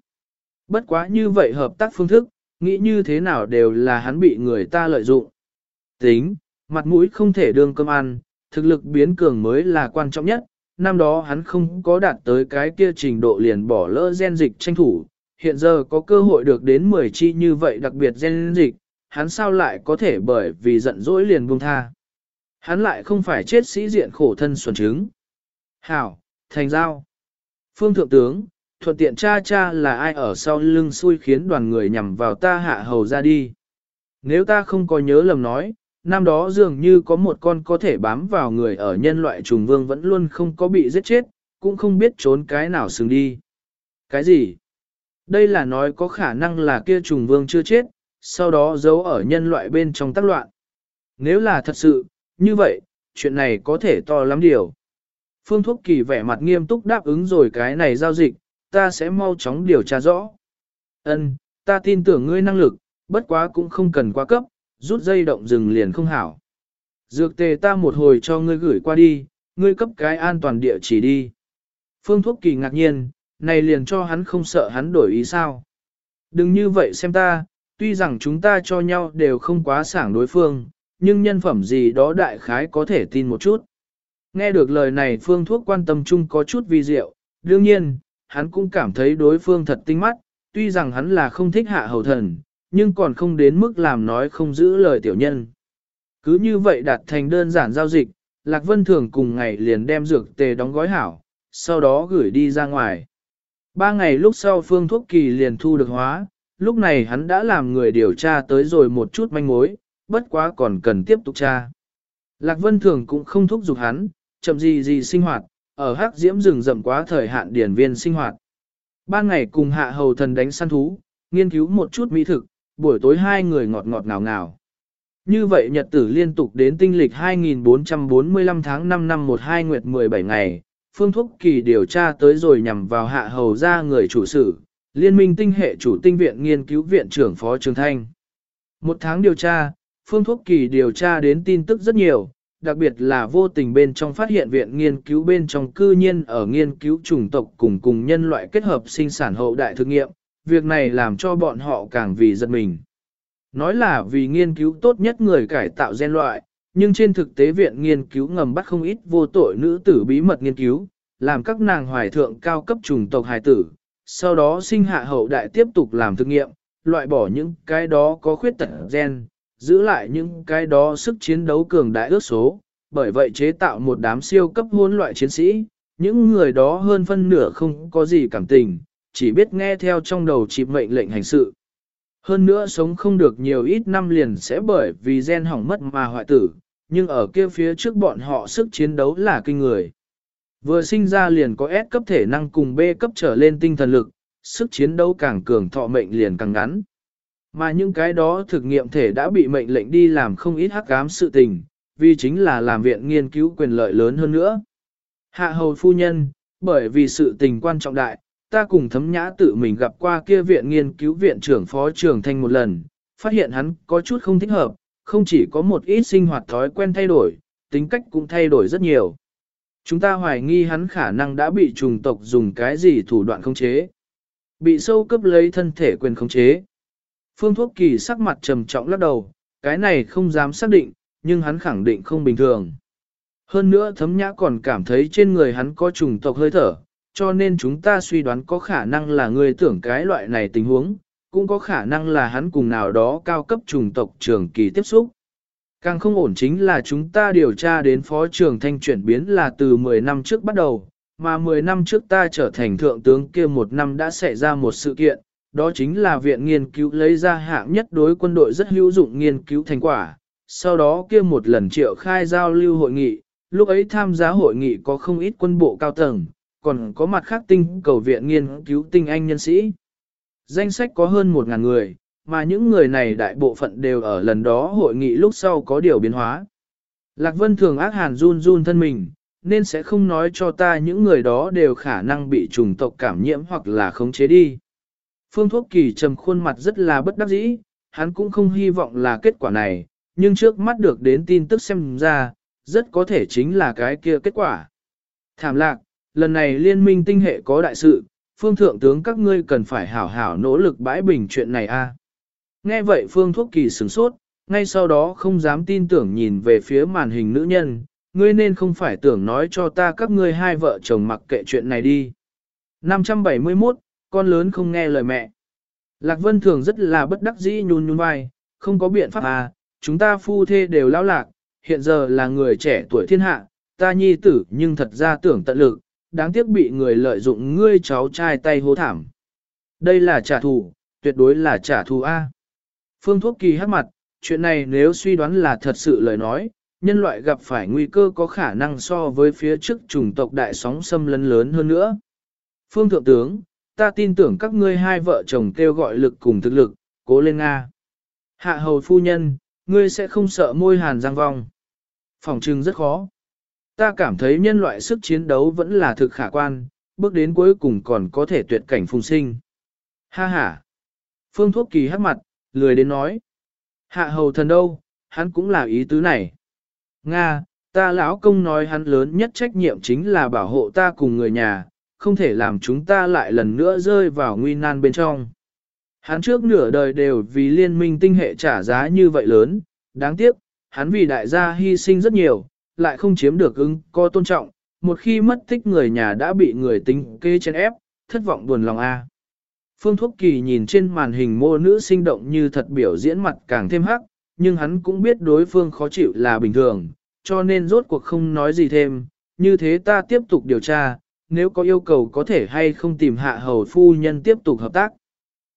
Bất quá như vậy hợp tác phương thức, nghĩ như thế nào đều là hắn bị người ta lợi dụng. Tính, mặt mũi không thể đương cơm ăn, thực lực biến cường mới là quan trọng nhất. Năm đó hắn không có đạt tới cái kia trình độ liền bỏ lỡ gen dịch tranh thủ, hiện giờ có cơ hội được đến 10 chi như vậy đặc biệt gen dịch, hắn sao lại có thể bởi vì giận dỗi liền buông tha. Hắn lại không phải chết sĩ diện khổ thân xuẩn trứng. Hảo, thành giao. Phương thượng tướng, thuận tiện cha cha là ai ở sau lưng xui khiến đoàn người nhằm vào ta hạ hầu ra đi. Nếu ta không có nhớ lầm nói, năm đó dường như có một con có thể bám vào người ở nhân loại trùng vương vẫn luôn không có bị giết chết, cũng không biết trốn cái nào xứng đi. Cái gì? Đây là nói có khả năng là kia trùng vương chưa chết, sau đó giấu ở nhân loại bên trong tác loạn. Nếu là thật sự, như vậy, chuyện này có thể to lắm điều. Phương Thuốc Kỳ vẻ mặt nghiêm túc đáp ứng rồi cái này giao dịch, ta sẽ mau chóng điều tra rõ. Ân, ta tin tưởng ngươi năng lực, bất quá cũng không cần quá cấp, rút dây động rừng liền không hảo. Dược tề ta một hồi cho ngươi gửi qua đi, ngươi cấp cái an toàn địa chỉ đi. Phương Thuốc Kỳ ngạc nhiên, này liền cho hắn không sợ hắn đổi ý sao. Đừng như vậy xem ta, tuy rằng chúng ta cho nhau đều không quá sảng đối phương, nhưng nhân phẩm gì đó đại khái có thể tin một chút. Nghe được lời này phương thuốc quan tâm chung có chút vi diệu, đương nhiên, hắn cũng cảm thấy đối phương thật tinh mắt, tuy rằng hắn là không thích hạ hầu thần, nhưng còn không đến mức làm nói không giữ lời tiểu nhân. Cứ như vậy đạt thành đơn giản giao dịch, Lạc Vân Thường cùng ngày liền đem dược tề đóng gói hảo, sau đó gửi đi ra ngoài. Ba ngày lúc sau phương thuốc kỳ liền thu được hóa, lúc này hắn đã làm người điều tra tới rồi một chút manh mối, bất quá còn cần tiếp tục tra. Lạc Vân Thường cũng không thúc giục hắn, chậm gì gì sinh hoạt, ở hắc diễm rừng rậm quá thời hạn điển viên sinh hoạt. Ban ngày cùng hạ hầu thần đánh săn thú, nghiên cứu một chút mỹ thực, buổi tối hai người ngọt ngọt ngào ngào. Như vậy nhật tử liên tục đến tinh lịch 2445 tháng 5 năm 12 nguyệt 17 ngày, phương thuốc kỳ điều tra tới rồi nhằm vào hạ hầu ra người chủ sự, liên minh tinh hệ chủ tinh viện nghiên cứu viện trưởng Phó Trường Thanh. Một tháng điều tra, phương thuốc kỳ điều tra đến tin tức rất nhiều, đặc biệt là vô tình bên trong phát hiện viện nghiên cứu bên trong cư nhiên ở nghiên cứu chủng tộc cùng cùng nhân loại kết hợp sinh sản hậu đại thực nghiệm, việc này làm cho bọn họ càng vì giật mình. Nói là vì nghiên cứu tốt nhất người cải tạo gen loại, nhưng trên thực tế viện nghiên cứu ngầm bắt không ít vô tội nữ tử bí mật nghiên cứu, làm các nàng hoài thượng cao cấp chủng tộc hài tử, sau đó sinh hạ hậu đại tiếp tục làm thực nghiệm, loại bỏ những cái đó có khuyết tật gen, giữ lại những cái đó sức chiến đấu cường đại ước số, bởi vậy chế tạo một đám siêu cấp hôn loại chiến sĩ, những người đó hơn phân nửa không có gì cảm tình, chỉ biết nghe theo trong đầu chịp mệnh lệnh hành sự. Hơn nữa sống không được nhiều ít năm liền sẽ bởi vì gen hỏng mất mà hoại tử, nhưng ở kia phía trước bọn họ sức chiến đấu là kinh người. Vừa sinh ra liền có S cấp thể năng cùng B cấp trở lên tinh thần lực, sức chiến đấu càng cường thọ mệnh liền càng ngắn. Mà những cái đó thực nghiệm thể đã bị mệnh lệnh đi làm không ít hắc ám sự tình, vì chính là làm viện nghiên cứu quyền lợi lớn hơn nữa. Hạ hầu phu nhân, bởi vì sự tình quan trọng đại, ta cùng thấm nhã tự mình gặp qua kia viện nghiên cứu viện trưởng phó trưởng thanh một lần, phát hiện hắn có chút không thích hợp, không chỉ có một ít sinh hoạt thói quen thay đổi, tính cách cũng thay đổi rất nhiều. Chúng ta hoài nghi hắn khả năng đã bị trùng tộc dùng cái gì thủ đoạn khống chế. Bị sâu cấp lấy thân thể quyền khống chế. Phương Thuốc Kỳ sắc mặt trầm trọng lắc đầu, cái này không dám xác định, nhưng hắn khẳng định không bình thường. Hơn nữa thấm nhã còn cảm thấy trên người hắn có trùng tộc hơi thở, cho nên chúng ta suy đoán có khả năng là người tưởng cái loại này tình huống, cũng có khả năng là hắn cùng nào đó cao cấp trùng tộc trường kỳ tiếp xúc. Càng không ổn chính là chúng ta điều tra đến phó trưởng thanh chuyển biến là từ 10 năm trước bắt đầu, mà 10 năm trước ta trở thành thượng tướng kia một năm đã xảy ra một sự kiện, đó chính là viện nghiên cứu lấy ra hạng nhất đối quân đội rất hữu dụng nghiên cứu thành quả. Sau đó kia một lần triệu khai giao lưu hội nghị, lúc ấy tham gia hội nghị có không ít quân bộ cao tầng, còn có mặt khác tinh cầu viện nghiên cứu tinh anh nhân sĩ. Danh sách có hơn 1.000 người, mà những người này đại bộ phận đều ở lần đó hội nghị lúc sau có điều biến hóa. Lạc Vân thường ác hàn run run thân mình, nên sẽ không nói cho ta những người đó đều khả năng bị trùng tộc cảm nhiễm hoặc là khống chế đi. Phương Thuốc Kỳ trầm khuôn mặt rất là bất đắc dĩ, hắn cũng không hy vọng là kết quả này, nhưng trước mắt được đến tin tức xem ra, rất có thể chính là cái kia kết quả. Thảm lạc, lần này liên minh tinh hệ có đại sự, phương thượng tướng các ngươi cần phải hảo hảo nỗ lực bãi bình chuyện này a. Nghe vậy phương thuốc kỳ sửng sốt, ngay sau đó không dám tin tưởng nhìn về phía màn hình nữ nhân, ngươi nên không phải tưởng nói cho ta các ngươi hai vợ chồng mặc kệ chuyện này đi. 571, con lớn không nghe lời mẹ. Lạc Vân Thường rất là bất đắc dĩ nhún nhún vai, không có biện pháp à, chúng ta phu thê đều lao lạc, hiện giờ là người trẻ tuổi thiên hạ, ta nhi tử nhưng thật ra tưởng tận lực, đáng tiếc bị người lợi dụng ngươi cháu trai tay hố thảm. Đây là trả thù, tuyệt đối là trả thù A. Phương Thuốc Kỳ hát mặt, chuyện này nếu suy đoán là thật sự lời nói, nhân loại gặp phải nguy cơ có khả năng so với phía trước chủng tộc đại sóng xâm lấn lớn hơn nữa. Phương Thượng Tướng, ta tin tưởng các ngươi hai vợ chồng kêu gọi lực cùng thực lực, cố lên Nga. Hạ hầu phu nhân, ngươi sẽ không sợ môi hàn giang vong. Phòng trưng rất khó. Ta cảm thấy nhân loại sức chiến đấu vẫn là thực khả quan, bước đến cuối cùng còn có thể tuyệt cảnh phùng sinh. Ha ha. Phương Thuốc Kỳ hát mặt, lười đến nói. Hạ hầu thần đâu, hắn cũng là ý tứ này. Nga, ta lão công nói hắn lớn nhất trách nhiệm chính là bảo hộ ta cùng người nhà, không thể làm chúng ta lại lần nữa rơi vào nguy nan bên trong. Hắn trước nửa đời đều vì liên minh tinh hệ trả giá như vậy lớn, đáng tiếc, hắn vì đại gia hy sinh rất nhiều, lại không chiếm được ứng có tôn trọng, một khi mất tích người nhà đã bị người tính kê trên ép, thất vọng buồn lòng a. Phương Thuốc Kỳ nhìn trên màn hình mô nữ sinh động như thật biểu diễn mặt càng thêm hắc, nhưng hắn cũng biết đối phương khó chịu là bình thường, cho nên rốt cuộc không nói gì thêm, như thế ta tiếp tục điều tra, nếu có yêu cầu có thể hay không tìm hạ hầu phu nhân tiếp tục hợp tác.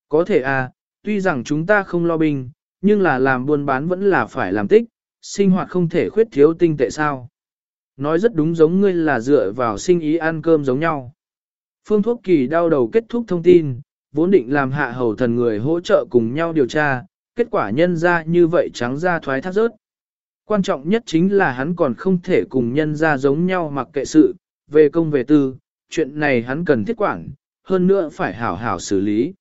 Có thể à, tuy rằng chúng ta không lo bình, nhưng là làm buôn bán vẫn là phải làm tích, sinh hoạt không thể khuyết thiếu tinh tệ sao. Nói rất đúng giống ngươi là dựa vào sinh ý ăn cơm giống nhau. Phương Thuốc Kỳ đau đầu kết thúc thông tin, vốn định làm hạ hầu thần người hỗ trợ cùng nhau điều tra, kết quả nhân ra như vậy trắng ra thoái thác rớt. Quan trọng nhất chính là hắn còn không thể cùng nhân ra giống nhau mặc kệ sự, về công về tư, chuyện này hắn cần thiết quản, hơn nữa phải hảo hảo xử lý.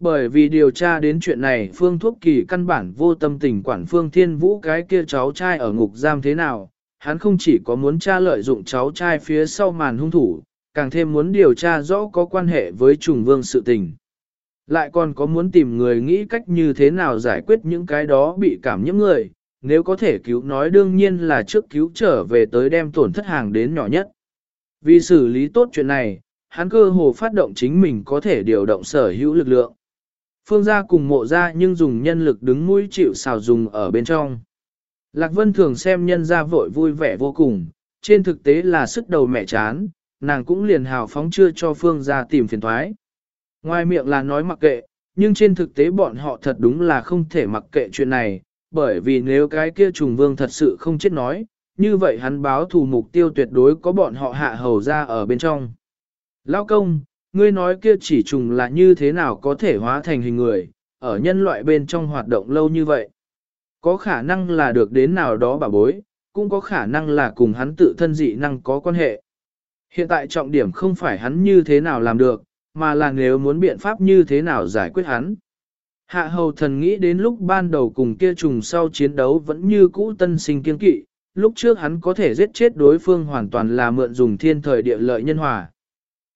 Bởi vì điều tra đến chuyện này Phương Thuốc Kỳ căn bản vô tâm tình quản Phương Thiên Vũ cái kia cháu trai ở ngục giam thế nào, hắn không chỉ có muốn tra lợi dụng cháu trai phía sau màn hung thủ, càng thêm muốn điều tra rõ có quan hệ với trùng vương sự tình. Lại còn có muốn tìm người nghĩ cách như thế nào giải quyết những cái đó bị cảm nhiễm người, nếu có thể cứu nói đương nhiên là trước cứu trở về tới đem tổn thất hàng đến nhỏ nhất. Vì xử lý tốt chuyện này, hắn cơ hồ phát động chính mình có thể điều động sở hữu lực lượng. Phương gia cùng mộ gia nhưng dùng nhân lực đứng mũi chịu xào dùng ở bên trong. Lạc Vân thường xem nhân gia vội vui vẻ vô cùng, trên thực tế là sức đầu mẹ chán, nàng cũng liền hào phóng chưa cho Phương ra tìm phiền thoái. Ngoài miệng là nói mặc kệ, nhưng trên thực tế bọn họ thật đúng là không thể mặc kệ chuyện này, bởi vì nếu cái kia trùng vương thật sự không chết nói, như vậy hắn báo thù mục tiêu tuyệt đối có bọn họ hạ hầu ra ở bên trong. Lao công, ngươi nói kia chỉ trùng là như thế nào có thể hóa thành hình người, ở nhân loại bên trong hoạt động lâu như vậy. Có khả năng là được đến nào đó bà bối, cũng có khả năng là cùng hắn tự thân dị năng có quan hệ. Hiện tại trọng điểm không phải hắn như thế nào làm được, mà là nếu muốn biện pháp như thế nào giải quyết hắn. Hạ hầu thần nghĩ đến lúc ban đầu cùng kia trùng sau chiến đấu vẫn như cũ tân sinh kiên kỵ, lúc trước hắn có thể giết chết đối phương hoàn toàn là mượn dùng thiên thời địa lợi nhân hòa.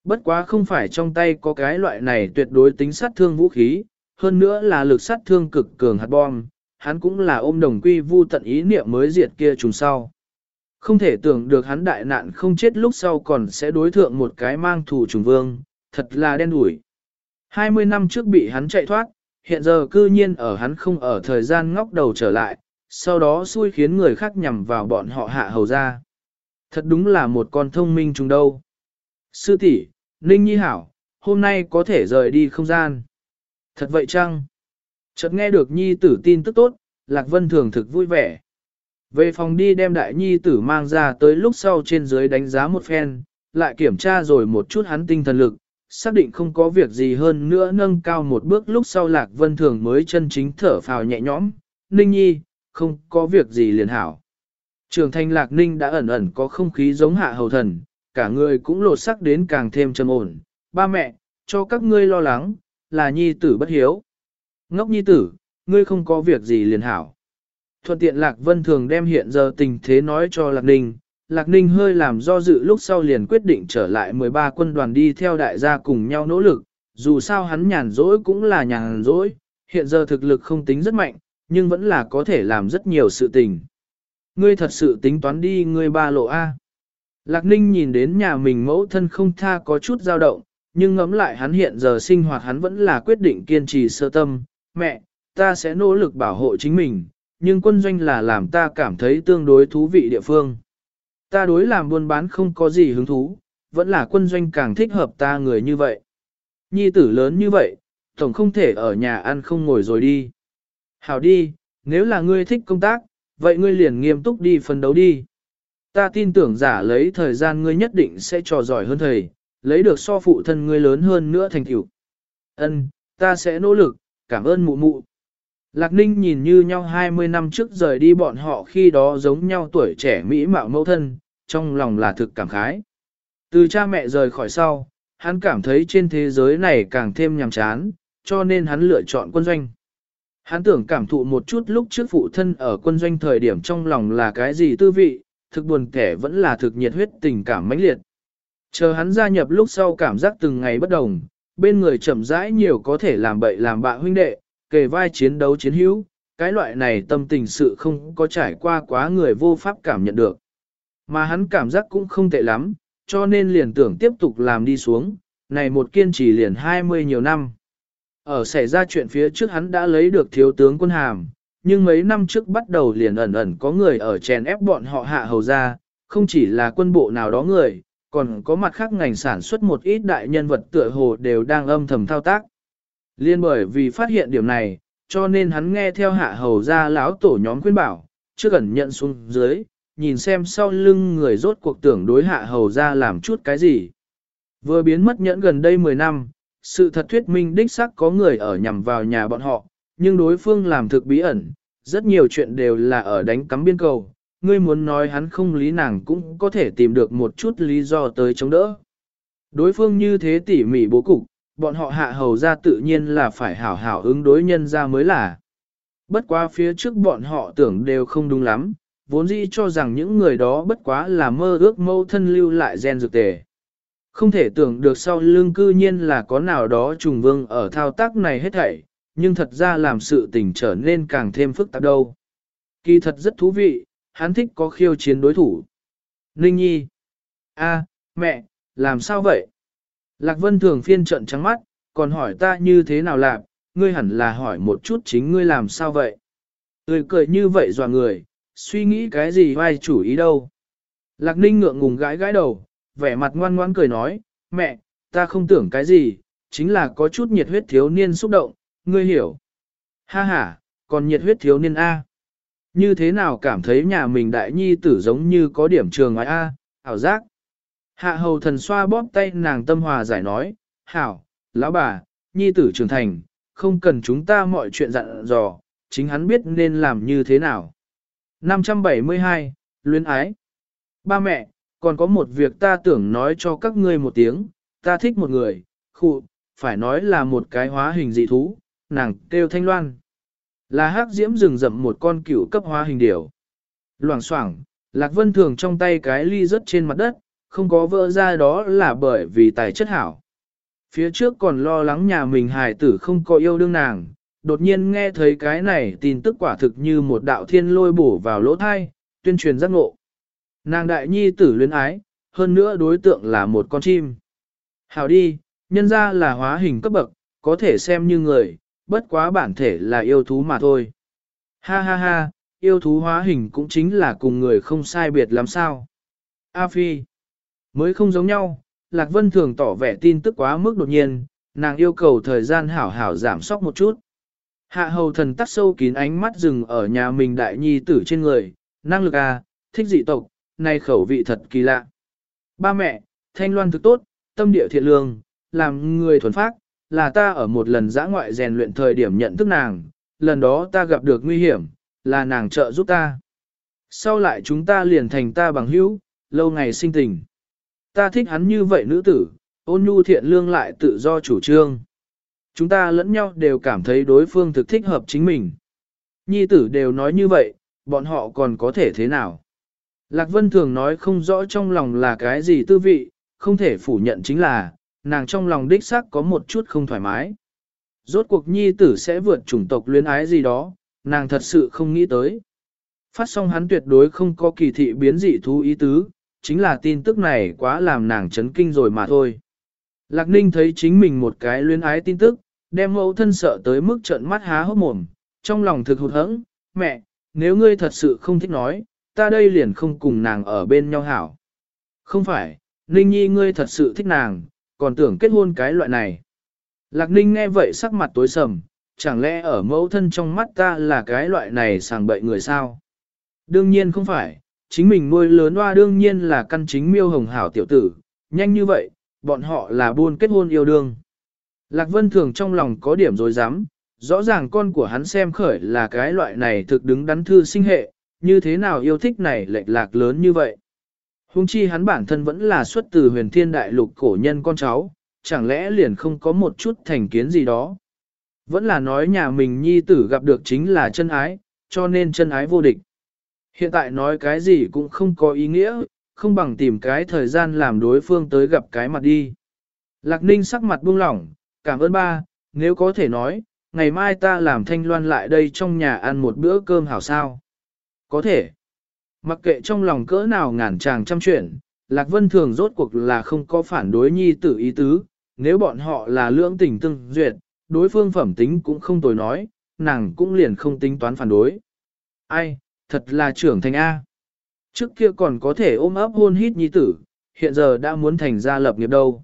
Bất quá không phải trong tay có cái loại này tuyệt đối tính sát thương vũ khí, hơn nữa là lực sát thương cực cường hạt bom, hắn cũng là ôm đồng quy vu tận ý niệm mới diệt kia trùng sau. Không thể tưởng được hắn đại nạn không chết lúc sau còn sẽ đối thượng một cái mang thủ trùng vương, thật là đen đủi. 20 năm trước bị hắn chạy thoát, hiện giờ cư nhiên ở hắn không ở thời gian ngóc đầu trở lại, sau đó xui khiến người khác nhằm vào bọn họ hạ hầu ra. Thật đúng là một con thông minh trùng đâu. Sư tỷ, Ninh Nhi hảo, hôm nay có thể rời đi không gian. Thật vậy chăng? Chợt nghe được Nhi tử tin tức tốt, Lạc Vân thường thực vui vẻ. Về phòng đi đem đại Nhi tử mang ra tới lúc sau trên dưới đánh giá một phen, lại kiểm tra rồi một chút hắn tinh thần lực, xác định không có việc gì hơn nữa nâng cao một bước lúc sau Lạc Vân Thường mới chân chính thở phào nhẹ nhõm, Ninh Nhi, không có việc gì liền hảo. Trường thanh Lạc Ninh đã ẩn ẩn có không khí giống hạ hầu thần, cả người cũng lột sắc đến càng thêm trầm ổn. Ba mẹ, cho các ngươi lo lắng, là Nhi tử bất hiếu. Ngốc Nhi tử, ngươi không có việc gì liền hảo. Thuận tiện Lạc Vân Thường đem hiện giờ tình thế nói cho Lạc Ninh, Lạc Ninh hơi làm do dự lúc sau liền quyết định trở lại 13 quân đoàn đi theo đại gia cùng nhau nỗ lực, dù sao hắn nhàn rỗi cũng là nhàn rỗi, hiện giờ thực lực không tính rất mạnh, nhưng vẫn là có thể làm rất nhiều sự tình. Ngươi thật sự tính toán đi ngươi ba lộ A. Lạc Ninh nhìn đến nhà mình mẫu thân không tha có chút dao động, nhưng ngẫm lại hắn hiện giờ sinh hoạt hắn vẫn là quyết định kiên trì sơ tâm, mẹ, ta sẽ nỗ lực bảo hộ chính mình, nhưng quân doanh là làm ta cảm thấy tương đối thú vị địa phương. Ta đối làm buôn bán không có gì hứng thú, vẫn là quân doanh càng thích hợp ta người như vậy. Nhi tử lớn như vậy, tổng không thể ở nhà ăn không ngồi rồi đi. Hảo đi, nếu là ngươi thích công tác, vậy ngươi liền nghiêm túc đi phân đấu đi. Ta tin tưởng giả lấy thời gian ngươi nhất định sẽ trò giỏi hơn thầy, lấy được so phụ thân ngươi lớn hơn nữa thành tựu. Ân, ta sẽ nỗ lực, cảm ơn mụ mụ. Lạc Ninh nhìn như nhau 20 năm trước rời đi bọn họ khi đó giống nhau tuổi trẻ mỹ mạo mẫu thân, trong lòng là thực cảm khái. Từ cha mẹ rời khỏi sau, hắn cảm thấy trên thế giới này càng thêm nhàm chán, cho nên hắn lựa chọn quân doanh. Hắn tưởng cảm thụ một chút lúc trước phụ thân ở quân doanh thời điểm trong lòng là cái gì tư vị, thực buồn kẻ vẫn là thực nhiệt huyết tình cảm mãnh liệt. Chờ hắn gia nhập lúc sau cảm giác từng ngày bất đồng, bên người chậm rãi nhiều có thể làm bậy làm bạ huynh đệ, kề vai chiến đấu chiến hữu, cái loại này tâm tình sự không có trải qua quá người vô pháp cảm nhận được. Mà hắn cảm giác cũng không tệ lắm, cho nên liền tưởng tiếp tục làm đi xuống, này một kiên trì liền 20 nhiều năm. Ở xảy ra chuyện phía trước hắn đã lấy được thiếu tướng quân hàm, nhưng mấy năm trước bắt đầu liền ẩn ẩn có người ở chèn ép bọn họ hạ hầu ra, không chỉ là quân bộ nào đó người, còn có mặt khác ngành sản xuất một ít đại nhân vật tựa hồ đều đang âm thầm thao tác. Liên bởi vì phát hiện điểm này, cho nên hắn nghe theo hạ hầu ra lão tổ nhóm khuyên bảo, chưa cần nhận xuống dưới, nhìn xem sau lưng người rốt cuộc tưởng đối hạ hầu ra làm chút cái gì. Vừa biến mất nhẫn gần đây 10 năm, sự thật thuyết minh đích xác có người ở nhằm vào nhà bọn họ, nhưng đối phương làm thực bí ẩn, rất nhiều chuyện đều là ở đánh cắm biên cầu. Ngươi muốn nói hắn không lý nàng cũng có thể tìm được một chút lý do tới chống đỡ. Đối phương như thế tỉ mỉ bố cục, bọn họ hạ hầu ra tự nhiên là phải hảo hảo ứng đối nhân ra mới là. Bất quá phía trước bọn họ tưởng đều không đúng lắm, vốn dĩ cho rằng những người đó bất quá là mơ ước mâu thân lưu lại gen dược tề. Không thể tưởng được sau lưng cư nhiên là có nào đó trùng vương ở thao tác này hết thảy, nhưng thật ra làm sự tình trở nên càng thêm phức tạp đâu. Kỳ thật rất thú vị, hắn thích có khiêu chiến đối thủ. Ninh Nhi. a mẹ, làm sao vậy? Lạc Vân thường phiên trận trắng mắt, còn hỏi ta như thế nào làm, ngươi hẳn là hỏi một chút chính ngươi làm sao vậy? Tươi cười như vậy dò người, suy nghĩ cái gì vai chủ ý đâu? Lạc Ninh ngượng ngùng gãi gãi đầu, vẻ mặt ngoan ngoãn cười nói, mẹ, ta không tưởng cái gì, chính là có chút nhiệt huyết thiếu niên xúc động, ngươi hiểu. Ha ha, còn nhiệt huyết thiếu niên A. Như thế nào cảm thấy nhà mình đại nhi tử giống như có điểm trường ngoài A, ảo giác. Hạ hầu thần xoa bóp tay nàng tâm hòa giải nói, hảo, lão bà, nhi tử trưởng thành, không cần chúng ta mọi chuyện dặn dò, chính hắn biết nên làm như thế nào. 572, Luyến ái Ba mẹ, còn có một việc ta tưởng nói cho các ngươi một tiếng, ta thích một người, khụ, phải nói là một cái hóa hình dị thú, nàng kêu thanh loan. Là hắc diễm rừng rậm một con cựu cấp hóa hình điểu. Loảng xoảng, Lạc Vân Thường trong tay cái ly rớt trên mặt đất, không có vỡ ra đó là bởi vì tài chất hảo. Phía trước còn lo lắng nhà mình hài tử không có yêu đương nàng, đột nhiên nghe thấy cái này tin tức quả thực như một đạo thiên lôi bổ vào lỗ thai, tuyên truyền giác ngộ. Nàng đại nhi tử luyến ái, hơn nữa đối tượng là một con chim. Hảo đi, nhân ra là hóa hình cấp bậc, có thể xem như người, bất quá bản thể là yêu thú mà thôi. Ha ha ha, yêu thú hóa hình cũng chính là cùng người không sai biệt làm sao. A Phi, mới không giống nhau, Lạc Vân thường tỏ vẻ tin tức quá mức đột nhiên, nàng yêu cầu thời gian hảo hảo giảm sóc một chút. Hạ hầu thần tắt sâu kín ánh mắt dừng ở nhà mình đại nhi tử trên người, năng lực à, thích dị tộc, này khẩu vị thật kỳ lạ. Ba mẹ, thanh loan thực tốt, tâm địa thiện lương, làm người thuần phác, là ta ở một lần giã ngoại rèn luyện thời điểm nhận thức nàng, lần đó ta gặp được nguy hiểm, là nàng trợ giúp ta. Sau lại chúng ta liền thành ta bằng hữu, lâu ngày sinh tình. Ta thích hắn như vậy nữ tử, ôn nhu thiện lương lại tự do chủ trương. Chúng ta lẫn nhau đều cảm thấy đối phương thực thích hợp chính mình. Nhi tử đều nói như vậy, bọn họ còn có thể thế nào? Lạc Vân thường nói không rõ trong lòng là cái gì tư vị, không thể phủ nhận chính là, nàng trong lòng đích xác có một chút không thoải mái. Rốt cuộc nhi tử sẽ vượt chủng tộc luyến ái gì đó, nàng thật sự không nghĩ tới. Phát xong hắn tuyệt đối không có kỳ thị biến dị thú ý tứ, chính là tin tức này quá làm nàng chấn kinh rồi mà thôi. Lạc Ninh thấy chính mình một cái luyến ái tin tức, đem mẫu thân sợ tới mức trợn mắt há hốc mồm, trong lòng thực hụt hẫng, mẹ, nếu ngươi thật sự không thích nói, ta đây liền không cùng nàng ở bên nhau hảo. Không phải, Ninh Nhi ngươi thật sự thích nàng, còn tưởng kết hôn cái loại này. Lạc Ninh nghe vậy sắc mặt tối sầm, chẳng lẽ ở mẫu thân trong mắt ta là cái loại này sàng bậy người sao? Đương nhiên không phải, chính mình nuôi lớn hoa đương nhiên là căn chính miêu hồng hảo tiểu tử, nhanh như vậy, bọn họ là buôn kết hôn yêu đương. Lạc Vân Thường trong lòng có điểm dối dám, rõ ràng con của hắn xem khởi là cái loại này thực đứng đắn thư sinh hệ, như thế nào yêu thích này lệch lạc lớn như vậy. Hùng chi hắn bản thân vẫn là xuất từ huyền thiên đại lục cổ nhân con cháu, chẳng lẽ liền không có một chút thành kiến gì đó. Vẫn là nói nhà mình nhi tử gặp được chính là chân ái, cho nên chân ái vô địch. Hiện tại nói cái gì cũng không có ý nghĩa, không bằng tìm cái thời gian làm đối phương tới gặp cái mặt đi. Lạc ninh sắc mặt buông lỏng, cảm ơn ba, nếu có thể nói, ngày mai ta làm thanh loan lại đây trong nhà ăn một bữa cơm hảo sao. Có thể. Mặc kệ trong lòng cỡ nào ngàn chàng trăm chuyện, Lạc Vân Thường rốt cuộc là không có phản đối nhi tử ý tứ, nếu bọn họ là lưỡng tình tương duyệt, đối phương phẩm tính cũng không tồi nói, nàng cũng liền không tính toán phản đối. Ai, thật là trưởng thành A. Trước kia còn có thể ôm ấp hôn hít nhi tử, hiện giờ đã muốn thành gia lập nghiệp đâu.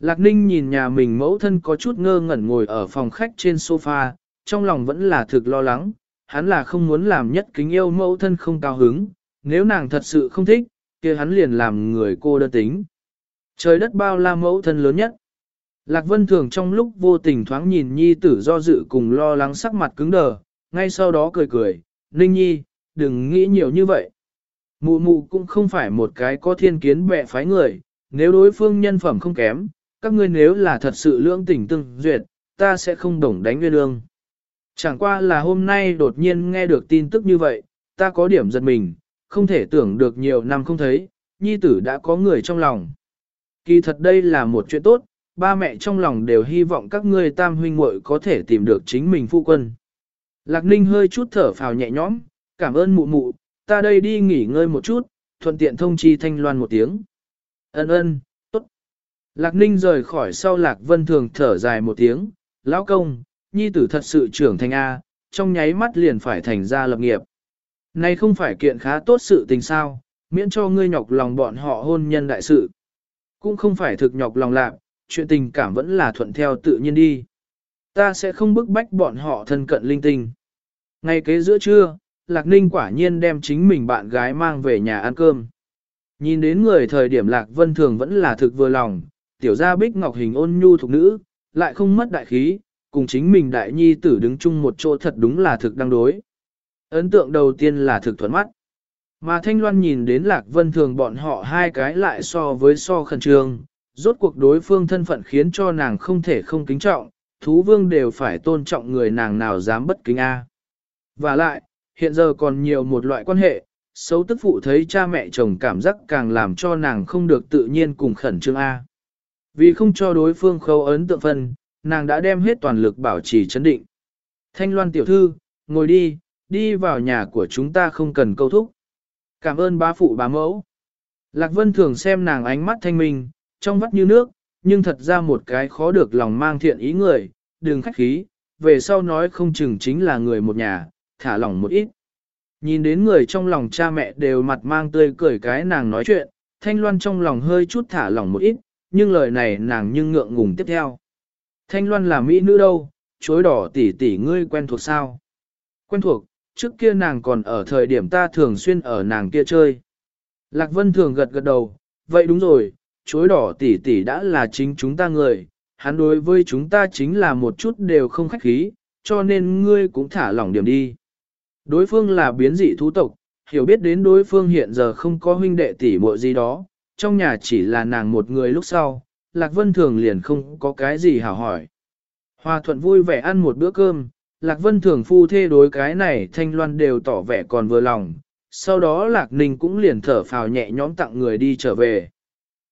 Lạc Ninh nhìn nhà mình mẫu thân có chút ngơ ngẩn ngồi ở phòng khách trên sofa, trong lòng vẫn là thực lo lắng, hắn là không muốn làm nhất kính yêu mẫu thân không cao hứng, nếu nàng thật sự không thích, kia hắn liền làm người cô đơn tính. Trời đất bao la mẫu thân lớn nhất. Lạc Vân Thường trong lúc vô tình thoáng nhìn Nhi tử do dự cùng lo lắng sắc mặt cứng đờ, ngay sau đó cười cười, Ninh Nhi, đừng nghĩ nhiều như vậy. Mụ mụ cũng không phải một cái có thiên kiến bẻ phái người, nếu đối phương nhân phẩm không kém, các ngươi nếu là thật sự lưỡng tình tương duyệt, ta sẽ không đồng đánh nguyên lương. Chẳng qua là hôm nay đột nhiên nghe được tin tức như vậy, ta có điểm giật mình, không thể tưởng được nhiều năm không thấy, nhi tử đã có người trong lòng. Kỳ thật đây là một chuyện tốt, ba mẹ trong lòng đều hy vọng các ngươi tam huynh muội có thể tìm được chính mình phu quân. Lạc Ninh hơi chút thở phào nhẹ nhõm, cảm ơn mụ mụ, ta đây đi nghỉ ngơi một chút, thuận tiện thông chi thanh loan một tiếng. Ân ân, tốt. Lạc Ninh rời khỏi sau Lạc Vân Thường thở dài một tiếng, lão công, nhi tử thật sự trưởng thành A, trong nháy mắt liền phải thành ra lập nghiệp. Này không phải kiện khá tốt sự tình sao, miễn cho ngươi nhọc lòng bọn họ hôn nhân đại sự. Cũng không phải thực nhọc lòng lạc, chuyện tình cảm vẫn là thuận theo tự nhiên đi. Ta sẽ không bức bách bọn họ thân cận linh tinh. Ngay kế giữa trưa, Lạc Ninh quả nhiên đem chính mình bạn gái mang về nhà ăn cơm. Nhìn đến người thời điểm Lạc Vân Thường vẫn là thực vừa lòng, tiểu gia bích ngọc hình ôn nhu thuộc nữ, lại không mất đại khí, cùng chính mình đại nhi tử đứng chung một chỗ thật đúng là thực đang đối. Ấn tượng đầu tiên là thực thuận mắt. Mà Thanh Loan nhìn đến Lạc Vân Thường bọn họ hai cái lại so với so khẩn trương, rốt cuộc đối phương thân phận khiến cho nàng không thể không kính trọng, thú vương đều phải tôn trọng người nàng nào dám bất kính A. Và lại, hiện giờ còn nhiều một loại quan hệ, xấu tức phụ thấy cha mẹ chồng cảm giác càng làm cho nàng không được tự nhiên cùng khẩn trương A. Vì không cho đối phương khâu ấn tượng phân, nàng đã đem hết toàn lực bảo trì chấn định. Thanh Loan tiểu thư, ngồi đi, đi vào nhà của chúng ta không cần câu thúc. Cảm ơn bá phụ bá mẫu. Lạc Vân thường xem nàng ánh mắt thanh minh, trong vắt như nước, nhưng thật ra một cái khó được lòng mang thiện ý người, đừng khách khí, về sau nói không chừng chính là người một nhà, thả lòng một ít. Nhìn đến người trong lòng cha mẹ đều mặt mang tươi cười cái nàng nói chuyện, Thanh Loan trong lòng hơi chút thả lỏng một ít, nhưng lời này nàng nhưng ngượng ngùng tiếp theo. Thanh Loan là mỹ nữ đâu, chối đỏ tỷ tỷ ngươi quen thuộc sao? Quen thuộc, trước kia nàng còn ở thời điểm ta thường xuyên ở nàng kia chơi. Lạc Vân thường gật gật đầu, vậy đúng rồi, chối đỏ tỷ tỷ đã là chính chúng ta người, hắn đối với chúng ta chính là một chút đều không khách khí, cho nên ngươi cũng thả lỏng điểm đi. Đối phương là biến dị thú tộc, hiểu biết đến đối phương hiện giờ không có huynh đệ tỷ muội gì đó, trong nhà chỉ là nàng một người lúc sau, Lạc Vân Thường liền không có cái gì hảo hỏi. Hòa thuận vui vẻ ăn một bữa cơm, Lạc Vân Thường phu thê đối cái này Thanh Loan đều tỏ vẻ còn vừa lòng, sau đó Lạc Ninh cũng liền thở phào nhẹ nhõm tặng người đi trở về.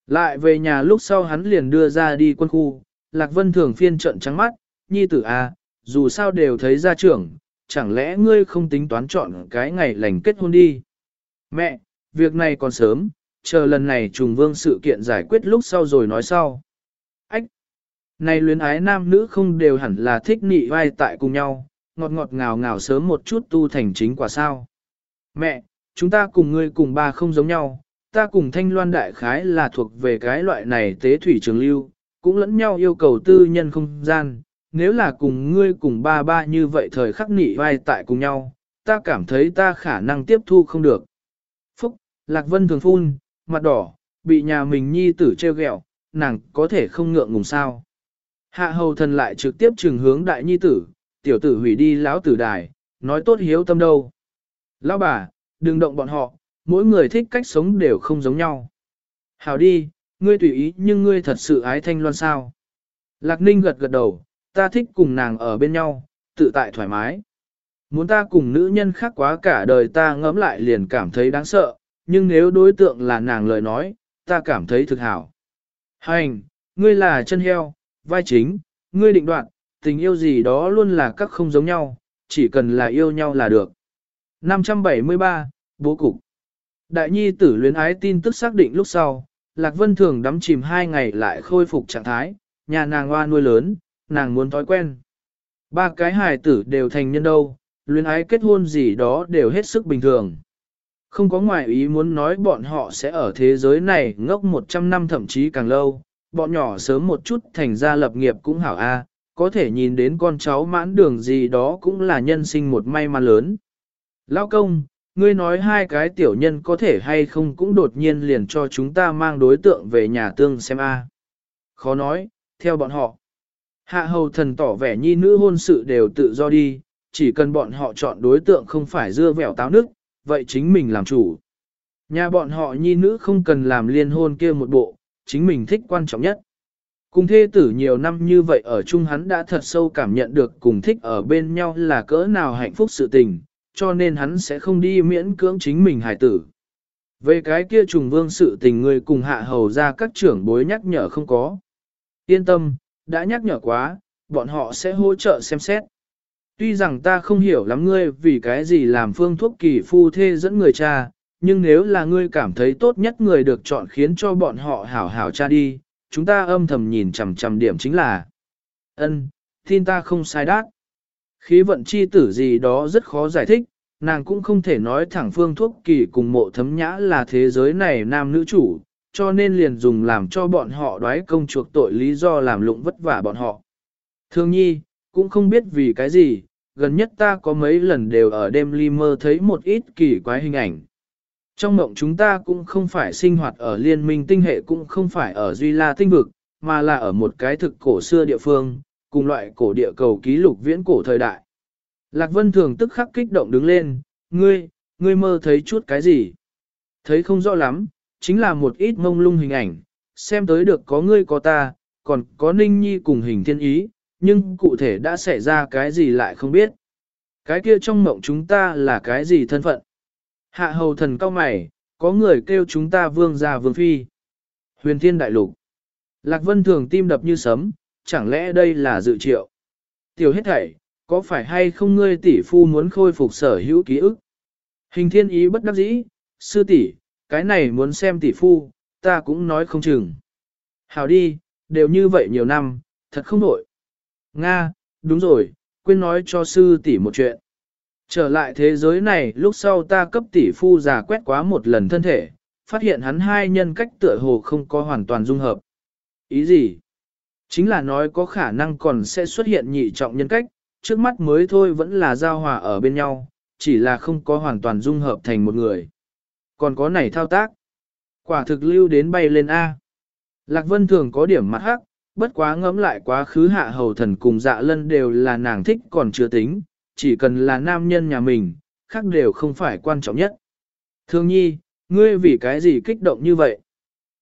Lại về nhà lúc sau hắn liền đưa ra đi quân khu, Lạc Vân Thường phiên trận trắng mắt, nhi tử a, à, dù sao đều thấy gia trưởng, chẳng lẽ ngươi không tính toán chọn cái ngày lành kết hôn đi? Mẹ, việc này còn sớm, chờ lần này trùng vương sự kiện giải quyết lúc sau rồi nói sau. Ách! Này luyến ái nam nữ không đều hẳn là thích nị vai tại cùng nhau, ngọt ngọt ngào ngào sớm một chút tu thành chính quả sao. Mẹ, chúng ta cùng ngươi cùng ba không giống nhau, ta cùng thanh loan đại khái là thuộc về cái loại này tế thủy trường lưu, cũng lẫn nhau yêu cầu tư nhân không gian, nếu là cùng ngươi cùng ba ba như vậy thời khắc nị vai tại cùng nhau, ta cảm thấy ta khả năng tiếp thu không được. Phúc, Lạc Vân thường phun, mặt đỏ, bị nhà mình nhi tử treo ghẹo, nàng có thể không ngượng ngùng sao. Hạ hầu thần lại trực tiếp trừng hướng đại nhi tử, tiểu tử hủy đi lão tử đài, nói tốt hiếu tâm đâu. Lão bà, đừng động bọn họ, mỗi người thích cách sống đều không giống nhau. Hảo đi, ngươi tùy ý nhưng ngươi thật sự ái thanh loan sao. Lạc ninh gật gật đầu, ta thích cùng nàng ở bên nhau, tự tại thoải mái. Muốn ta cùng nữ nhân khác quá cả đời ta ngẫm lại liền cảm thấy đáng sợ, nhưng nếu đối tượng là nàng lời nói, ta cảm thấy thực hảo. Hành, ngươi là chân heo, vai chính, ngươi định đoạn, tình yêu gì đó luôn là các không giống nhau, chỉ cần là yêu nhau là được. 573, Bố Cục Đại nhi tử luyến ái tin tức xác định lúc sau, Lạc Vân thường đắm chìm hai ngày lại khôi phục trạng thái, nhà nàng hoa nuôi lớn, nàng muốn thói quen. Ba cái hài tử đều thành nhân đâu, luyến ái kết hôn gì đó đều hết sức bình thường. Không có ngoại ý muốn nói bọn họ sẽ ở thế giới này ngốc 100 năm thậm chí càng lâu, bọn nhỏ sớm một chút thành ra lập nghiệp cũng hảo a, có thể nhìn đến con cháu mãn đường gì đó cũng là nhân sinh một may mắn lớn. Lão công, ngươi nói hai cái tiểu nhân có thể hay không cũng đột nhiên liền cho chúng ta mang đối tượng về nhà tương xem a. Khó nói, theo bọn họ. Hạ hầu thần tỏ vẻ nhi nữ hôn sự đều tự do đi, chỉ cần bọn họ chọn đối tượng không phải dưa vẻo táo nước, vậy chính mình làm chủ. Nhà bọn họ nhi nữ không cần làm liên hôn kia một bộ, chính mình thích quan trọng nhất. Cùng thê tử nhiều năm như vậy ở chung hắn đã thật sâu cảm nhận được cùng thích ở bên nhau là cỡ nào hạnh phúc sự tình, cho nên hắn sẽ không đi miễn cưỡng chính mình hài tử. Về cái kia trùng vương sự tình người cùng hạ hầu ra các trưởng bối nhắc nhở không có. Yên tâm, đã nhắc nhở quá, bọn họ sẽ hỗ trợ xem xét. Tuy rằng ta không hiểu lắm ngươi vì cái gì làm phương thuốc kỳ phu thê dẫn người cha, nhưng nếu là ngươi cảm thấy tốt nhất người được chọn khiến cho bọn họ hảo hảo cha đi, chúng ta âm thầm nhìn chằm chằm điểm chính là ân, tin ta không sai đát. Khí vận chi tử gì đó rất khó giải thích, nàng cũng không thể nói thẳng phương thuốc kỳ cùng mộ thấm nhã là thế giới này nam nữ chủ, cho nên liền dùng làm cho bọn họ đoái công chuộc tội lý do làm lụng vất vả bọn họ. Thương nhi, cũng không biết vì cái gì, gần nhất ta có mấy lần đều ở đêm ly mơ thấy một ít kỳ quái hình ảnh. Trong mộng chúng ta cũng không phải sinh hoạt ở liên minh tinh hệ cũng không phải ở Duy La tinh vực, mà là ở một cái thực cổ xưa địa phương, cùng loại cổ địa cầu ký lục viễn cổ thời đại. Lạc Vân Thường tức khắc kích động đứng lên, ngươi, ngươi mơ thấy chút cái gì? Thấy không rõ lắm, chính là một ít mông lung hình ảnh, xem tới được có ngươi có ta, còn có Ninh Nhi cùng hình thiên ý, nhưng cụ thể đã xảy ra cái gì lại không biết. Cái kia trong mộng chúng ta là cái gì thân phận? Hạ hầu thần cao mày, có người kêu chúng ta vương gia vương phi. Huyền thiên đại lục. Lạc vân thường tim đập như sấm, chẳng lẽ đây là dự triệu? Tiểu hết thảy, có phải hay không ngươi tỷ phu muốn khôi phục sở hữu ký ức? Hình thiên ý bất đắc dĩ, sư tỷ, cái này muốn xem tỷ phu, ta cũng nói không chừng. Hảo đi, đều như vậy nhiều năm, thật không nổi. Nga, đúng rồi, quên nói cho sư tỷ một chuyện. Trở lại thế giới này lúc sau ta cấp tỷ phu giả quét quá một lần thân thể, phát hiện hắn hai nhân cách tựa hồ không có hoàn toàn dung hợp. Ý gì? Chính là nói có khả năng còn sẽ xuất hiện nhị trọng nhân cách, trước mắt mới thôi vẫn là giao hòa ở bên nhau, chỉ là không có hoàn toàn dung hợp thành một người. Còn có này thao tác. Quả thực lưu đến bay lên A. Lạc Vân thường có điểm mặt hắc, bất quá ngẫm lại quá khứ hạ hầu thần cùng dạ lân đều là nàng thích còn chưa tính, chỉ cần là nam nhân nhà mình, khác đều không phải quan trọng nhất. Thương nhi, ngươi vì cái gì kích động như vậy?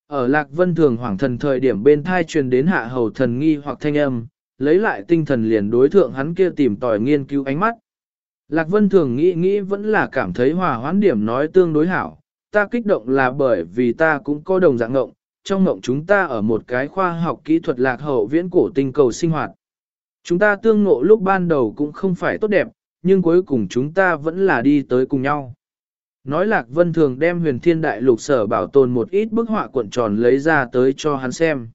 Ở Lạc Vân Thường Hoàng Thần thời điểm bên thai truyền đến hạ hầu thần nghi hoặc thanh âm, lấy lại tinh thần liền đối thượng hắn kia tìm tòi nghiên cứu ánh mắt. Lạc Vân Thường nghĩ nghĩ vẫn là cảm thấy hòa hoãn điểm nói tương đối hảo, ta kích động là bởi vì ta cũng có đồng dạng ngộng, trong ngộng chúng ta ở một cái khoa học kỹ thuật lạc hậu viễn cổ tinh cầu sinh hoạt. Chúng ta tương ngộ lúc ban đầu cũng không phải tốt đẹp, nhưng cuối cùng chúng ta vẫn là đi tới cùng nhau. Nói Lạc Vân thường đem huyền thiên đại lục sở bảo tồn một ít bức họa cuộn tròn lấy ra tới cho hắn xem.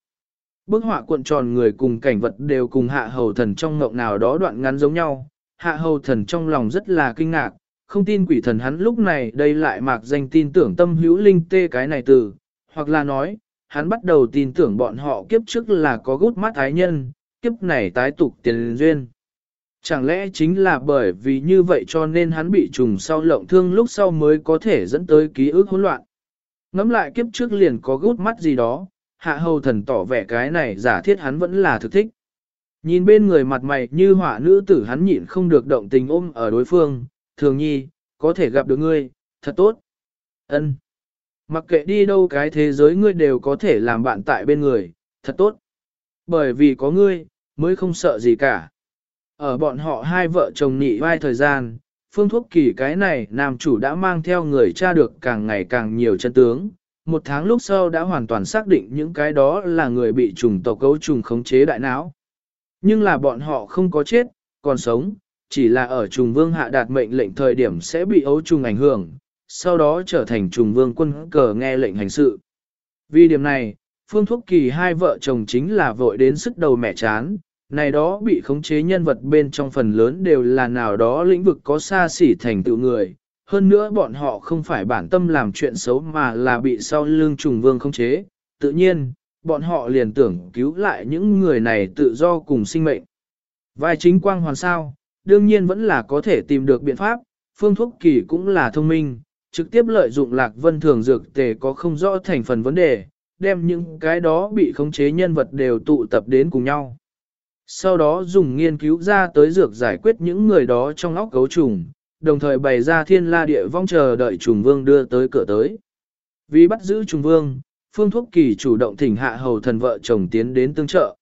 Bức họa cuộn tròn người cùng cảnh vật đều cùng hạ hầu thần trong ngộng nào đó đoạn ngắn giống nhau, hạ hầu thần trong lòng rất là kinh ngạc, không tin quỷ thần hắn lúc này đây lại mạc danh tin tưởng tâm hữu linh tê cái này từ, hoặc là nói, hắn bắt đầu tin tưởng bọn họ kiếp trước là có gút mắt ái nhân, kiếp này tái tục tiền duyên. Chẳng lẽ chính là bởi vì như vậy cho nên hắn bị trùng sau lộng thương lúc sau mới có thể dẫn tới ký ức hỗn loạn. Ngắm lại kiếp trước liền có gút mắt gì đó, hạ hầu thần tỏ vẻ cái này giả thiết hắn vẫn là thực thích. Nhìn bên người mặt mày như họa nữ tử hắn nhịn không được động tình ôm ở đối phương, thường nhi, có thể gặp được ngươi, thật tốt. ân Mặc kệ đi đâu cái thế giới ngươi đều có thể làm bạn tại bên người, thật tốt. Bởi vì có ngươi, mới không sợ gì cả. Ở bọn họ hai vợ chồng nhị vai thời gian, phương thuốc kỳ cái này nam chủ đã mang theo người cha được càng ngày càng nhiều chân tướng. Một tháng lúc sau đã hoàn toàn xác định những cái đó là người bị trùng tộc cấu trùng khống chế đại não. Nhưng là bọn họ không có chết, còn sống, chỉ là ở trùng vương hạ đạt mệnh lệnh thời điểm sẽ bị ấu trùng ảnh hưởng, sau đó trở thành trùng vương quân cờ nghe lệnh hành sự. Vì điểm này, Phương Thuốc Kỳ hai vợ chồng chính là vội đến sức đầu mẹ chán, này đó bị khống chế nhân vật bên trong phần lớn đều là nào đó lĩnh vực có xa xỉ thành tựu người. Hơn nữa bọn họ không phải bản tâm làm chuyện xấu mà là bị sau lưng trùng vương khống chế. Tự nhiên, bọn họ liền tưởng cứu lại những người này tự do cùng sinh mệnh. Vai chính quang hoàn sao, đương nhiên vẫn là có thể tìm được biện pháp, phương thuốc kỳ cũng là thông minh, trực tiếp lợi dụng lạc vân thường dược tề có không rõ thành phần vấn đề, đem những cái đó bị khống chế nhân vật đều tụ tập đến cùng nhau. Sau đó dùng nghiên cứu ra tới dược giải quyết những người đó trong óc cấu trùng, đồng thời bày ra thiên la địa vong chờ đợi trùng vương đưa tới cửa tới. Vì bắt giữ trùng vương, phương thuốc kỳ chủ động thỉnh hạ hầu thần vợ chồng tiến đến tương trợ.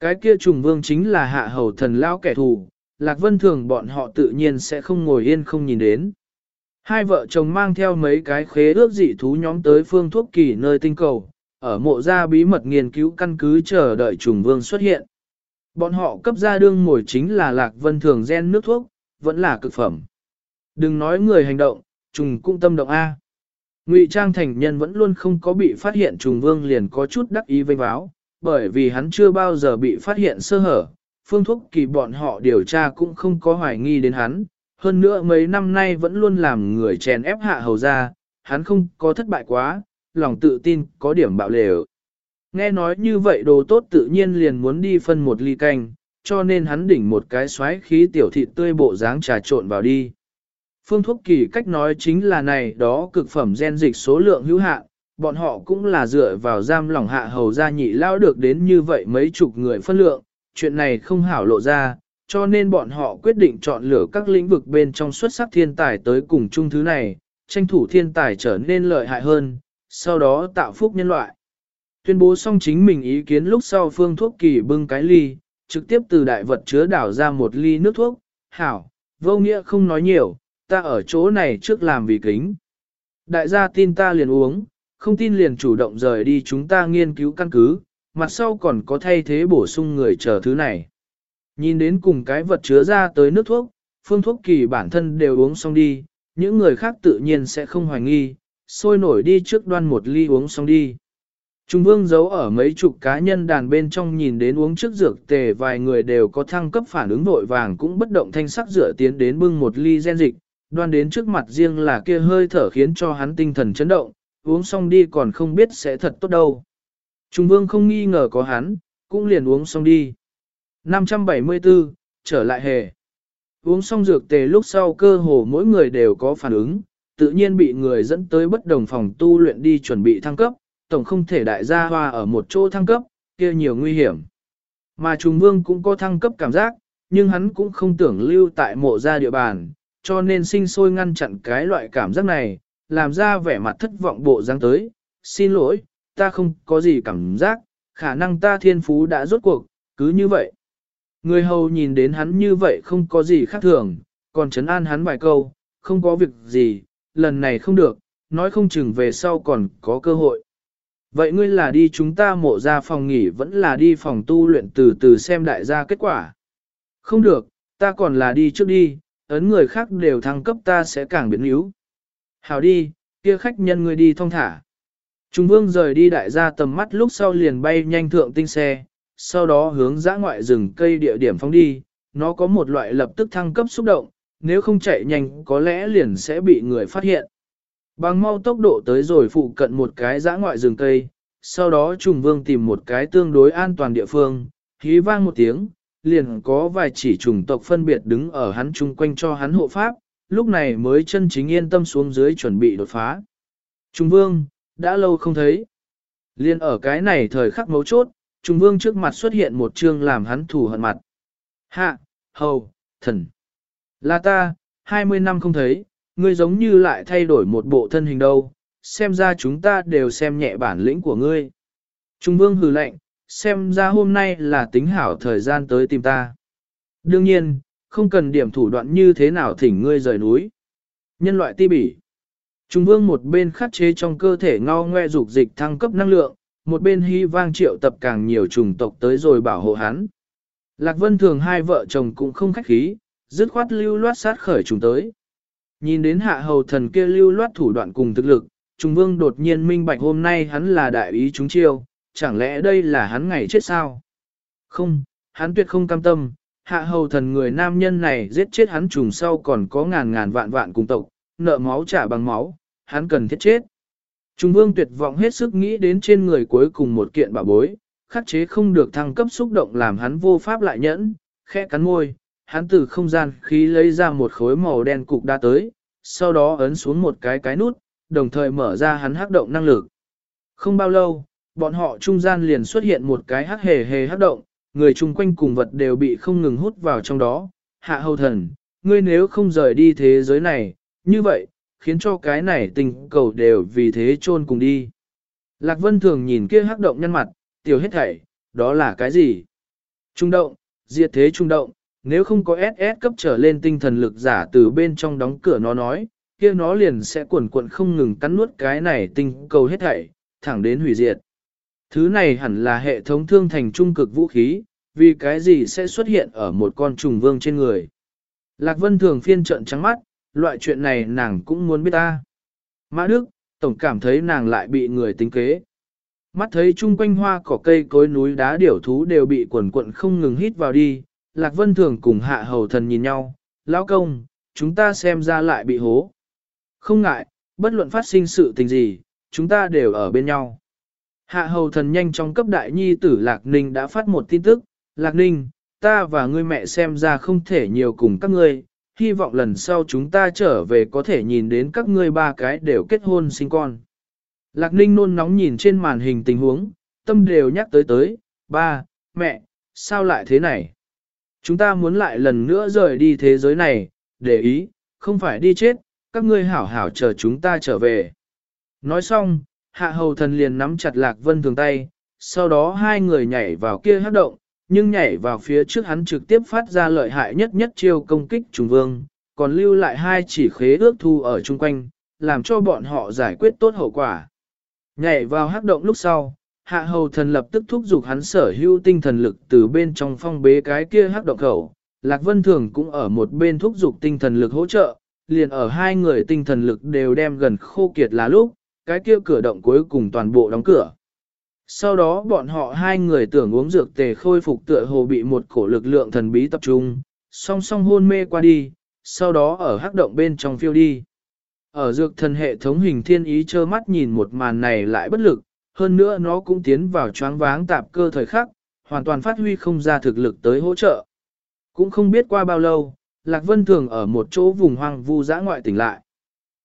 Cái kia trùng vương chính là hạ hầu thần lao kẻ thù, Lạc Vân Thường bọn họ tự nhiên sẽ không ngồi yên không nhìn đến. Hai vợ chồng mang theo mấy cái khế ước dị thú nhóm tới phương thuốc kỳ nơi tinh cầu, ở mộ gia bí mật nghiên cứu căn cứ chờ đợi trùng vương xuất hiện. Bọn họ cấp ra đương mồi chính là Lạc Vân Thường gen nước thuốc, vẫn là cực phẩm. Đừng nói người hành động, trùng cũng tâm động A. Ngụy Trang thành nhân vẫn luôn không có bị phát hiện trùng vương liền có chút đắc ý vênh báo, bởi vì hắn chưa bao giờ bị phát hiện sơ hở, phương thuốc kỳ bọn họ điều tra cũng không có hoài nghi đến hắn, hơn nữa mấy năm nay vẫn luôn làm người chèn ép hạ hầu ra, hắn không có thất bại quá, lòng tự tin có điểm bạo lều. Nghe nói như vậy đồ tốt tự nhiên liền muốn đi phân một ly canh, cho nên hắn đỉnh một cái xoáy khí tiểu thịt tươi bộ dáng trà trộn vào đi. Phương thuốc kỳ cách nói chính là này đó cực phẩm gen dịch số lượng hữu hạn, bọn họ cũng là dựa vào giam lỏng hạ hầu gia nhị lao được đến như vậy mấy chục người phân lượng, chuyện này không hảo lộ ra, cho nên bọn họ quyết định chọn lựa các lĩnh vực bên trong xuất sắc thiên tài tới cùng chung thứ này, tranh thủ thiên tài trở nên lợi hại hơn, sau đó tạo phúc nhân loại. Tuyên bố xong chính mình ý kiến lúc sau phương thuốc kỳ bưng cái ly, trực tiếp từ đại vật chứa đảo ra một ly nước thuốc, hảo, vô nghĩa không nói nhiều, ta ở chỗ này trước làm vì kính. Đại gia tin ta liền uống, không tin liền chủ động rời đi chúng ta nghiên cứu căn cứ, mặt sau còn có thay thế bổ sung người chờ thứ này. Nhìn đến cùng cái vật chứa ra tới nước thuốc, phương thuốc kỳ bản thân đều uống xong đi, những người khác tự nhiên sẽ không hoài nghi, sôi nổi đi trước đoan một ly uống xong đi. Trung vương giấu ở mấy chục cá nhân đàn bên trong nhìn đến uống trước dược tề vài người đều có thăng cấp phản ứng vội vàng cũng bất động thanh sắc dựa tiến đến bưng một ly gen dịch, đoan đến trước mặt riêng là kia hơi thở khiến cho hắn tinh thần chấn động, uống xong đi còn không biết sẽ thật tốt đâu. Trung vương không nghi ngờ có hắn, cũng liền uống xong đi. 574, trở lại hề. Uống xong dược tề lúc sau cơ hồ mỗi người đều có phản ứng, tự nhiên bị người dẫn tới bất đồng phòng tu luyện đi chuẩn bị thăng cấp, tổng không thể đại gia hoa ở một chỗ thăng cấp, kia nhiều nguy hiểm. Mà Trung vương cũng có thăng cấp cảm giác, nhưng hắn cũng không tưởng lưu tại mộ gia địa bàn, cho nên sinh sôi ngăn chặn cái loại cảm giác này, làm ra vẻ mặt thất vọng bộ dáng tới. Xin lỗi, ta không có gì cảm giác, khả năng ta thiên phú đã rốt cuộc, cứ như vậy. Người hầu nhìn đến hắn như vậy không có gì khác thường, còn chấn an hắn vài câu, không có việc gì, lần này không được, nói không chừng về sau còn có cơ hội. Vậy ngươi là đi chúng ta mộ ra phòng nghỉ vẫn là đi phòng tu luyện từ từ xem đại gia kết quả. Không được, ta còn là đi trước đi, ấn người khác đều thăng cấp ta sẽ càng biến yếu. Hào đi, kia khách nhân ngươi đi thong thả. Trung vương rời đi đại gia tầm mắt lúc sau liền bay nhanh thượng tinh xe, sau đó hướng dã ngoại rừng cây địa điểm phóng đi, nó có một loại lập tức thăng cấp xúc động, nếu không chạy nhanh có lẽ liền sẽ bị người phát hiện. Bằng mau tốc độ tới rồi phụ cận một cái dã ngoại rừng cây, sau đó trùng vương tìm một cái tương đối an toàn địa phương, hí vang một tiếng, liền có vài chỉ trùng tộc phân biệt đứng ở hắn chung quanh cho hắn hộ pháp, lúc này mới chân chính yên tâm xuống dưới chuẩn bị đột phá. Trung vương, đã lâu không thấy. Liên ở cái này thời khắc mấu chốt, Trung vương trước mặt xuất hiện một chương làm hắn thủ hận mặt. Hạ, hầu, thần. Là ta, 20 năm không thấy, ngươi giống như lại thay đổi một bộ thân hình đâu, xem ra chúng ta đều xem nhẹ bản lĩnh của ngươi. Trung vương hừ lạnh, xem ra hôm nay là tính hảo thời gian tới tìm ta. Đương nhiên, không cần điểm thủ đoạn như thế nào thỉnh ngươi rời núi. Nhân loại ti bỉ. Trung vương một bên khắc chế trong cơ thể ngao ngoe dục dịch thăng cấp năng lượng, một bên hy vang triệu tập càng nhiều chủng tộc tới rồi bảo hộ hắn. Lạc Vân thường hai vợ chồng cũng không khách khí, dứt khoát lưu loát sát khởi chúng tới. Nhìn đến hạ hầu thần kia lưu loát thủ đoạn cùng thực lực, Trung Vương đột nhiên minh bạch hôm nay hắn là đại ý chúng chiêu, chẳng lẽ đây là hắn ngày chết sao? Không, hắn tuyệt không cam tâm, hạ hầu thần người nam nhân này giết chết hắn trùng sau còn có ngàn ngàn vạn vạn cùng tộc, nợ máu trả bằng máu, hắn cần thiết chết. Trung vương tuyệt vọng hết sức nghĩ đến trên người cuối cùng một kiện bảo bối, khắc chế không được thăng cấp xúc động làm hắn vô pháp lại nhẫn, khẽ cắn môi, hắn từ không gian khí lấy ra một khối màu đen cục đa tới, sau đó ấn xuống một cái cái nút, đồng thời mở ra hắn hắc động năng lực. Không bao lâu, bọn họ trung gian liền xuất hiện một cái hắc hề hề hắc động, người chung quanh cùng vật đều bị không ngừng hút vào trong đó. Hạ hầu thần, ngươi nếu không rời đi thế giới này, như vậy, khiến cho cái này tình cầu đều vì thế chôn cùng đi. Lạc Vân thường nhìn kia hắc động nhân mặt, tiểu hết thảy, đó là cái gì? Trung động, diệt thế trung động, nếu không có SS cấp trở lên tinh thần lực giả từ bên trong đóng cửa nó nói, kia nó liền sẽ cuộn cuộn không ngừng cắn nuốt cái này tinh cầu hết thảy, thẳng đến hủy diệt. Thứ này hẳn là hệ thống thương thành trung cực vũ khí, vì cái gì sẽ xuất hiện ở một con trùng vương trên người. Lạc Vân thường phiên trận trắng mắt, loại chuyện này nàng cũng muốn biết ta. Mã Đức, tổng cảm thấy nàng lại bị người tính kế. Mắt thấy chung quanh hoa cỏ cây cối núi đá điểu thú đều bị quần quận không ngừng hít vào đi, Lạc Vân thường cùng hạ hầu thần nhìn nhau, lão công, chúng ta xem ra lại bị hố. Không ngại, bất luận phát sinh sự tình gì, chúng ta đều ở bên nhau. Hạ hầu thần nhanh trong cấp đại nhi tử Lạc Ninh đã phát một tin tức, Lạc Ninh, ta và ngươi mẹ xem ra không thể nhiều cùng các ngươi, hy vọng lần sau chúng ta trở về có thể nhìn đến các ngươi ba cái đều kết hôn sinh con. Lạc Ninh nôn nóng nhìn trên màn hình tình huống, tâm đều nhắc tới tới, ba, mẹ, sao lại thế này? Chúng ta muốn lại lần nữa rời đi thế giới này, để ý, không phải đi chết, các ngươi hảo hảo chờ chúng ta trở về. Nói xong, hạ hầu thần liền nắm chặt lạc vân thường tay, sau đó hai người nhảy vào kia hát động, nhưng nhảy vào phía trước hắn trực tiếp phát ra lợi hại nhất nhất chiêu công kích trùng vương, còn lưu lại hai chỉ khế ước thu ở chung quanh, làm cho bọn họ giải quyết tốt hậu quả. Nhảy vào hắc động lúc sau, hạ hầu thần lập tức thúc giục hắn sở hữu tinh thần lực từ bên trong phong bế cái kia hắc động khẩu. Lạc Vân Thường cũng ở một bên thúc giục tinh thần lực hỗ trợ, liền ở hai người tinh thần lực đều đem gần khô kiệt là lúc, cái kia cửa động cuối cùng toàn bộ đóng cửa. Sau đó bọn họ hai người tưởng uống dược tề khôi phục tựa hồ bị một cổ lực lượng thần bí tập trung, song song hôn mê qua đi, sau đó ở hắc động bên trong phiêu đi. Ở dược thần hệ thống hình thiên ý trơ mắt nhìn một màn này lại bất lực, hơn nữa nó cũng tiến vào choáng váng tạp cơ thời khắc, hoàn toàn phát huy không ra thực lực tới hỗ trợ. Cũng không biết qua bao lâu, Lạc Vân Thường ở một chỗ vùng hoang vu dã ngoại tỉnh lại.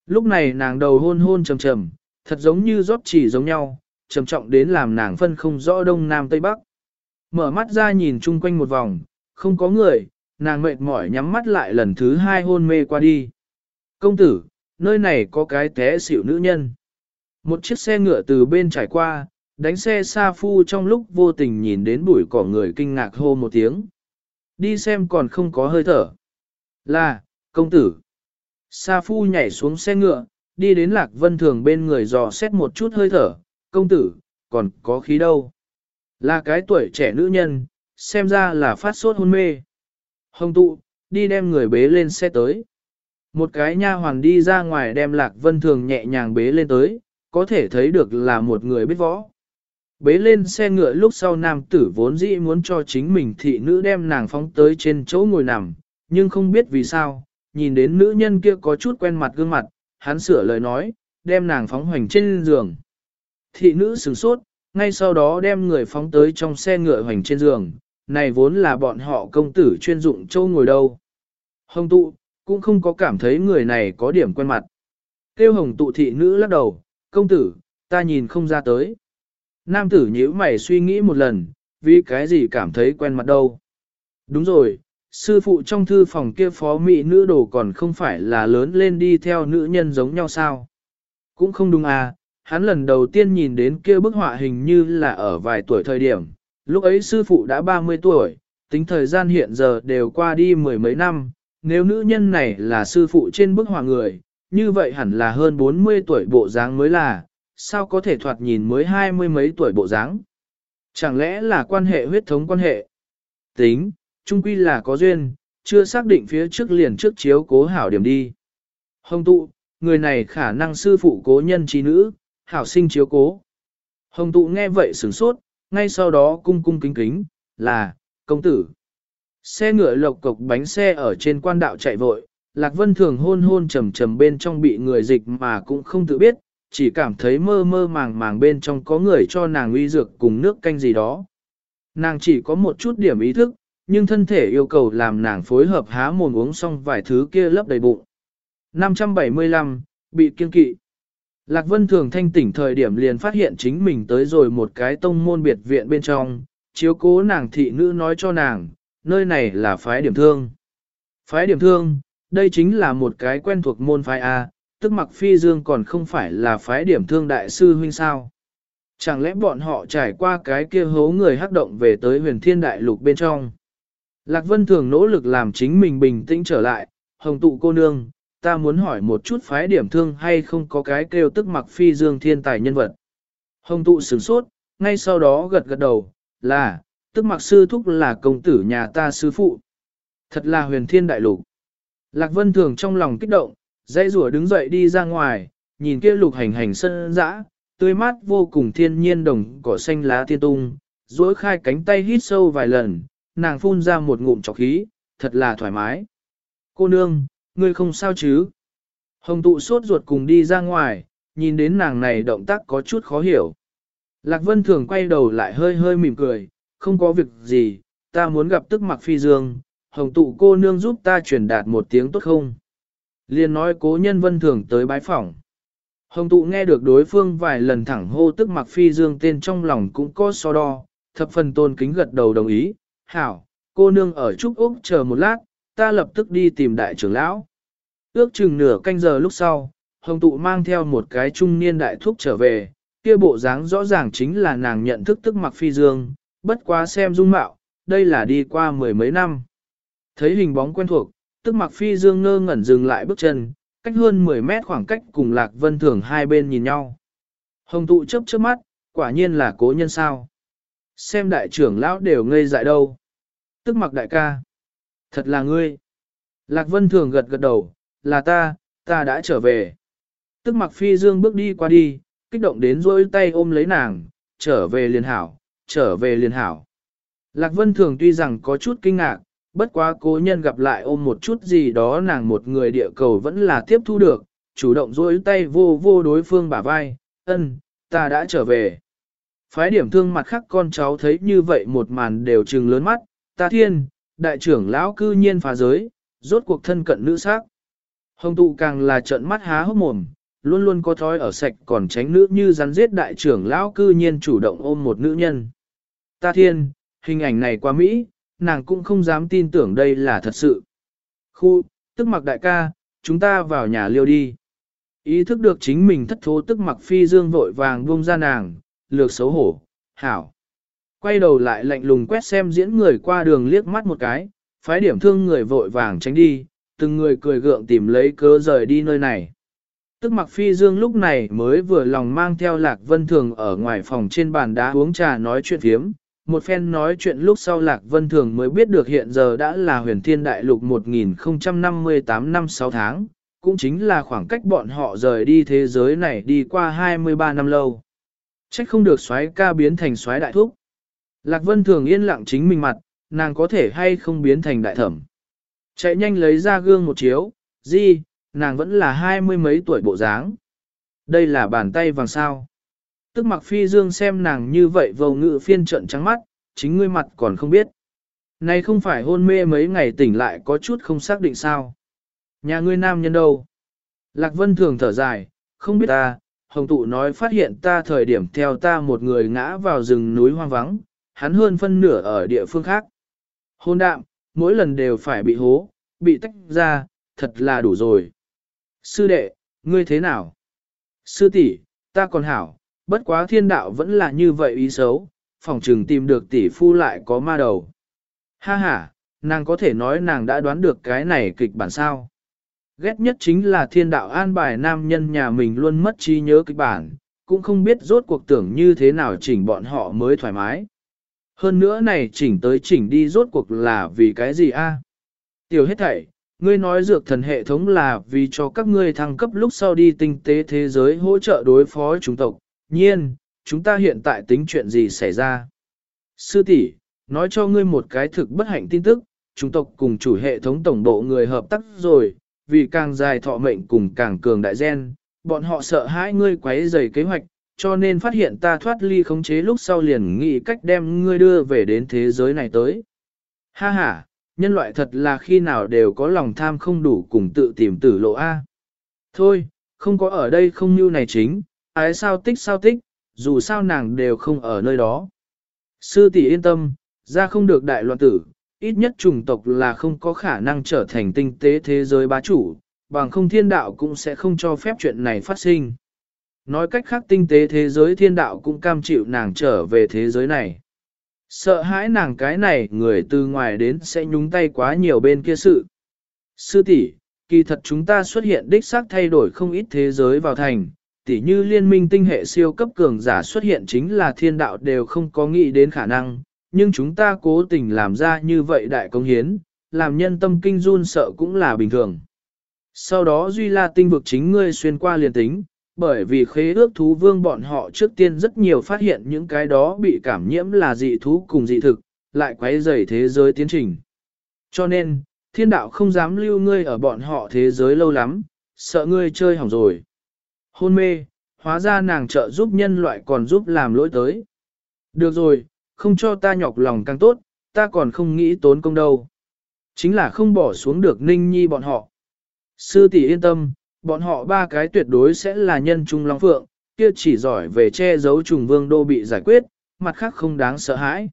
Lúc này nàng đầu hôn hôn trầm trầm, thật giống như rót chỉ giống nhau, trầm trọng đến làm nàng phân không rõ đông nam tây bắc. Mở mắt ra nhìn chung quanh một vòng, không có người, nàng mệt mỏi nhắm mắt lại lần thứ hai hôn mê qua đi. Công tử, nơi này có cái té xỉu nữ nhân. Một chiếc xe ngựa từ bên trải qua, đánh xe xa phu trong lúc vô tình nhìn đến bụi cỏ người kinh ngạc hô một tiếng. Đi xem còn không có hơi thở. Là, công tử. Sa phu nhảy xuống xe ngựa, đi đến lạc vân thường bên người dò xét một chút hơi thở, công tử, còn có khí đâu. Là cái tuổi trẻ nữ nhân, xem ra là phát sốt hôn mê. Hồng tụ, đi đem người bế lên xe tới. Một cái nha hoàn đi ra ngoài đem lạc vân thường nhẹ nhàng bế lên tới, có thể thấy được là một người biết võ. bế lên xe ngựa lúc sau nam tử vốn dĩ muốn cho chính mình thị nữ đem nàng phóng tới trên chỗ ngồi nằm, nhưng không biết vì sao, nhìn đến nữ nhân kia có chút quen mặt gương mặt, hắn sửa lời nói, đem nàng phóng hoành trên giường. Thị nữ sửng sốt, ngay sau đó đem người phóng tới trong xe ngựa hoành trên giường, này vốn là bọn họ công tử chuyên dụng châu ngồi đâu. Hồng tụ, cũng không có cảm thấy người này có điểm quen mặt. Kêu hồng tụ thị nữ lắc đầu, công tử, ta nhìn không ra tới. Nam tử nhíu mày suy nghĩ một lần, vì cái gì cảm thấy quen mặt đâu. Đúng rồi, sư phụ trong thư phòng kia phó mỹ nữ đồ còn không phải là lớn lên đi theo nữ nhân giống nhau sao. Cũng không đúng à, hắn lần đầu tiên nhìn đến kia bức họa hình như là ở vài tuổi thời điểm, lúc ấy sư phụ đã 30 tuổi, tính thời gian hiện giờ đều qua đi mười mấy năm, nếu nữ nhân này là sư phụ trên bức họa người, như vậy hẳn là hơn 40 tuổi bộ dáng mới là, sao có thể thoạt nhìn mới hai mươi mấy tuổi bộ dáng? Chẳng lẽ là quan hệ huyết thống quan hệ? Tính, trung quy là có duyên, chưa xác định phía trước liền trước chiếu cố hảo điểm đi. Hồng tụ, người này khả năng sư phụ cố nhân trí nữ, hảo sinh chiếu cố. Hồng tụ nghe vậy sửng sốt, ngay sau đó cung cung kính kính, là, công tử. Xe ngựa lộc cộc bánh xe ở trên quan đạo chạy vội, Lạc Vân thường hôn hôn trầm trầm bên trong bị người dịch mà cũng không tự biết, chỉ cảm thấy mơ mơ màng màng bên trong có người cho nàng uy dược cùng nước canh gì đó. Nàng chỉ có một chút điểm ý thức, nhưng thân thể yêu cầu làm nàng phối hợp há mồm uống xong vài thứ kia lấp đầy bụng. 575, bị kiên kỵ. Lạc Vân thường thanh tỉnh thời điểm liền phát hiện chính mình tới rồi một cái tông môn biệt viện bên trong, chiếu cố nàng thị nữ nói cho nàng, nơi này là phái điểm thương. Phái điểm thương, đây chính là một cái quen thuộc môn phái A, tức mặc phi dương còn không phải là phái điểm thương đại sư huynh sao. Chẳng lẽ bọn họ trải qua cái kia hố người hắc động về tới huyền thiên đại lục bên trong. Lạc Vân thường nỗ lực làm chính mình bình tĩnh trở lại, hồng tụ cô nương, ta muốn hỏi một chút phái điểm thương hay không có cái kêu tức mặc phi dương thiên tài nhân vật. Hồng tụ sửng sốt, ngay sau đó gật gật đầu, là, tức mặc sư thúc là công tử nhà ta sư phụ. Thật là huyền thiên đại lục. Lạc Vân thường trong lòng kích động, dãy rủa đứng dậy đi ra ngoài, nhìn kia lục hành hành sân dã, tươi mát vô cùng thiên nhiên đồng cỏ xanh lá tiên tung, duỗi khai cánh tay hít sâu vài lần, nàng phun ra một ngụm trọc khí, thật là thoải mái. Cô nương, ngươi không sao chứ? Hồng tụ sốt ruột cùng đi ra ngoài, nhìn đến nàng này động tác có chút khó hiểu. Lạc Vân thường quay đầu lại hơi hơi mỉm cười, không có việc gì, ta muốn gặp tức mặc phi dương, hồng tụ cô nương giúp ta truyền đạt một tiếng tốt không? Liên nói cố nhân vân thường tới bái phỏng. Hồng tụ nghe được đối phương vài lần thẳng hô tức mặc phi dương tên trong lòng cũng có so đo, thập phần tôn kính gật đầu đồng ý, hảo, cô nương ở Trúc Úc chờ một lát, ta lập tức đi tìm đại trưởng lão. Ước chừng nửa canh giờ lúc sau, hồng tụ mang theo một cái trung niên đại thúc trở về, kia bộ dáng rõ ràng chính là nàng nhận thức tức mặc phi dương, bất quá xem dung mạo, đây là đi qua mười mấy năm. Thấy hình bóng quen thuộc, tức mặc phi dương ngơ ngẩn dừng lại bước chân, cách hơn 10 mét khoảng cách cùng lạc vân thường hai bên nhìn nhau. Hồng tụ chớp chớp mắt, quả nhiên là cố nhân sao. Xem đại trưởng lão đều ngây dại đâu. Tức mặc đại ca. Thật là ngươi. Lạc vân thường gật gật đầu, là ta, ta đã trở về. Tức mặc phi dương bước đi qua đi, kích động đến rôi tay ôm lấy nàng, trở về liền hảo, trở về liền hảo. Lạc vân thường tuy rằng có chút kinh ngạc, bất quá cố nhân gặp lại ôm một chút gì đó nàng một người địa cầu vẫn là tiếp thu được, chủ động dối tay vô vô đối phương bả vai, ân, ta đã trở về. Phái điểm thương mặt khác con cháu thấy như vậy một màn đều trừng lớn mắt, ta thiên, đại trưởng lão cư nhiên phá giới, rốt cuộc thân cận nữ sắc. Hồng tụ càng là trận mắt há hốc mồm, luôn luôn có thói ở sạch còn tránh nữ như rắn giết đại trưởng lão cư nhiên chủ động ôm một nữ nhân. Ta thiên, hình ảnh này quá Mỹ, nàng cũng không dám tin tưởng đây là thật sự. Khu, tức mặc đại ca, chúng ta vào nhà liêu đi. Ý thức được chính mình thất thố tức mặc phi dương vội vàng buông ra nàng, lược xấu hổ, hảo. Quay đầu lại lạnh lùng quét xem diễn người qua đường liếc mắt một cái, phái điểm thương người vội vàng tránh đi, từng người cười gượng tìm lấy cớ rời đi nơi này. Tức mặc phi dương lúc này mới vừa lòng mang theo lạc vân thường ở ngoài phòng trên bàn đá uống trà nói chuyện phiếm, một phen nói chuyện lúc sau Lạc Vân Thường mới biết được hiện giờ đã là huyền thiên đại lục 1058 năm 6 tháng, cũng chính là khoảng cách bọn họ rời đi thế giới này đi qua 23 năm lâu. Trách không được xoái ca biến thành xoái đại thúc. Lạc Vân thường yên lặng chính mình mặt, nàng có thể hay không biến thành đại thẩm. Chạy nhanh lấy ra gương một chiếu, gì, nàng vẫn là hai mươi mấy tuổi bộ dáng. Đây là bàn tay vàng sao. Tức mặc phi dương xem nàng như vậy vầu ngự phiên trận trắng mắt, chính ngươi mặt còn không biết. Này không phải hôn mê mấy ngày tỉnh lại có chút không xác định sao. Nhà ngươi nam nhân đâu? Lạc Vân thường thở dài, không biết ta, Hồng Tụ nói phát hiện ta thời điểm theo ta một người ngã vào rừng núi hoang vắng, hắn hơn phân nửa ở địa phương khác. Hôn đạm, mỗi lần đều phải bị hố, bị tách ra, thật là đủ rồi. Sư đệ, ngươi thế nào? Sư tỷ, ta còn hảo, bất quá thiên đạo vẫn là như vậy ý xấu, phòng trừng tìm được tỷ phu lại có ma đầu. Ha ha, nàng có thể nói nàng đã đoán được cái này kịch bản sao. Ghét nhất chính là thiên đạo an bài nam nhân nhà mình luôn mất trí nhớ kịch bản, cũng không biết rốt cuộc tưởng như thế nào chỉnh bọn họ mới thoải mái. Hơn nữa này chỉnh tới chỉnh đi rốt cuộc là vì cái gì a? Tiểu hết thảy, ngươi nói dược thần hệ thống là vì cho các ngươi thăng cấp lúc sau đi tinh tế thế giới hỗ trợ đối phó chúng tộc. Nhiên, chúng ta hiện tại tính chuyện gì xảy ra? Sư tỷ, nói cho ngươi một cái thực bất hạnh tin tức, chúng tộc cùng chủ hệ thống tổng bộ người hợp tác rồi, vì càng dài thọ mệnh cùng càng cường đại gen, bọn họ sợ hãi ngươi quấy rầy kế hoạch, cho nên phát hiện ta thoát ly khống chế lúc sau liền nghĩ cách đem ngươi đưa về đến thế giới này tới. Ha ha, nhân loại thật là khi nào đều có lòng tham không đủ cùng tự tìm tử lộ A. Thôi, không có ở đây không như này chính, ái sao tích sao tích, dù sao nàng đều không ở nơi đó. Sư tỷ yên tâm, ra không được đại loạn tử, ít nhất chủng tộc là không có khả năng trở thành tinh tế thế giới bá chủ, bằng không thiên đạo cũng sẽ không cho phép chuyện này phát sinh. Nói cách khác tinh tế thế giới thiên đạo cũng cam chịu nàng trở về thế giới này. Sợ hãi nàng cái này người từ ngoài đến sẽ nhúng tay quá nhiều bên kia sự. Sư tỷ, kỳ thật chúng ta xuất hiện đích xác thay đổi không ít thế giới vào thành, tỉ như liên minh tinh hệ siêu cấp cường giả xuất hiện chính là thiên đạo đều không có nghĩ đến khả năng, nhưng chúng ta cố tình làm ra như vậy đại công hiến, làm nhân tâm kinh run sợ cũng là bình thường. Sau đó Duy La tinh vực chính ngươi xuyên qua liền tính, bởi vì khế ước thú vương bọn họ trước tiên rất nhiều phát hiện những cái đó bị cảm nhiễm là dị thú cùng dị thực, lại quấy rầy thế giới tiến trình. Cho nên, thiên đạo không dám lưu ngươi ở bọn họ thế giới lâu lắm, sợ ngươi chơi hỏng rồi. Hôn mê, hóa ra nàng trợ giúp nhân loại còn giúp làm lỗi tới. Được rồi, không cho ta nhọc lòng càng tốt, ta còn không nghĩ tốn công đâu. Chính là không bỏ xuống được ninh nhi bọn họ. Sư tỷ yên tâm, bọn họ ba cái tuyệt đối sẽ là nhân trung long phượng, kia chỉ giỏi về che giấu trùng vương đô bị giải quyết, mặt khác không đáng sợ hãi.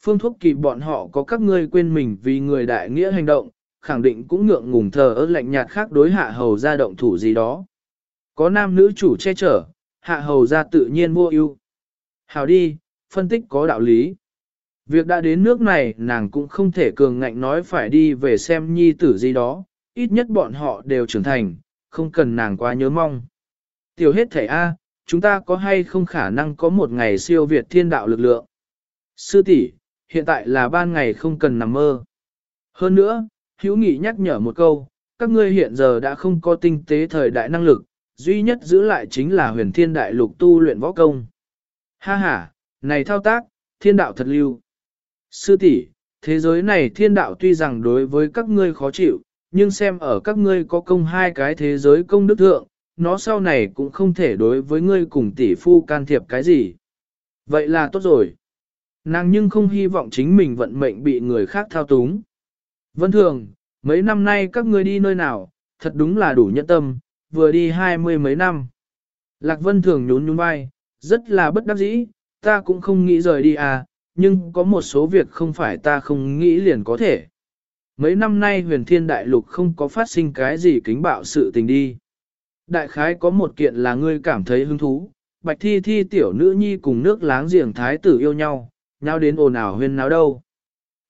Phương thuốc kỳ bọn họ có các ngươi quên mình vì người đại nghĩa hành động, khẳng định cũng ngượng ngùng thờ ơ lạnh nhạt khác đối hạ hầu ra động thủ gì đó. Có nam nữ chủ che chở, hạ hầu ra tự nhiên vô ưu. Hào đi, phân tích có đạo lý. Việc đã đến nước này nàng cũng không thể cường ngạnh nói phải đi về xem nhi tử gì đó, ít nhất bọn họ đều trưởng thành, không cần nàng quá nhớ mong. Tiểu hết thảy A, chúng ta có hay không khả năng có một ngày siêu việt thiên đạo lực lượng? Sư tỷ, hiện tại là ban ngày không cần nằm mơ. Hơn nữa, hữu nghị nhắc nhở một câu, các ngươi hiện giờ đã không có tinh tế thời đại năng lực, duy nhất giữ lại chính là huyền thiên đại lục tu luyện võ công. Ha ha, này thao tác, thiên đạo thật lưu. Sư tỷ, thế giới này thiên đạo tuy rằng đối với các ngươi khó chịu, nhưng xem ở các ngươi có công hai cái thế giới công đức thượng, nó sau này cũng không thể đối với ngươi cùng tỷ phu can thiệp cái gì. Vậy là tốt rồi. Nàng nhưng không hy vọng chính mình vận mệnh bị người khác thao túng. Vân thường, mấy năm nay các ngươi đi nơi nào, thật đúng là đủ nhẫn tâm, vừa đi hai mươi mấy năm. Lạc Vân thường nhún nhún vai, rất là bất đắc dĩ, ta cũng không nghĩ rời đi à, nhưng có một số việc không phải ta không nghĩ liền có thể. Mấy năm nay huyền thiên đại lục không có phát sinh cái gì kính bạo sự tình đi. Đại khái có một kiện là ngươi cảm thấy hứng thú, bạch thi thi tiểu nữ nhi cùng nước láng giềng thái tử yêu nhau, nhau đến ồn ào huyên náo đâu.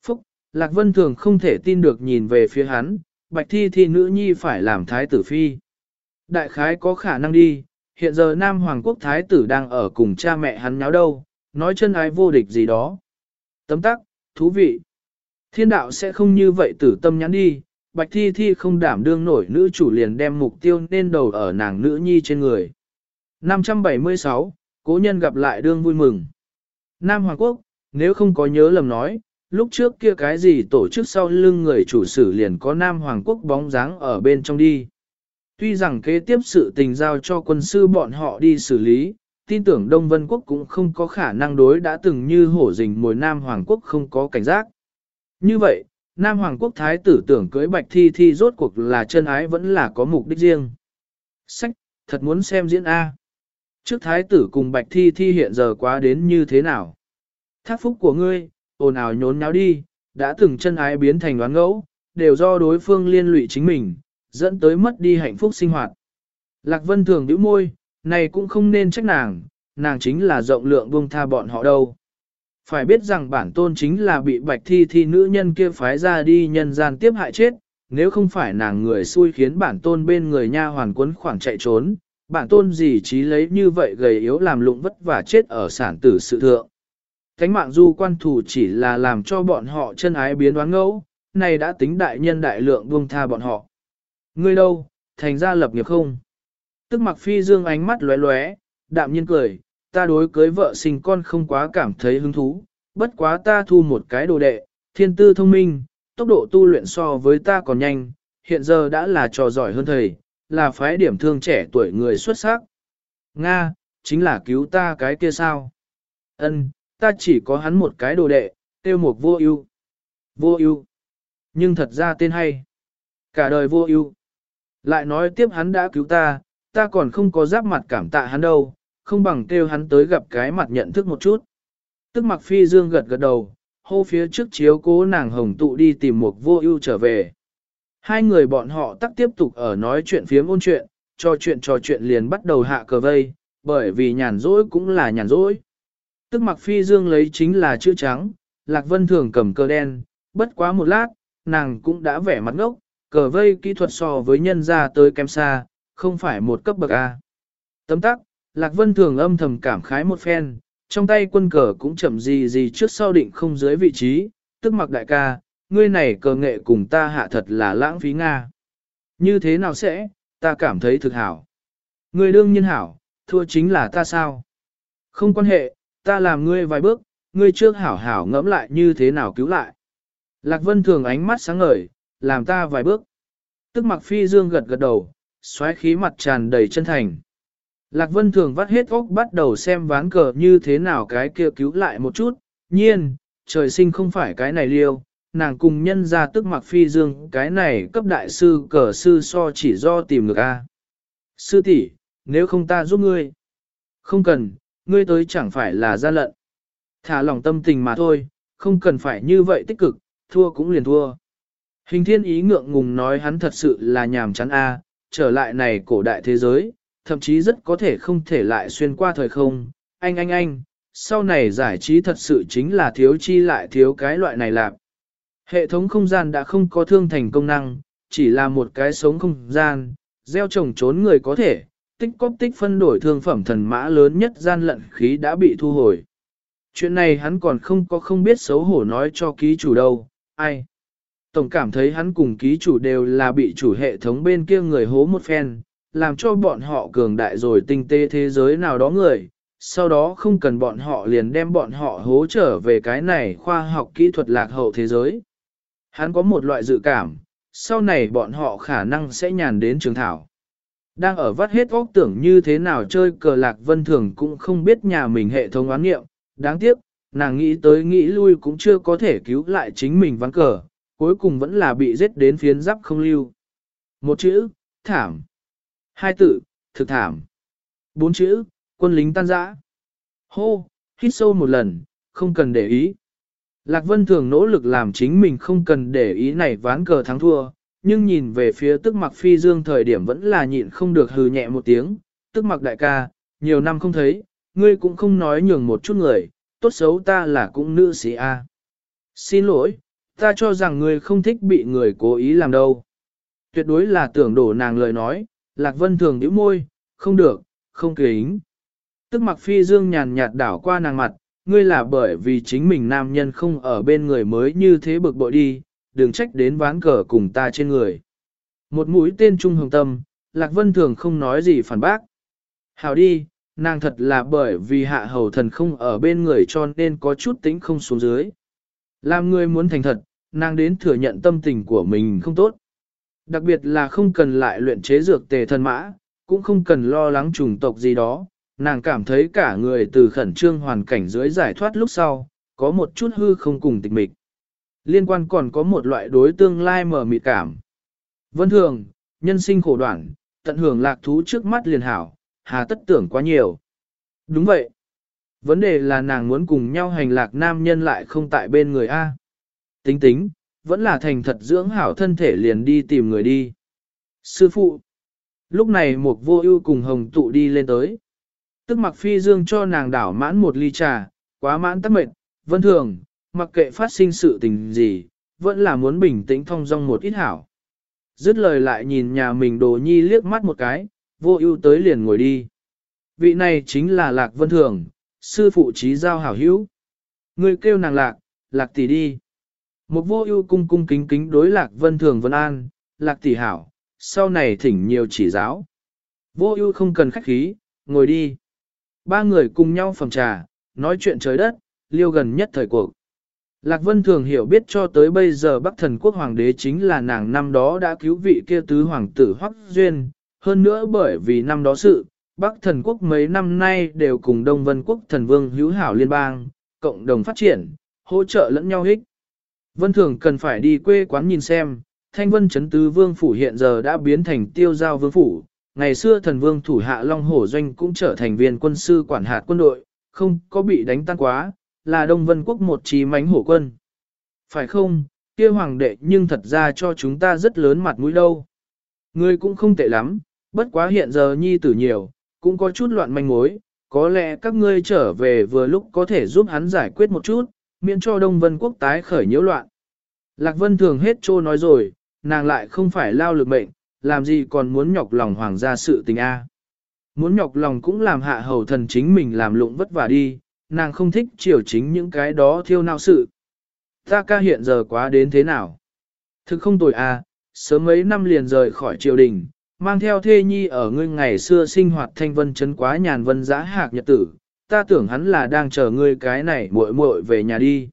Phúc, Lạc Vân thường không thể tin được nhìn về phía hắn, bạch thi thi nữ nhi phải làm thái tử phi. Đại khái có khả năng đi, hiện giờ Nam Hoàng quốc thái tử đang ở cùng cha mẹ hắn nháo đâu, nói chân ái vô địch gì đó. Tấm tắc, thú vị. Thiên đạo sẽ không như vậy tử tâm nhắn đi, bạch thi thi không đảm đương nổi nữ chủ liền đem mục tiêu nên đầu ở nàng nữ nhi trên người. 576, Cố nhân gặp lại đương vui mừng. Nam Hoàng Quốc, nếu không có nhớ lầm nói, lúc trước kia cái gì tổ chức sau lưng người chủ sử liền có Nam Hoàng Quốc bóng dáng ở bên trong đi. Tuy rằng kế tiếp sự tình giao cho quân sư bọn họ đi xử lý, tin tưởng Đông Vân Quốc cũng không có khả năng đối đã từng như hổ rình mồi Nam Hoàng Quốc không có cảnh giác. Như vậy, Nam Hoàng Quốc Thái tử tưởng cưới Bạch Thi Thi rốt cuộc là chân ái vẫn là có mục đích riêng. Sách, thật muốn xem diễn A. Trước Thái tử cùng Bạch Thi Thi hiện giờ quá đến như thế nào? Thác phúc của ngươi, ồn ào nhốn nháo đi, đã từng chân ái biến thành đoán ngẫu, đều do đối phương liên lụy chính mình, dẫn tới mất đi hạnh phúc sinh hoạt. Lạc Vân thường nhíu môi, này cũng không nên trách nàng, nàng chính là rộng lượng buông tha bọn họ đâu. Phải biết rằng bản tôn chính là bị bạch thi thi nữ nhân kia phái ra đi nhân gian tiếp hại chết, nếu không phải nàng người xui khiến bản tôn bên người nha hoàn quấn khoảng chạy trốn, bản tôn gì trí lấy như vậy gầy yếu làm lụng vất vả chết ở sản tử sự thượng. Thánh mạng du quan thủ chỉ là làm cho bọn họ chân ái biến đoán ngẫu, này đã tính đại nhân đại lượng buông tha bọn họ. Ngươi đâu, thành ra lập nghiệp không? Tức mặc phi dương ánh mắt lóe lóe, đạm nhiên cười, ta đối cưới vợ sinh con không quá cảm thấy hứng thú, bất quá ta thu một cái đồ đệ, thiên tư thông minh, tốc độ tu luyện so với ta còn nhanh, hiện giờ đã là trò giỏi hơn thầy, là phái điểm thương trẻ tuổi người xuất sắc. Nga, chính là cứu ta cái kia sao? Ân, ta chỉ có hắn một cái đồ đệ, tiêu một vô ưu. Vô ưu. Nhưng thật ra tên hay. Cả đời vô ưu. Lại nói tiếp hắn đã cứu ta, ta còn không có giáp mặt cảm tạ hắn đâu, không bằng kêu hắn tới gặp cái mặt nhận thức một chút. Tức mặc phi dương gật gật đầu, hô phía trước chiếu cố nàng hồng tụ đi tìm một vô ưu trở về. Hai người bọn họ tắc tiếp tục ở nói chuyện phía ôn chuyện, trò chuyện trò chuyện liền bắt đầu hạ cờ vây, bởi vì nhàn rỗi cũng là nhàn rỗi. Tức mặc phi dương lấy chính là chữ trắng, Lạc Vân thường cầm cờ đen, bất quá một lát, nàng cũng đã vẻ mặt ngốc, cờ vây kỹ thuật so với nhân ra tới kém xa, không phải một cấp bậc A. Tấm tắc, Lạc Vân thường âm thầm cảm khái một phen, trong tay quân cờ cũng chậm gì gì trước sau định không dưới vị trí, tức mặc đại ca, ngươi này cờ nghệ cùng ta hạ thật là lãng phí Nga. Như thế nào sẽ, ta cảm thấy thực hảo. Ngươi đương nhiên hảo, thua chính là ta sao? Không quan hệ, ta làm ngươi vài bước, ngươi trước hảo hảo ngẫm lại như thế nào cứu lại. Lạc Vân thường ánh mắt sáng ngời, làm ta vài bước. Tức mặc phi dương gật gật đầu, xoáy khí mặt tràn đầy chân thành. Lạc Vân thường vắt hết óc bắt đầu xem ván cờ như thế nào cái kia cứu lại một chút, nhiên, trời sinh không phải cái này liêu, nàng cùng nhân ra tức mặc phi dương cái này cấp đại sư cờ sư so chỉ do tìm được a. Sư tỷ, nếu không ta giúp ngươi. Không cần, ngươi tới chẳng phải là gian lận. Thả lòng tâm tình mà thôi, không cần phải như vậy tích cực, thua cũng liền thua. Hình thiên ý ngượng ngùng nói hắn thật sự là nhàm chán a, trở lại này cổ đại thế giới, thậm chí rất có thể không thể lại xuyên qua thời không. Anh anh anh, sau này giải trí thật sự chính là thiếu chi lại thiếu cái loại này lạc. Hệ thống không gian đã không có thương thành công năng, chỉ là một cái sống không gian, gieo trồng trốn người có thể, tích cóp tích phân đổi thương phẩm thần mã lớn nhất gian lận khí đã bị thu hồi. Chuyện này hắn còn không có không biết xấu hổ nói cho ký chủ đâu, ai. Tổng cảm thấy hắn cùng ký chủ đều là bị chủ hệ thống bên kia người hố một phen, làm cho bọn họ cường đại rồi tinh tế thế giới nào đó người, sau đó không cần bọn họ liền đem bọn họ hố trở về cái này khoa học kỹ thuật lạc hậu thế giới. Hắn có một loại dự cảm, sau này bọn họ khả năng sẽ nhàn đến trường thảo. Đang ở vắt hết óc tưởng như thế nào chơi cờ lạc vân thường cũng không biết nhà mình hệ thống oán nghiệm, đáng tiếc, nàng nghĩ tới nghĩ lui cũng chưa có thể cứu lại chính mình ván cờ, cuối cùng vẫn là bị giết đến phiến giáp không lưu. Một chữ, thảm. Hai tự, thực thảm. Bốn chữ, quân lính tan rã. Hô, hít sâu một lần, không cần để ý. Lạc Vân thường nỗ lực làm chính mình không cần để ý này ván cờ thắng thua, nhưng nhìn về phía tức mặc phi dương thời điểm vẫn là nhịn không được hừ nhẹ một tiếng, tức mặc đại ca, nhiều năm không thấy, ngươi cũng không nói nhường một chút người, tốt xấu ta là cũng nữ sĩ A. Xin lỗi, ta cho rằng ngươi không thích bị người cố ý làm đâu. Tuyệt đối là tưởng đổ nàng lời nói, Lạc Vân thường nhíu môi, không được, không kính. Tức mặc phi dương nhàn nhạt đảo qua nàng mặt, ngươi là bởi vì chính mình nam nhân không ở bên người mới như thế bực bội đi, đừng trách đến ván cờ cùng ta trên người. Một mũi tên trung hồng tâm, Lạc Vân thường không nói gì phản bác. Hào đi, nàng thật là bởi vì hạ hầu thần không ở bên người cho nên có chút tính không xuống dưới. Làm người muốn thành thật, nàng đến thừa nhận tâm tình của mình không tốt. Đặc biệt là không cần lại luyện chế dược tề thần mã, cũng không cần lo lắng trùng tộc gì đó, nàng cảm thấy cả người từ khẩn trương hoàn cảnh dưới giải thoát lúc sau, có một chút hư không cùng tịch mịch. Liên quan còn có một loại đối tương lai mở mịt cảm. Vân thường, nhân sinh khổ đoạn, tận hưởng lạc thú trước mắt liền hảo, hà tất tưởng quá nhiều. Đúng vậy. Vấn đề là nàng muốn cùng nhau hành lạc nam nhân lại không tại bên người A. Tính tính, vẫn là thành thật dưỡng hảo thân thể liền đi tìm người đi. Sư phụ. Lúc này một vô ưu cùng hồng tụ đi lên tới. Tức mặc phi dương cho nàng đảo mãn một ly trà, quá mãn tắc mệt, vân thường, mặc kệ phát sinh sự tình gì, vẫn là muốn bình tĩnh thong dong một ít hảo. Dứt lời lại nhìn nhà mình đồ nhi liếc mắt một cái, vô ưu tới liền ngồi đi. Vị này chính là Lạc Vân Thường, sư phụ trí giao hảo hữu. Người kêu nàng Lạc, Lạc tỷ đi. Một vô ưu cung cung kính kính đối Lạc Vân Thường Vân An, Lạc tỷ hảo, sau này thỉnh nhiều chỉ giáo. Vô ưu không cần khách khí, ngồi đi. Ba người cùng nhau phòng trà, nói chuyện trời đất, liêu gần nhất thời cuộc. Lạc Vân thường hiểu biết cho tới bây giờ Bắc thần quốc hoàng đế chính là nàng năm đó đã cứu vị kia tứ hoàng tử Hoắc Duyên, hơn nữa bởi vì năm đó sự, Bắc thần quốc mấy năm nay đều cùng Đông Vân quốc thần vương hữu hảo liên bang, cộng đồng phát triển, hỗ trợ lẫn nhau ích. Vân thường cần phải đi quê quán nhìn xem, thanh vân chấn tứ vương phủ hiện giờ đã biến thành tiêu giao vương phủ, ngày xưa thần vương thủ hạ Long Hổ Doanh cũng trở thành viên quân sư quản hạt quân đội, không có bị đánh tan quá, là Đông Vân Quốc một trí mánh hổ quân. Phải không, kia hoàng đệ nhưng thật ra cho chúng ta rất lớn mặt mũi đâu. Ngươi cũng không tệ lắm, bất quá hiện giờ nhi tử nhiều, cũng có chút loạn manh mối, có lẽ các ngươi trở về vừa lúc có thể giúp hắn giải quyết một chút, miễn cho Đông Vân Quốc tái khởi nhiễu loạn. Lạc Vân thường hết trô nói rồi, nàng lại không phải lao lực mệnh, làm gì còn muốn nhọc lòng hoàng gia sự tình a? Muốn nhọc lòng cũng làm hạ hầu thần chính mình làm lụng vất vả đi, nàng không thích chiều chính những cái đó thiêu nào sự. Ta ca hiện giờ quá đến thế nào? Thực không tồi a, sớm mấy năm liền rời khỏi triều đình, mang theo thê nhi ở ngươi ngày xưa sinh hoạt thanh vân chấn quá nhàn vân giã hạc nhật tử, ta tưởng hắn là đang chờ ngươi cái này muội muội về nhà đi.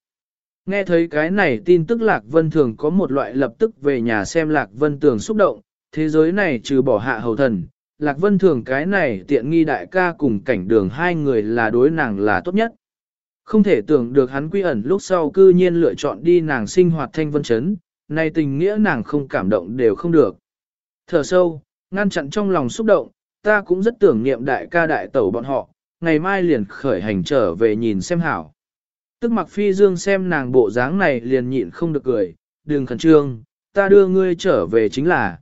Nghe thấy cái này tin tức Lạc Vân Thường có một loại lập tức về nhà xem Lạc Vân Tường xúc động, thế giới này trừ bỏ hạ hầu thần, Lạc Vân Thường cái này tiện nghi đại ca cùng cảnh đường hai người là đối nàng là tốt nhất. Không thể tưởng được hắn quy ẩn lúc sau cư nhiên lựa chọn đi nàng sinh hoạt thanh vân chấn, này tình nghĩa nàng không cảm động đều không được. Thở sâu, ngăn chặn trong lòng xúc động, ta cũng rất tưởng niệm đại ca đại tẩu bọn họ, ngày mai liền khởi hành trở về nhìn xem hảo. Tức mặc phi dương xem nàng bộ dáng này liền nhịn không được cười, đừng khẩn trương, ta đưa ngươi trở về chính là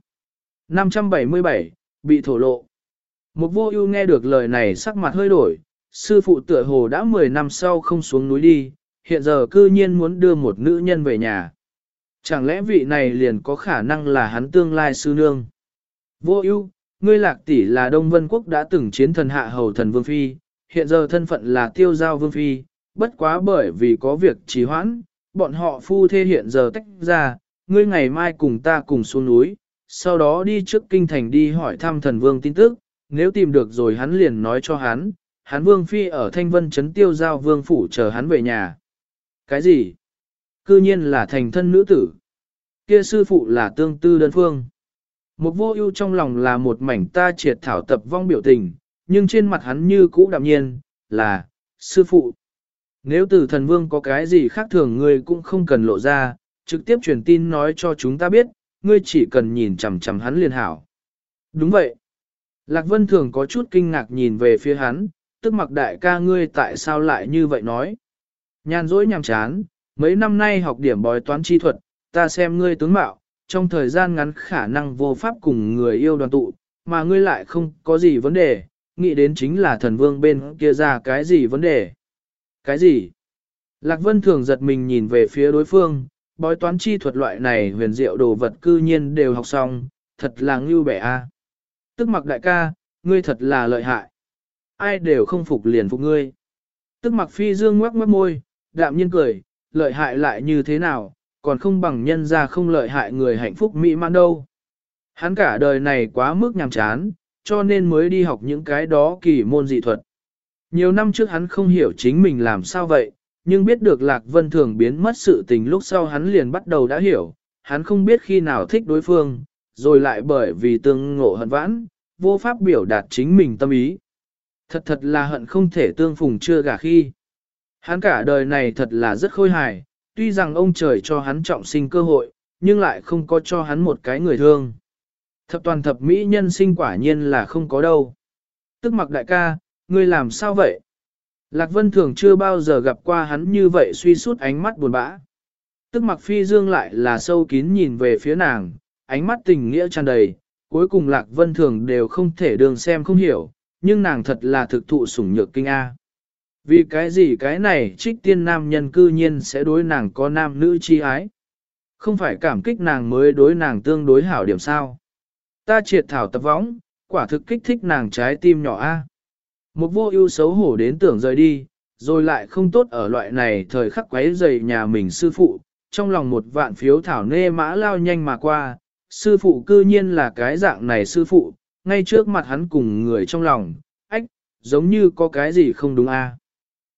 577, bị thổ lộ. Một vô ưu nghe được lời này sắc mặt hơi đổi, sư phụ tựa hồ đã 10 năm sau không xuống núi đi, hiện giờ cư nhiên muốn đưa một nữ nhân về nhà. Chẳng lẽ vị này liền có khả năng là hắn tương lai sư nương? Vô ưu, ngươi lạc tỷ là Đông Vân Quốc đã từng chiến thần hạ hầu thần Vương Phi, hiện giờ thân phận là tiêu giao Vương Phi, bất quá bởi vì có việc trì hoãn, bọn họ phu thê hiện giờ tách ra, ngươi ngày mai cùng ta cùng xuống núi, sau đó đi trước kinh thành đi hỏi thăm thần vương tin tức, nếu tìm được rồi hắn liền nói cho hắn, hắn vương phi ở thanh vân trấn tiêu giao vương phủ chờ hắn về nhà. Cái gì? Cư nhiên là thành thân nữ tử. Kia sư phụ là tương tư đơn phương. Một vô ưu trong lòng là một mảnh ta triệt thảo tập vong biểu tình, nhưng trên mặt hắn như cũ đạm nhiên, là, sư phụ. Nếu tử thần vương có cái gì khác thường ngươi cũng không cần lộ ra, trực tiếp truyền tin nói cho chúng ta biết, ngươi chỉ cần nhìn chằm chằm hắn liền hảo. Đúng vậy. Lạc Vân Thường có chút kinh ngạc nhìn về phía hắn, tức mặc đại ca ngươi tại sao lại như vậy nói. Nhàn dỗi nhàm chán, mấy năm nay học điểm bói toán chi thuật, ta xem ngươi tướng mạo, trong thời gian ngắn khả năng vô pháp cùng người yêu đoàn tụ, mà ngươi lại không có gì vấn đề, nghĩ đến chính là thần vương bên kia ra cái gì vấn đề. Cái gì? Lạc Vân thường giật mình nhìn về phía đối phương, bói toán chi thuật loại này huyền diệu đồ vật cư nhiên đều học xong, thật là ngưu bẻ a. Tức mặc đại ca, ngươi thật là lợi hại. Ai đều không phục liền phục ngươi. Tức mặc phi dương ngoắc mất môi, đạm nhiên cười, lợi hại lại như thế nào, còn không bằng nhân ra không lợi hại người hạnh phúc mỹ man đâu. Hắn cả đời này quá mức nhàm chán, cho nên mới đi học những cái đó kỳ môn dị thuật. Nhiều năm trước hắn không hiểu chính mình làm sao vậy, nhưng biết được Lạc Vân Thường biến mất sự tình lúc sau hắn liền bắt đầu đã hiểu, hắn không biết khi nào thích đối phương, rồi lại bởi vì tương ngộ hận vãn, vô pháp biểu đạt chính mình tâm ý. Thật thật là hận không thể tương phùng chưa gả khi. Hắn cả đời này thật là rất khôi hài, tuy rằng ông trời cho hắn trọng sinh cơ hội, nhưng lại không có cho hắn một cái người thương. Thập toàn thập mỹ nhân sinh quả nhiên là không có đâu. Tức mặc đại ca, ngươi làm sao vậy? Lạc Vân Thường chưa bao giờ gặp qua hắn như vậy suy sút ánh mắt buồn bã. Tức mặc phi dương lại là sâu kín nhìn về phía nàng, ánh mắt tình nghĩa tràn đầy, cuối cùng Lạc Vân Thường đều không thể đường xem không hiểu, nhưng nàng thật là thực thụ sủng nhược kinh A. Vì cái gì cái này trích tiên nam nhân cư nhiên sẽ đối nàng có nam nữ chi ái? Không phải cảm kích nàng mới đối nàng tương đối hảo điểm sao? Ta triệt thảo tập võng, quả thực kích thích nàng trái tim nhỏ A. Một vô ưu xấu hổ đến tưởng rời đi, rồi lại không tốt ở loại này thời khắc quấy rầy nhà mình sư phụ, trong lòng một vạn phiếu thảo nê mã lao nhanh mà qua, sư phụ cư nhiên là cái dạng này sư phụ, ngay trước mặt hắn cùng người trong lòng, ách, giống như có cái gì không đúng a.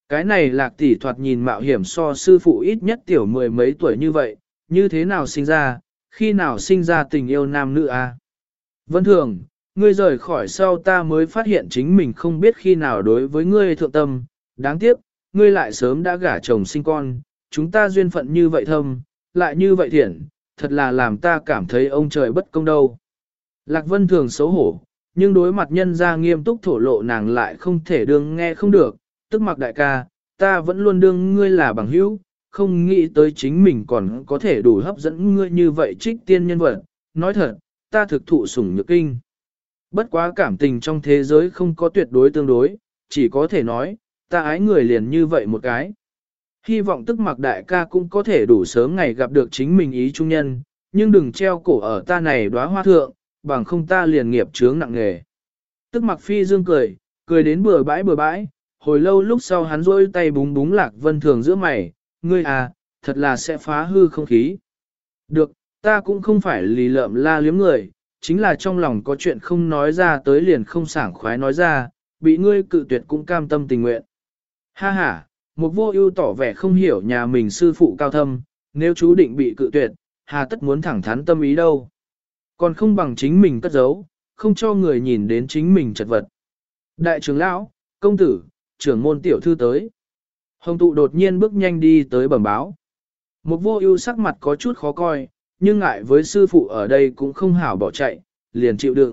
Cái này lạc tỷ thoạt nhìn mạo hiểm so sư phụ ít nhất tiểu mười mấy tuổi như vậy, như thế nào sinh ra, khi nào sinh ra tình yêu nam nữ a? Vân thường, ngươi rời khỏi sau ta mới phát hiện chính mình không biết khi nào đối với ngươi thượng tâm, đáng tiếc, ngươi lại sớm đã gả chồng sinh con, chúng ta duyên phận như vậy thâm, lại như vậy thiện, thật là làm ta cảm thấy ông trời bất công đâu. Lạc Vân thường xấu hổ, nhưng đối mặt nhân ra nghiêm túc thổ lộ nàng lại không thể đương nghe không được, tức mặc đại ca, ta vẫn luôn đương ngươi là bằng hữu, không nghĩ tới chính mình còn có thể đủ hấp dẫn ngươi như vậy trích tiên nhân vật, nói thật, ta thực thụ sủng nhược kinh. Bất quá cảm tình trong thế giới không có tuyệt đối tương đối, chỉ có thể nói, ta ái người liền như vậy một cái. Hy vọng tức mặc đại ca cũng có thể đủ sớm ngày gặp được chính mình ý trung nhân, nhưng đừng treo cổ ở ta này đóa hoa thượng, bằng không ta liền nghiệp chướng nặng nghề. Tức mặc phi dương cười, cười đến bừa bãi bừa bãi, hồi lâu lúc sau hắn rôi tay búng búng lạc vân thường giữa mày, ngươi à, thật là sẽ phá hư không khí. Được, ta cũng không phải lì lợm la liếm người, chính là trong lòng có chuyện không nói ra tới liền không sảng khoái nói ra, bị ngươi cự tuyệt cũng cam tâm tình nguyện. Ha ha, một vô ưu tỏ vẻ không hiểu nhà mình sư phụ cao thâm, nếu chú định bị cự tuyệt, hà tất muốn thẳng thắn tâm ý đâu. Còn không bằng chính mình cất giấu, không cho người nhìn đến chính mình chật vật. Đại trưởng lão, công tử, trưởng môn tiểu thư tới. Hồng tụ đột nhiên bước nhanh đi tới bẩm báo. Một vô ưu sắc mặt có chút khó coi, nhưng ngại với sư phụ ở đây cũng không hảo bỏ chạy, liền chịu đựng.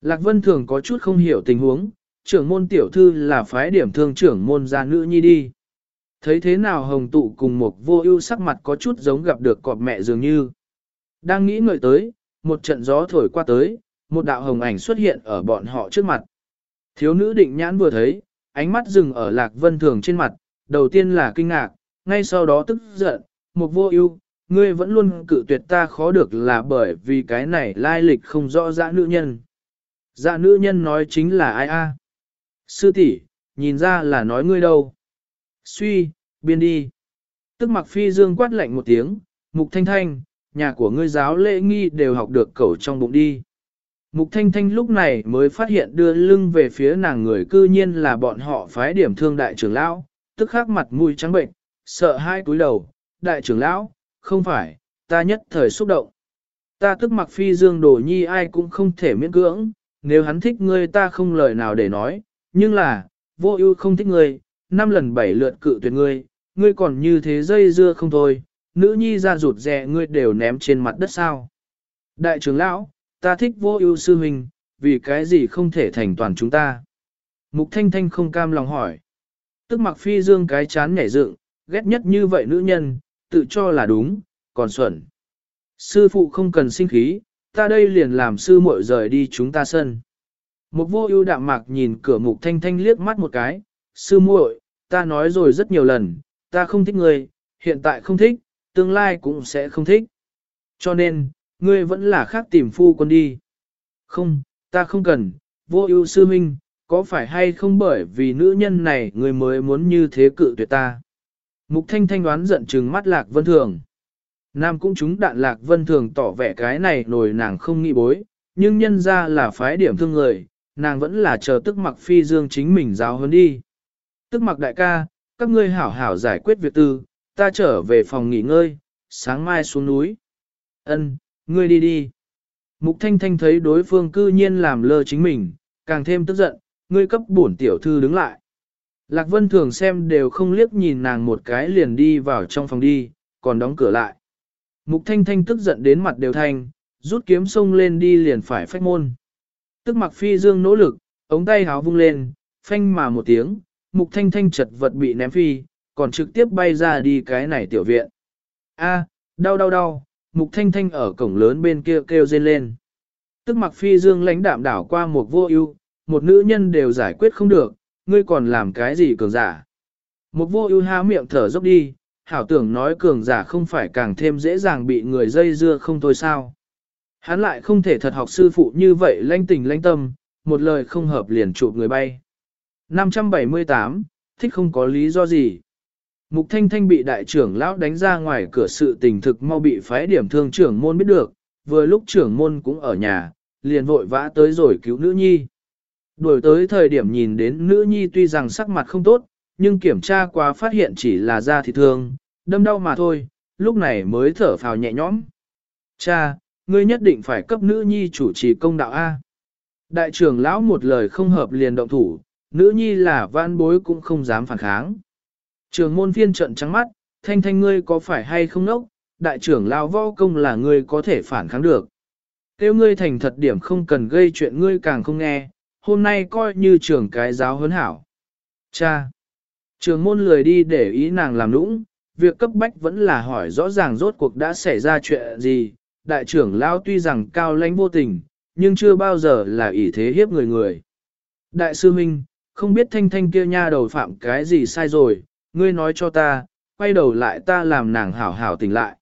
Lạc Vân thường có chút không hiểu tình huống, trưởng môn tiểu thư là phái điểm thương trưởng môn gia nữ nhi đi. Thấy thế nào hồng tụ cùng một vô ưu sắc mặt có chút giống gặp được cọp mẹ dường như. Đang nghĩ ngợi tới, một trận gió thổi qua tới, một đạo hồng ảnh xuất hiện ở bọn họ trước mặt. Thiếu nữ định nhãn vừa thấy, ánh mắt dừng ở lạc vân thường trên mặt, đầu tiên là kinh ngạc, ngay sau đó tức giận, một vô ưu, ngươi vẫn luôn cự tuyệt ta khó được là bởi vì cái này lai lịch không rõ dã nữ nhân. Dạ nữ nhân nói chính là ai a? Sư tỷ, nhìn ra là nói ngươi đâu. Suy, biên đi. Tức mặc phi dương quát lạnh một tiếng, mục thanh thanh, nhà của ngươi giáo lễ nghi đều học được cẩu trong bụng đi. Mục thanh thanh lúc này mới phát hiện đưa lưng về phía nàng người cư nhiên là bọn họ phái điểm thương đại trưởng lão, tức khắc mặt mũi trắng bệnh, sợ hai túi đầu, đại trưởng lão, không phải, ta nhất thời xúc động. Ta tức mặc phi dương đồ nhi ai cũng không thể miễn cưỡng, nếu hắn thích ngươi ta không lời nào để nói, nhưng là, vô ưu không thích ngươi, năm lần bảy lượt cự tuyệt ngươi, ngươi còn như thế dây dưa không thôi, nữ nhi ra rụt rè ngươi đều ném trên mặt đất sao. Đại trưởng lão, ta thích vô ưu sư huynh, vì cái gì không thể thành toàn chúng ta. Mục thanh thanh không cam lòng hỏi. Tức mặc phi dương cái chán nhảy dựng, ghét nhất như vậy nữ nhân, tự cho là đúng, còn xuẩn. Sư phụ không cần sinh khí, ta đây liền làm sư muội rời đi chúng ta sân. Một vô ưu đạm mạc nhìn cửa mục thanh thanh liếc mắt một cái, sư muội, ta nói rồi rất nhiều lần, ta không thích ngươi, hiện tại không thích, tương lai cũng sẽ không thích. Cho nên, ngươi vẫn là khác tìm phu quân đi. Không, ta không cần, vô ưu sư minh, có phải hay không bởi vì nữ nhân này ngươi mới muốn như thế cự tuyệt ta. Mục thanh thanh đoán giận trừng mắt lạc vân thường. Nam cũng chúng đạn lạc vân thường tỏ vẻ cái này nổi nàng không nghĩ bối, nhưng nhân ra là phái điểm thương người, nàng vẫn là chờ tức mặc phi dương chính mình giáo hơn đi. Tức mặc đại ca, các ngươi hảo hảo giải quyết việc tư, ta trở về phòng nghỉ ngơi, sáng mai xuống núi. Ân, ngươi đi đi. Mục Thanh Thanh thấy đối phương cư nhiên làm lơ chính mình, càng thêm tức giận, ngươi cấp bổn tiểu thư đứng lại. Lạc Vân thường xem đều không liếc nhìn nàng một cái liền đi vào trong phòng đi, còn đóng cửa lại. Mục Thanh Thanh tức giận đến mặt đều thanh, rút kiếm sông lên đi liền phải phách môn. Tức mặc phi dương nỗ lực, ống tay háo vung lên, phanh mà một tiếng, Mục Thanh Thanh chật vật bị ném phi, còn trực tiếp bay ra đi cái này tiểu viện. A, đau đau đau, Mục Thanh Thanh ở cổng lớn bên kia kêu rên lên. Tức mặc phi dương lãnh đạm đảo qua một vô ưu, một nữ nhân đều giải quyết không được, ngươi còn làm cái gì cường giả. Một vô ưu há miệng thở dốc đi, hảo tưởng nói cường giả không phải càng thêm dễ dàng bị người dây dưa không thôi sao. Hắn lại không thể thật học sư phụ như vậy lanh tình lanh tâm, một lời không hợp liền chụp người bay. 578, thích không có lý do gì. Mục Thanh Thanh bị đại trưởng lão đánh ra ngoài cửa sự tình thực mau bị phái điểm thương trưởng môn biết được, vừa lúc trưởng môn cũng ở nhà, liền vội vã tới rồi cứu nữ nhi. Đuổi tới thời điểm nhìn đến nữ nhi tuy rằng sắc mặt không tốt, nhưng kiểm tra qua phát hiện chỉ là da thịt thương, đâm đau mà thôi, lúc này mới thở phào nhẹ nhõm. Cha, ngươi nhất định phải cấp nữ nhi chủ trì công đạo A. Đại trưởng lão một lời không hợp liền động thủ, nữ nhi là van bối cũng không dám phản kháng. Trường môn phiên trận trắng mắt, thanh thanh ngươi có phải hay không nốc, đại trưởng lão võ công là ngươi có thể phản kháng được. Tiêu ngươi thành thật điểm không cần gây chuyện ngươi càng không nghe, hôm nay coi như trưởng cái giáo huấn hảo. Cha! Trường môn lười đi để ý nàng làm nũng, việc cấp bách vẫn là hỏi rõ ràng rốt cuộc đã xảy ra chuyện gì. Đại trưởng lão tuy rằng cao lãnh vô tình, nhưng chưa bao giờ là ỷ thế hiếp người người. Đại sư Minh, không biết thanh thanh kia nha đầu phạm cái gì sai rồi, ngươi nói cho ta, quay đầu lại ta làm nàng hảo hảo tỉnh lại.